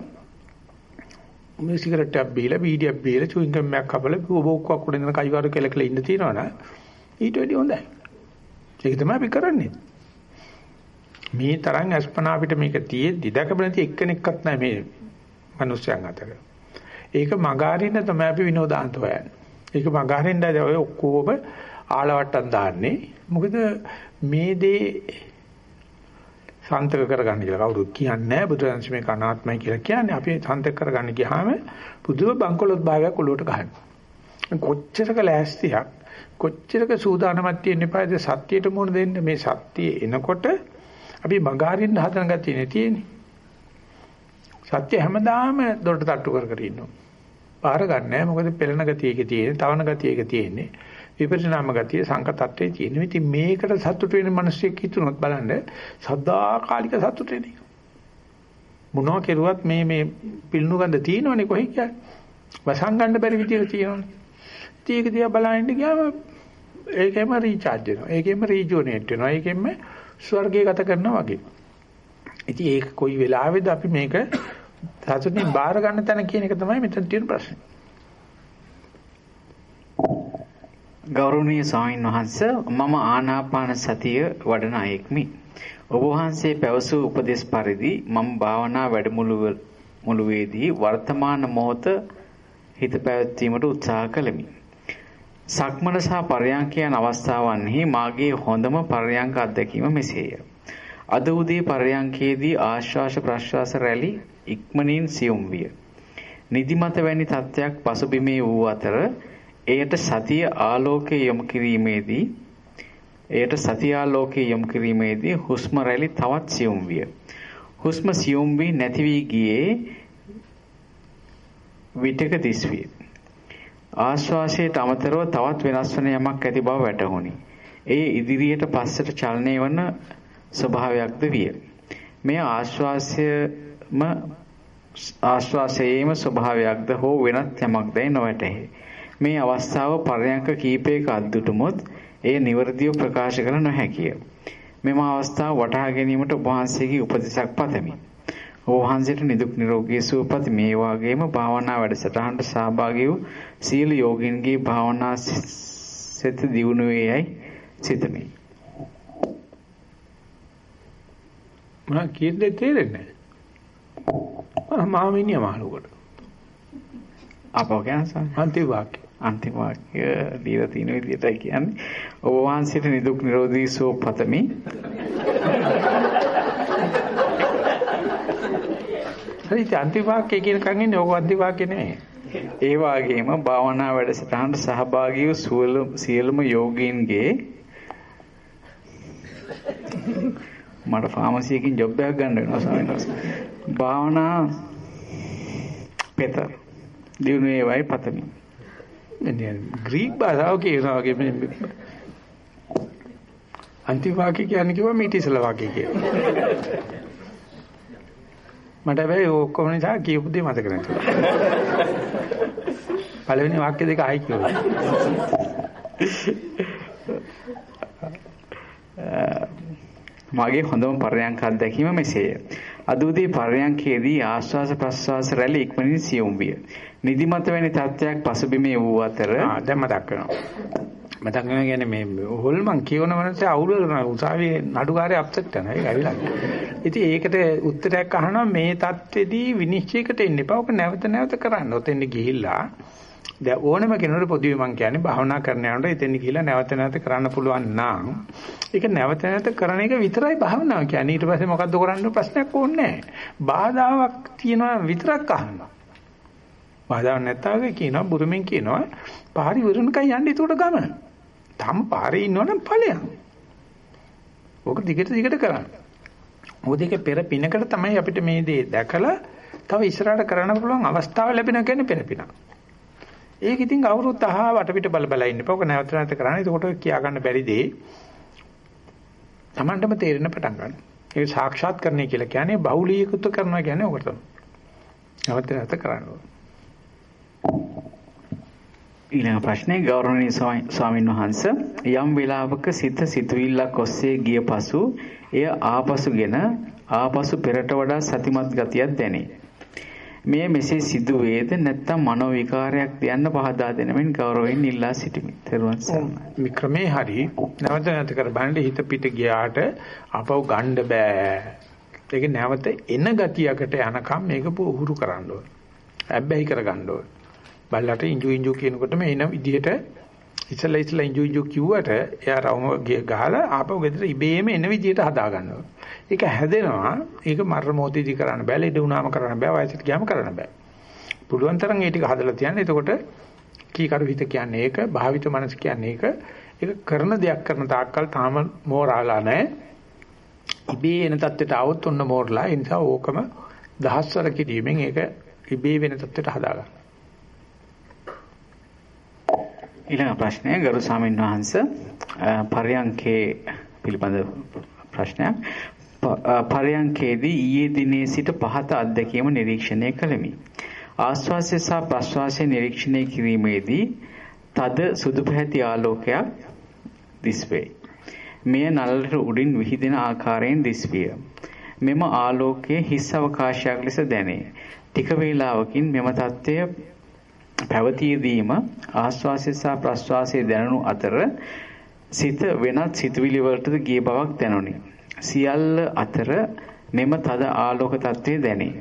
මේ සිගරට් එකක් බීලා, බීඩියක් බීලා, චුයින් ගම් එකක් කපලා, බෝක්කක් උඩ ඉඳන් කයිවාරු කෙලකලා ඉන්න තියනවනේ. ඊට වැඩිය හොඳයි. ඒක තමයි අපි කරන්නේ. මේ තරම් අස්පනා අපිට මේක තියෙද්දි දැකබ නැති එක්කෙනෙක්වත් නැහැ මේ මිනිස්යන් අතර. ඒක මගහරින්න තමයි අපි විනෝදාන්ත හොයන්නේ. ඒක මගහරින්නද ඔය ඔක්කොම ආලවට්ටම් දාන්නේ. මොකද මේ දේ සාන්තක කරගන්න කියලා කවුරුත් කියන්නේ නැහැ. බුදුරජාණන් මේ කනාත්මයි කියලා කියන්නේ. අපි සාන්තක කරගන්න ගියාම පුදුම බංකොලොත් භාවයක් ඔලුවට ගන්නවා. කොච්චරක ලෑස්තියක් කොච්චරක සූදානමක් තියෙන්න එපාද සත්‍යයට මුහුණ දෙන්න මේ සත්‍යය එනකොට අපි මගහරින්න හදන ගතිය නේ තියෙන්නේ. සත්‍ය හැමදාම දොරට තට්ටු කර කර ඉන්නවා. පාර ගන්නෑ මොකද පෙළෙන ගතිය එකේ තියෙන්නේ, තවන ගතිය එකේ තියෙන්නේ. විපරිණාම ගතිය සංකතත්වයේ තියෙන්නේ. ඉතින් මේකට සතුට වෙන මිනිස්සෙක් හිතුනොත් බලන්න සදාකාලික සතුට වෙන එක. මොනවා කෙරුවත් මේ මේ පිළිණු ගඳ තියෙනවනේ කොහේ කියන්නේ. වසන් ගන්න බැරි විදියට තියෙනවනේ. ඉතින් ඒක දිහා බලන්න ගියාම ඒකෙම රීචාර්ජ් වෙනවා. ඒකෙම රීජුවනේට් වෙනවා. ඒකෙම ස්වර්ගය ගත කරනවා වගේ. ඉතින් ඒක කොයි වෙලාවෙද අපි මේක සතුටින් බාර ගන්න තැන කියන එක තමයි මෙතන තියෙන ප්‍රශ්නේ. ගෞරවනීය ස්වාමීන් වහන්ස මම ආනාපාන සතිය වඩන අයෙක්මි. ඔබ වහන්සේ පැවසූ උපදේශ පරිදි මම භාවනා වැඩමුළුවේදී වර්තමාන මොහොත හිත පැවැත්වීමට උත්සාහ කළෙමි. සක්මන සහ පරයන්ක යන අවස්ථාවන්හි මාගේ හොඳම පරයන්ක අත්දැකීම මෙසේය. අද උදේ පරයන්කේදී ආශ්වාස ප්‍රශ්වාස රැලි ඉක්මනින් සියුම් විය. නිදිමත වැනි තත්ත්වයක් පසුබිමේ වූ අතර එයට සතිය ආලෝකයේ යොමු කිරීමේදී එයට සතිය ආලෝකයේ යොමු කිරීමේදී හුස්ම රැලි තවත් සියුම් විය. හුස්ම සියුම් වී නැති වී ගියේ විටක දිස්විය. ආශ්වාසයට අමතරව තවත් වෙනස් වන යමක් ඇති බව වැටහුණි. ඒ ඉදිරියට පස්සට චලනය වන ස්වභාවයක්ද විය. මේ ආශ්වාසයම ආශ්වාසයේම ස්වභාවයක්ද හෝ වෙනත් යමක්දයි නොවැටහි. මේ අවස්ථාව පරයන්ක කීපයක අද්දුටුමුත් එය නිවර්දිව ප්‍රකාශ කළ නොහැකිය. මෙම අවස්ථාව වටහා ගැනීමට ඔබ වහන්සේගේ උපදෙසක් පතමි. වහන්සේට නිදුක් නිරෝගී සුවපත් මේ වාගේම භාවනා වැඩසටහනට සහභාගී වූ සියලු යෝගින්ගේ භාවනා සිත දියුණු වේයයි සිතමි. මම කියන්නේ තේරෙන්නේ නැහැ. මාමිනිය මහලුකට. අපෝ කියනසම් අන්තිම වාක්‍ය. අන්තිම වාක්‍ය දීලා තියෙන විදිහටයි කියන්නේ. ඔබ වහන්සේට නිදුක් නිරෝධී සුව හරි අන්තිම වාක්‍ය කියන කන් ඉන්නේ ඕක අන්තිම වාක්‍ය නෙමෙයි. ඒ වගේම භාවනා වැඩසටහනට සහභාගී වූ සියලුම යෝගීන්ගේ මට ෆාමසි එකකින් ජොබ් එකක් ගන්න වෙනවා ස්වාමීන් වහන්සේ. භාවනා පෙතර දිනු වේවයි පතමි. එන්නේ ග්‍රීක භාෂාව කියනවා වගේ මේ අන්තිම වාක්‍ය කියන්නේ කිව්වා මීට ඉස්සලා වාක්‍ය කියලා. මට හැබැයි ඔක්කොම නිසා කියපු දේ මතක නැහැ. පළවෙනි වාක්‍ය දෙක ආයි කිව්වා. මගේ හොඳම පරයන්ක අත්දැකීම මෙසේය. අද උදේ පරයන්කේදී ආශ්වාස ප්‍රශ්වාස රැලි ඉක්මනින් සියුම් විය. නිදිමත වැනි තත්ත්වයක් පසුබිමේ වූ අතර ආ දැන් මතක් වෙනවා. මතක වෙන කියන්නේ මේ හොල්මන් කියවන මනසේ අවුල් කරන උසාවියේ නඩුකාරය අප්සෙට් වෙනවා ඒක ඇවිල්ලා. ඉතින් ඒකට උත්තරයක් අහනවා මේ தත්ත්වෙදී විනිශ්චයකට එන්න එපා. ඔක නැවත නැවත කරන්න. ඔතෙන් ගිහිල්ලා දැන් ඕනම කෙනෙකුට පොදුවේ මං කියන්නේ භාවනා කරන යනකොට එතෙන් ගිහිල්ලා නැවත නැවත කරන්න පුළුවන් නම් ඒක නැවත නැවත කරන එක විතරයි භාවනාව කියන්නේ. ඊට පස්සේ මොකද්ද කරන්න ප්‍රශ්නයක් ඕනේ නැහැ. බාධාවක් තියෙනවා විතරක් අහනවා. බාධාවක් නැත්නම් කියනවා බුරුමින් කියනවා පාරි වරුණකයි යන්නේ ඒකට ගමන. තාම පාරේ ඉන්නවනම් ඵලයන්. ඕක දිගට දිගට කරන්න. මොකද ඒක පෙර පිනකට තමයි අපිට මේ දේ දැකලා තව ඉස්සරහට කරන්න පුළුවන් අවස්ථාව ලැබෙනවා කියන්නේ පෙර පිනක්. ඒක ඉතින් අවුරුදු 10 වටපිට බල බල ඉන්න. පොක නැවත නැවත කරන්නේ. ඒකට කියා ගන්න බැරි දේ Tamanටම තේරෙන්න පටන් ගන්නවා. ඒක සාක්ෂාත් කරන්නේ කියලා කියන්නේ බහුලීකృత කරනවා කියන්නේ ඕකට තමයි. නැවත නැවත කරන්න ඕනේ. ඊළඟ ප්‍රශ්නේ ගෞරවනීය ස්වාමින් වහන්සේ යම් වෙලාවක සිත සිතුවිල්ලක් ඔස්සේ ගිය පසු එය ආපසුගෙන ආපසු පෙරට වඩා සතිමත් ගතියක් දැනේ. මෙය මෙසේ සිදු වේද නැත්නම් මනෝ විකාරයක් යන්න පහදා දෙනමින් ගෞරවයෙන් ඉල්ලා සිටිමි. තෙරුවන් සරණයි. මේ ක්‍රමේ හරි නැවත නැවත කර බලන්න හිත පිට ගියාට අපව ගන්න බෑ. ඒක නැවත එන ගතියකට යනකම් මේක පුහුරු කරන්න ඕනේ. හැබැයි කරගන්න ඕනේ. බල්ලට ඉංජු ඉංජු කියනකොටම එන විදිහට ඉස්සලා ඉස්සලා ඉංජු ඉංජු කිව්වට එයා රවුම ගහලා ආපහු ගෙදර ඉබේම එන විදිහට හදා ගන්නවා. ඒක හැදෙනවා. ඒක මරණ මොහොතේදී කරන්න බෑ. ලෙඩ වුණාම කරන්න බෑ. වයසට ගියාම කරන්න බෑ. පුළුවන් තරම් ඒ ටික හදලා තියන්න. එතකොට කීකරු හිත කියන්නේ ඒක, භාවිත මනස කියන්නේ ඒක. ඒක කරන දෙයක් කරන තාක්කල් තාම මෝරාලා නැහැ. ඉබේ එන තත්ත්වයට આવොත් ඔන්න මෝරලා. ඒ නිසා ඕකම දහස්වර කිරීමෙන් ඒක ඉබේ වෙන තත්ත්වයට හදා ගන්න. ඊළඟ ප්‍රශ්නය ගරු ස්වාමීන් වහන්ස පරයන්කේ පිළිබඳ ප්‍රශ්නයක් පරයන්කේදී ඊයේ දිනේ සිට පහත අත්දැකීම නිරීක්ෂණය කළෙමි. ආශ්වාසය සහ ප්‍රශ්වාසය නිරීක්ෂණය කිරීමේදී තද සුදු පැහැති ආලෝකයක් දිස්වේ. මෙය නළලට උඩින් විහිදෙන ආකාරයෙන් දිස්විය. මෙම ආලෝකයේ හිස් අවකාශයක් ලෙස දැනේ. ටික වේලාවකින් මෙම தත්ත්වය පැවතීදීම ආශ්වාසය සහ ප්‍රශ්වාසය දැනුණු අතර සිත වෙනත් සිතුවිලි වලටද ගිය බවක් දැනුනි. සියල්ල අතර මෙම තද ආලෝක තත්ත්වය දැනේ.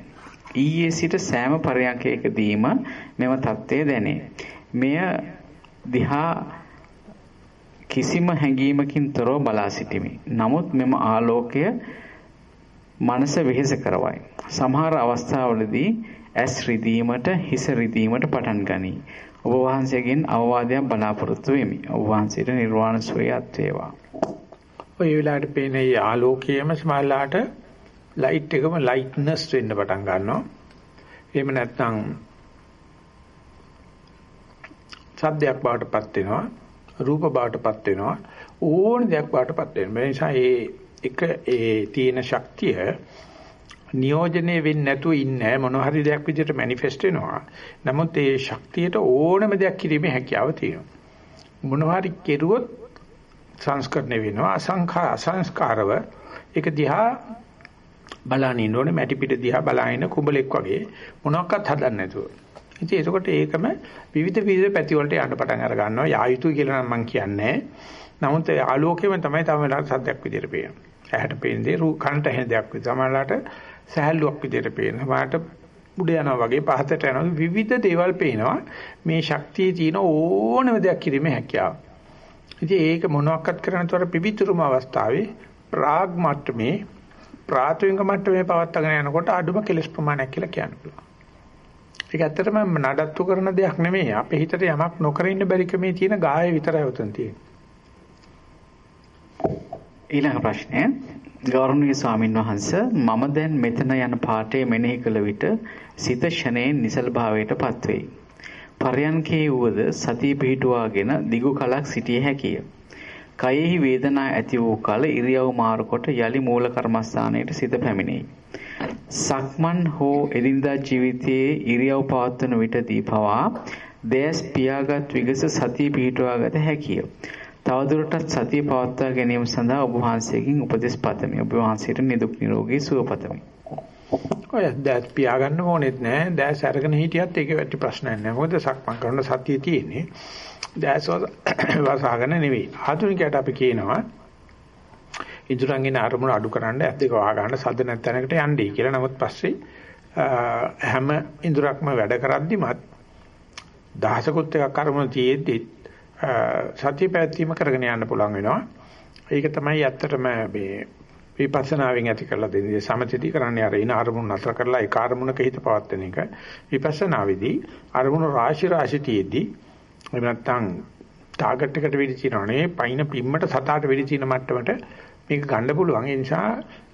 ඊයේ සිට සෑම පරයන්කයකදීම මෙම தත්ත්වය දැනේ. මෙය දිහා කිසිම හැඟීමකින් තොරව බලා සිටිමි. නමුත් මෙම ආලෝකය මනස වෙහෙස කරවයි. සමහර අවස්ථාවලදී ඇස් රිදීමට හිස රිදීමට පටන් ගනී. ඔබ වහන්සේගෙන් අවවාදයක් බලාපොරොත්තු වෙමි. ඔබ වහන්සේට නිර්වාණ සුවයත් වේවා. ඔය වෙලාවට පේන මේ ආලෝකයේම සමහරලාට ලයිට් එකම ලයිට්නස් වෙන්න පටන් ගන්නවා. එහෙම නැත්නම් ශබ්දයක් බවටපත් වෙනවා. රූප බවටපත් වෙනවා. ඕන දෙයක් බවටපත් වෙනවා. ඒ නිසා මේ එක ඒ තියෙන ශක්තිය නියෝජනය වෙන්නේ නැතුව ඉන්නේ මොනවා හරි දෙයක් විදිහට මැනිෆෙස්ට් වෙනවා. නමුත් ඒ ශක්තියට ඕනම දෙයක් කිරීමේ හැකියාව තියෙනවා. මොනවා හරි කෙරුවොත් සංස්කරණය වෙනවා. අසංඛා අසංස්කාරව ඒක දිහා බලන ඉන්නෝනේ මැටි පිට දිහා බලාගෙන කුඹලෙක් වගේ මොනවාක්වත් හදන්න නැතුව. ඉතින් ඒකකොට ඒකම විවිධ විවිධ පැති වලට යන්න පටන් අර ගන්නවා. යා යුතුයි කියලා නම් මම කියන්නේ. නමුත් ආලෝකයෙන් තමයි තම වෙලාවට සද්දයක් විදිහට පේන්නේ. ඇහැට පේන දේ කනට ඇහෙන දෙයක් විදිහට. සමහරවිට සහැල්ලුවක් විදිහට පේනවා. සමහරට උඩ යනවා වගේ පහතට යනවා විවිධ දේවල් පේනවා. මේ ශක්තියේ තියෙන ඕනම දෙයක් කිරීමේ හැකියාව. ඉතින් ඒක මොනවාක්වත් කරන්නතර පිවිතුරුම අවස්ථාවේ ප්‍රාග් මට්ටමේ ප්‍රාථමික මට්ටමේ පවත්වාගෙන යනකොට අඩුම කෙලස් ප්‍රමාණයක් කියලා කියන්න පුළුවන්. ඒක ඇත්තටම නඩත්තු කරන දෙයක් නෙමෙයි. අපේ හිතට යමක් නොකර ඉන්න බැරි කමේ තියෙන ගාය විතරයි උතන් තියෙන්නේ. ඊළඟ ප්‍රශ්නය ගෞරවනීය ස්වාමින් වහන්සේ මම දැන් මෙතන යන පාඨය මෙනෙහි කළ විට සිත ෂණයෙන් නිසල භාවයට පත්වේ. පරයන්කේ වූද සතිය පිහිටුවාගෙන දිගු කලක් සිටිය හැකිය. කයෙහි වේදනා ඇති වූ කල ඉරියව් මාරු කොට යලි මූල කර්මස්ථානයට සිත පැමිණෙයි. සක්මන් හෝ එදිනදා ජීවිතයේ ඉරියව් පවත්වන විටදී පවා දැස් පියාගත් විගස සතිය පිහිටුවාගත හැකිය. තවදුරටත් සතිය පවත්වා ගැනීම සඳහා ඔබ වහන්සේගෙන් උපදෙස් පතමි. ඔබ වහන්සේට නිදුක් නිරෝගී සුව පතමි. ඔය දැස් පියාගන්න ඕනෙත් නෑ. දැස් අරගෙන හිටියත් ඒකේ වැටි ප්‍රශ්නයක් නෑ. මොකද සක්මන් කරන සතිය තියෙන්නේ. දැස් [coughs] වසාගෙන නෙවෙයි. ආධුනිකයට අපි කියනවා ඉදurangin අරමුණ අඩු කරන්න ඇස් දෙක වහ ගන්න සද්ද නැත්ැනකට යන්නේ කියලා. නමුත් පස්සේ හැම ඉඳුරක්ම වැඩ කරද්දිමත් දහසකුත් එකක් අරමුණ තියෙද්දි සතිය පැවැත්වීම කරගෙන යන්න පුළුවන් වෙනවා. ඒක තමයි ඇත්තටම මේ විපස්සනාවෙන් ඇති කරලා දෙන්නේ. සමථයදී කරන්නේ අර ඉන අරමුණු නතර කරලා ඒ අරමුණක හිත පවත්වන එක. විපස්සනාවේදී අරමුණු රාශි රාශි තියෙද්දී එහෙම නැත්නම් ටාගට් එකට වෙඩි තියනවනේ පයින් පිම්මට සතාට වෙඩි තියන මට්ටමට මේක ගන්න පුළුවන්. ඒ නිසා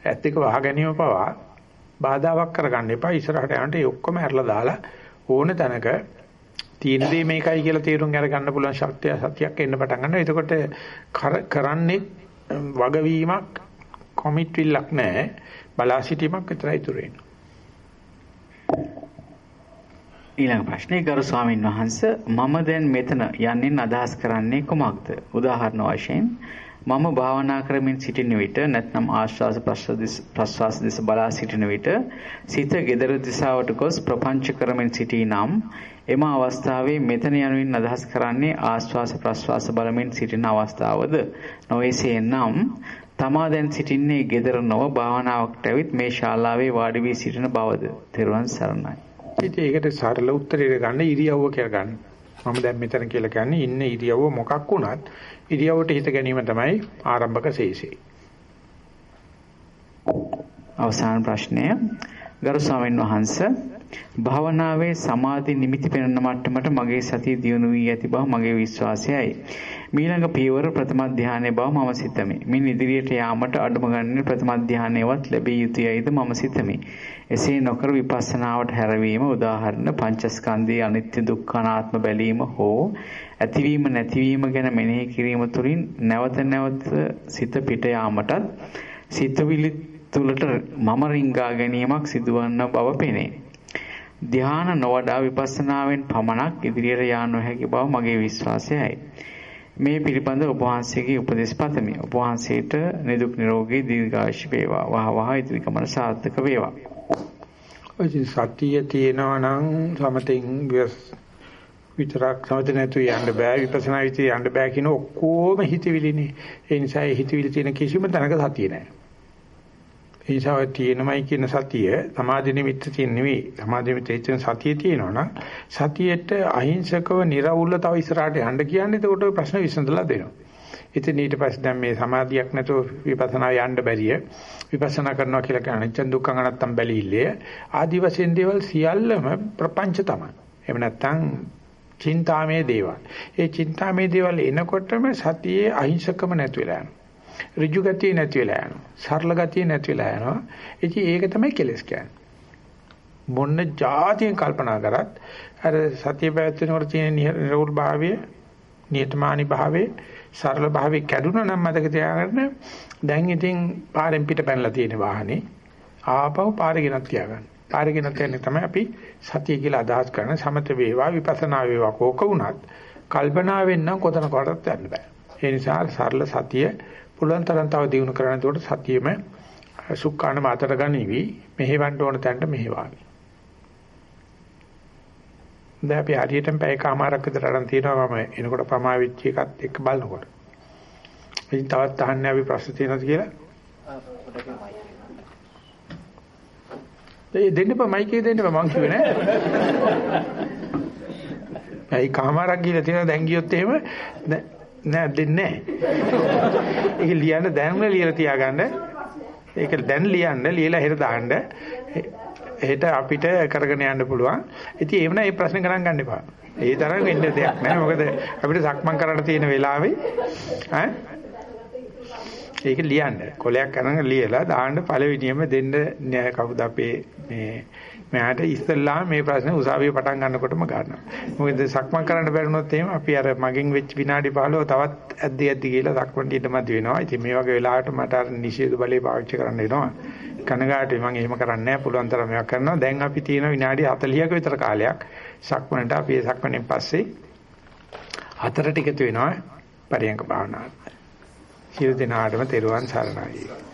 ඇත්ත එක වහ ගැනීම පවා බාධාවක් කරගන්න එපා. ඉස්සරහට යනට ඒ ඔක්කොම හැරලා දාලා ඕන තැනක තියෙන දේ මේකයි කියලා තීරුම් අරගන්න පුළුවන් ශක්තිය සතියක් එන්න පටන් ගන්නවා එතකොට කරන්නේ වගවීමක් කොමිට්විල්ලක් නැහැ. බලා සිටීමක් විතරයි ඉතුරු වෙන්නේ. ඊළඟ ප්‍රශ්නේ ගරු ස්වාමින් වහන්සේ මම දැන් මෙතන යන්නේ අදහස් කරන්නේ කුමක්ද? උදාහරණ වශයෙන් මම භාවනා කරමින් සිටින විට නැත්නම් ආශ්වාස ප්‍රශ්වාස දෙස බලා සිටින විට සිත gedara දිශාවට ගොස් ප්‍රපංච කරමින් සිටිනම් එම අවස්ථාවේ මෙතන යනුවෙන් අදහස් කරන්නේ ආශ්වාස ප්‍රශ්වාස බලමින් සිටින අවස්ථාවද නොවේසේ නම් තමා දැන් සිටින්නේ gedara නොව භාවනාවකට ඇවිත් මේ ශාලාවේ වාඩි වී සිටින බවද තෙරුවන් සරණයි. ඉතින් ඒකට සරල උත්තරේ ගන්න ඉරියව්ව කියලා ගන්න. මම දැන් මෙතන කියලා කියන්නේ ඉන්න ඉරියව්ව මොකක් වුණත් ඉරියව්වට හිත ගැනීම තමයි ආරම්භක ශේෂය. අවසාන ප්‍රශ්නය ගරු ස්වාමීන් වහන්සේ භාවනාවේ සමාධි නිමිති පෙනෙන මට්ටමට මගේ සතිය දියුණු වී ඇති බව මගේ විශ්වාසයයි. මීළඟ පියවර ප්‍රථම ධානයේ බව මම සිතමි. මින් ඉදිරියට යාමට අඩුම ගණනේ ප්‍රථම ධානයවත් ලැබිය යුතුයයිද මම සිතමි. එසේ නොකර විපස්සනාවට හැරවීම උදාහරණ පංචස්කන්ධයේ අනිත්‍ය දුක්ඛ අනාත්ම බැලීම හෝ ඇතිවීම නැතිවීම ගැන මෙනෙහි කිරීම තුළින් නැවත නැවත සිත පිට යාමටත් සිතවිලි තුලට මම රිංගා ගැනීමක් සිදුවන බව පෙනේ. ධානා නොවඩා විපස්සනාවෙන් පමණක් ඉදිරියට යා නොහැකි බව මගේ විශ්වාසයයි. මේ පිළිබඳ ඔබ වහන්සේගේ උපදෙස් පතමි. ඔබ වහන්සේට නිදුක් නිරෝගී දීර්ඝායුෂ වේවා. වහ වහ ඉදිරි ගමන සාර්ථක වේවා. ඔය සතිය තියෙනවා නම් සමතෙන් විතරක් සමත නැතු යන්න බෑ විපස්සනා විතර යන්න බෑ කියන ඔක්කොම හිතවිලිනේ. ඒ නිසා හිතවිලි තියෙන කිසිම තැනක සතිය නැහැ. ඒ නිසා ඔය තියෙනමයි කියන සතිය සමාධි නිමිත්ත තියෙන නෙවෙයි. සමාධි නිමිත්ත තියෙන සතිය තියෙනවා නම් සතියට අහිංසකව निराවුල්ල තව ඉස්සරහට යන්න කියන්නේ එතකොට ඔය ප්‍රශ්න විසඳලා දෙනවා. ඉතින් ඊට පස්සේ දැන් මේ සමාධියක් නැතුව විපස්සනා යන්න බැරිය. විපස්සනා කරනවා කියලා කියන අනිච්ච දුක්ඛ අනත්තම් බැලීල්ලේ ආදි වශයෙන් දේවල් සියල්ලම ප්‍රපංච තමයි. එහෙම නැත්නම් චින්තාමේ දේවල්. ඒ චින්තාමේ දේවල් එනකොටම සතියේ අහිංසකම නැති වෙලා යනවා. ඍජු ගතිය නැති වෙලා යනවා. සරල ගතිය නැති වෙලා යනවා. ඉතින් ඒක තමයි කෙලස් කියන්නේ. මොන්න જાතියෙන් කල්පනා කරත් අර සතිය පැවැත්වෙනකොට තියෙන නිරෝල් භාවය, නියතමානි භාවය, සරල භාවය කැඩුනා නම් මතක තියාගන්න. දැන් ඉතින් පාරෙන් පිට පැනලා තියෙන වාහනේ ආපහු පාරේ ගෙනත් තියාගන්න. පාරේ ගෙනත් යන්නේ තමයි අපි සතිය කියලා අදහස් කරන සමත වේවා විපස්සනා වේවා කෝක වුණත් කල්පනාවෙන් නම් කොතනකටවත් යන්න බෑ. ඒ නිසා සරල සතිය පුළුවන් තරම් තව දියුණු කරන්න. ඒකට සතියෙම සුක්කාන මාතර ගනිවි. මෙහෙවන්න ඕන තැනට මෙහෙවාවි. දැන් අපි හරියටම පැයකමාරක් විතර අරන් තියෙනවා මම එනකොට ප්‍රමා වෙච්ච එකත් එක්ක බලනකොට. ඉතින් තවත් අහන්නේ අපි ප්‍රශ්න තියෙනවද කියලා? ඒ දෙන්න බෑ මයිකේ දෙන්න බෑ මං කිව්වේ නෑ. [laughs] ඇයි කමාරක් ගිහලා තියෙනවා දැන් ගියොත් එහෙම නෑ දෙන්නේ නෑ. ඒක ලියන්න දැන්ම ලියලා තියාගන්න. ඒක දැන් ලියන්න ලියලා හෙට දාන්න. හෙට අපිට කරගෙන යන්න පුළුවන්. ඉතින් එහෙම නම් මේ ප්‍රශ්න ගණන් ගන්න එපා. ඒ තරම් වෙන්න දෙයක් නෑ. මොකද අපිට සක්මන් කරන්න තියෙන වෙලාවේ ඈ ඒක ලියන්න. කොලයක් අරන් ලියලා දාන්න පළවෙනියම දෙන්න කවුද අපේ මේ මෙයාට ඉස්සෙල්ලාම මේ ප්‍රශ්නේ උසාවියේ පටන් ගන්නකොටම ගන්නවා. මොකද සක්මන් කරන්න බැරිනොත් එහෙම අපි අර මගෙන් වෙච්ච විනාඩි 15 තවත් ඇද්දි ඇද්දි කියලා සක්මන් ඊටමත් වෙනවා. ඉතින් මේ වගේ වෙලාවට මට අර නිෂේධ බලය පාවිච්චි කරන්න වෙනවා. කනගාටුයි මම එහෙම කරන්නේ නැහැ. පුළුවන් තරම් මේවා කරනවා. දැන් අපි තියෙන විනාඩි 40ක විතර කාලයක් සක්මනට අපි සක්මනේ පස්සේ හතරට එකතු වෙනවා පරියංග භාවනාවට. සියලු දෙනාටම තෙරුවන් සරණයි.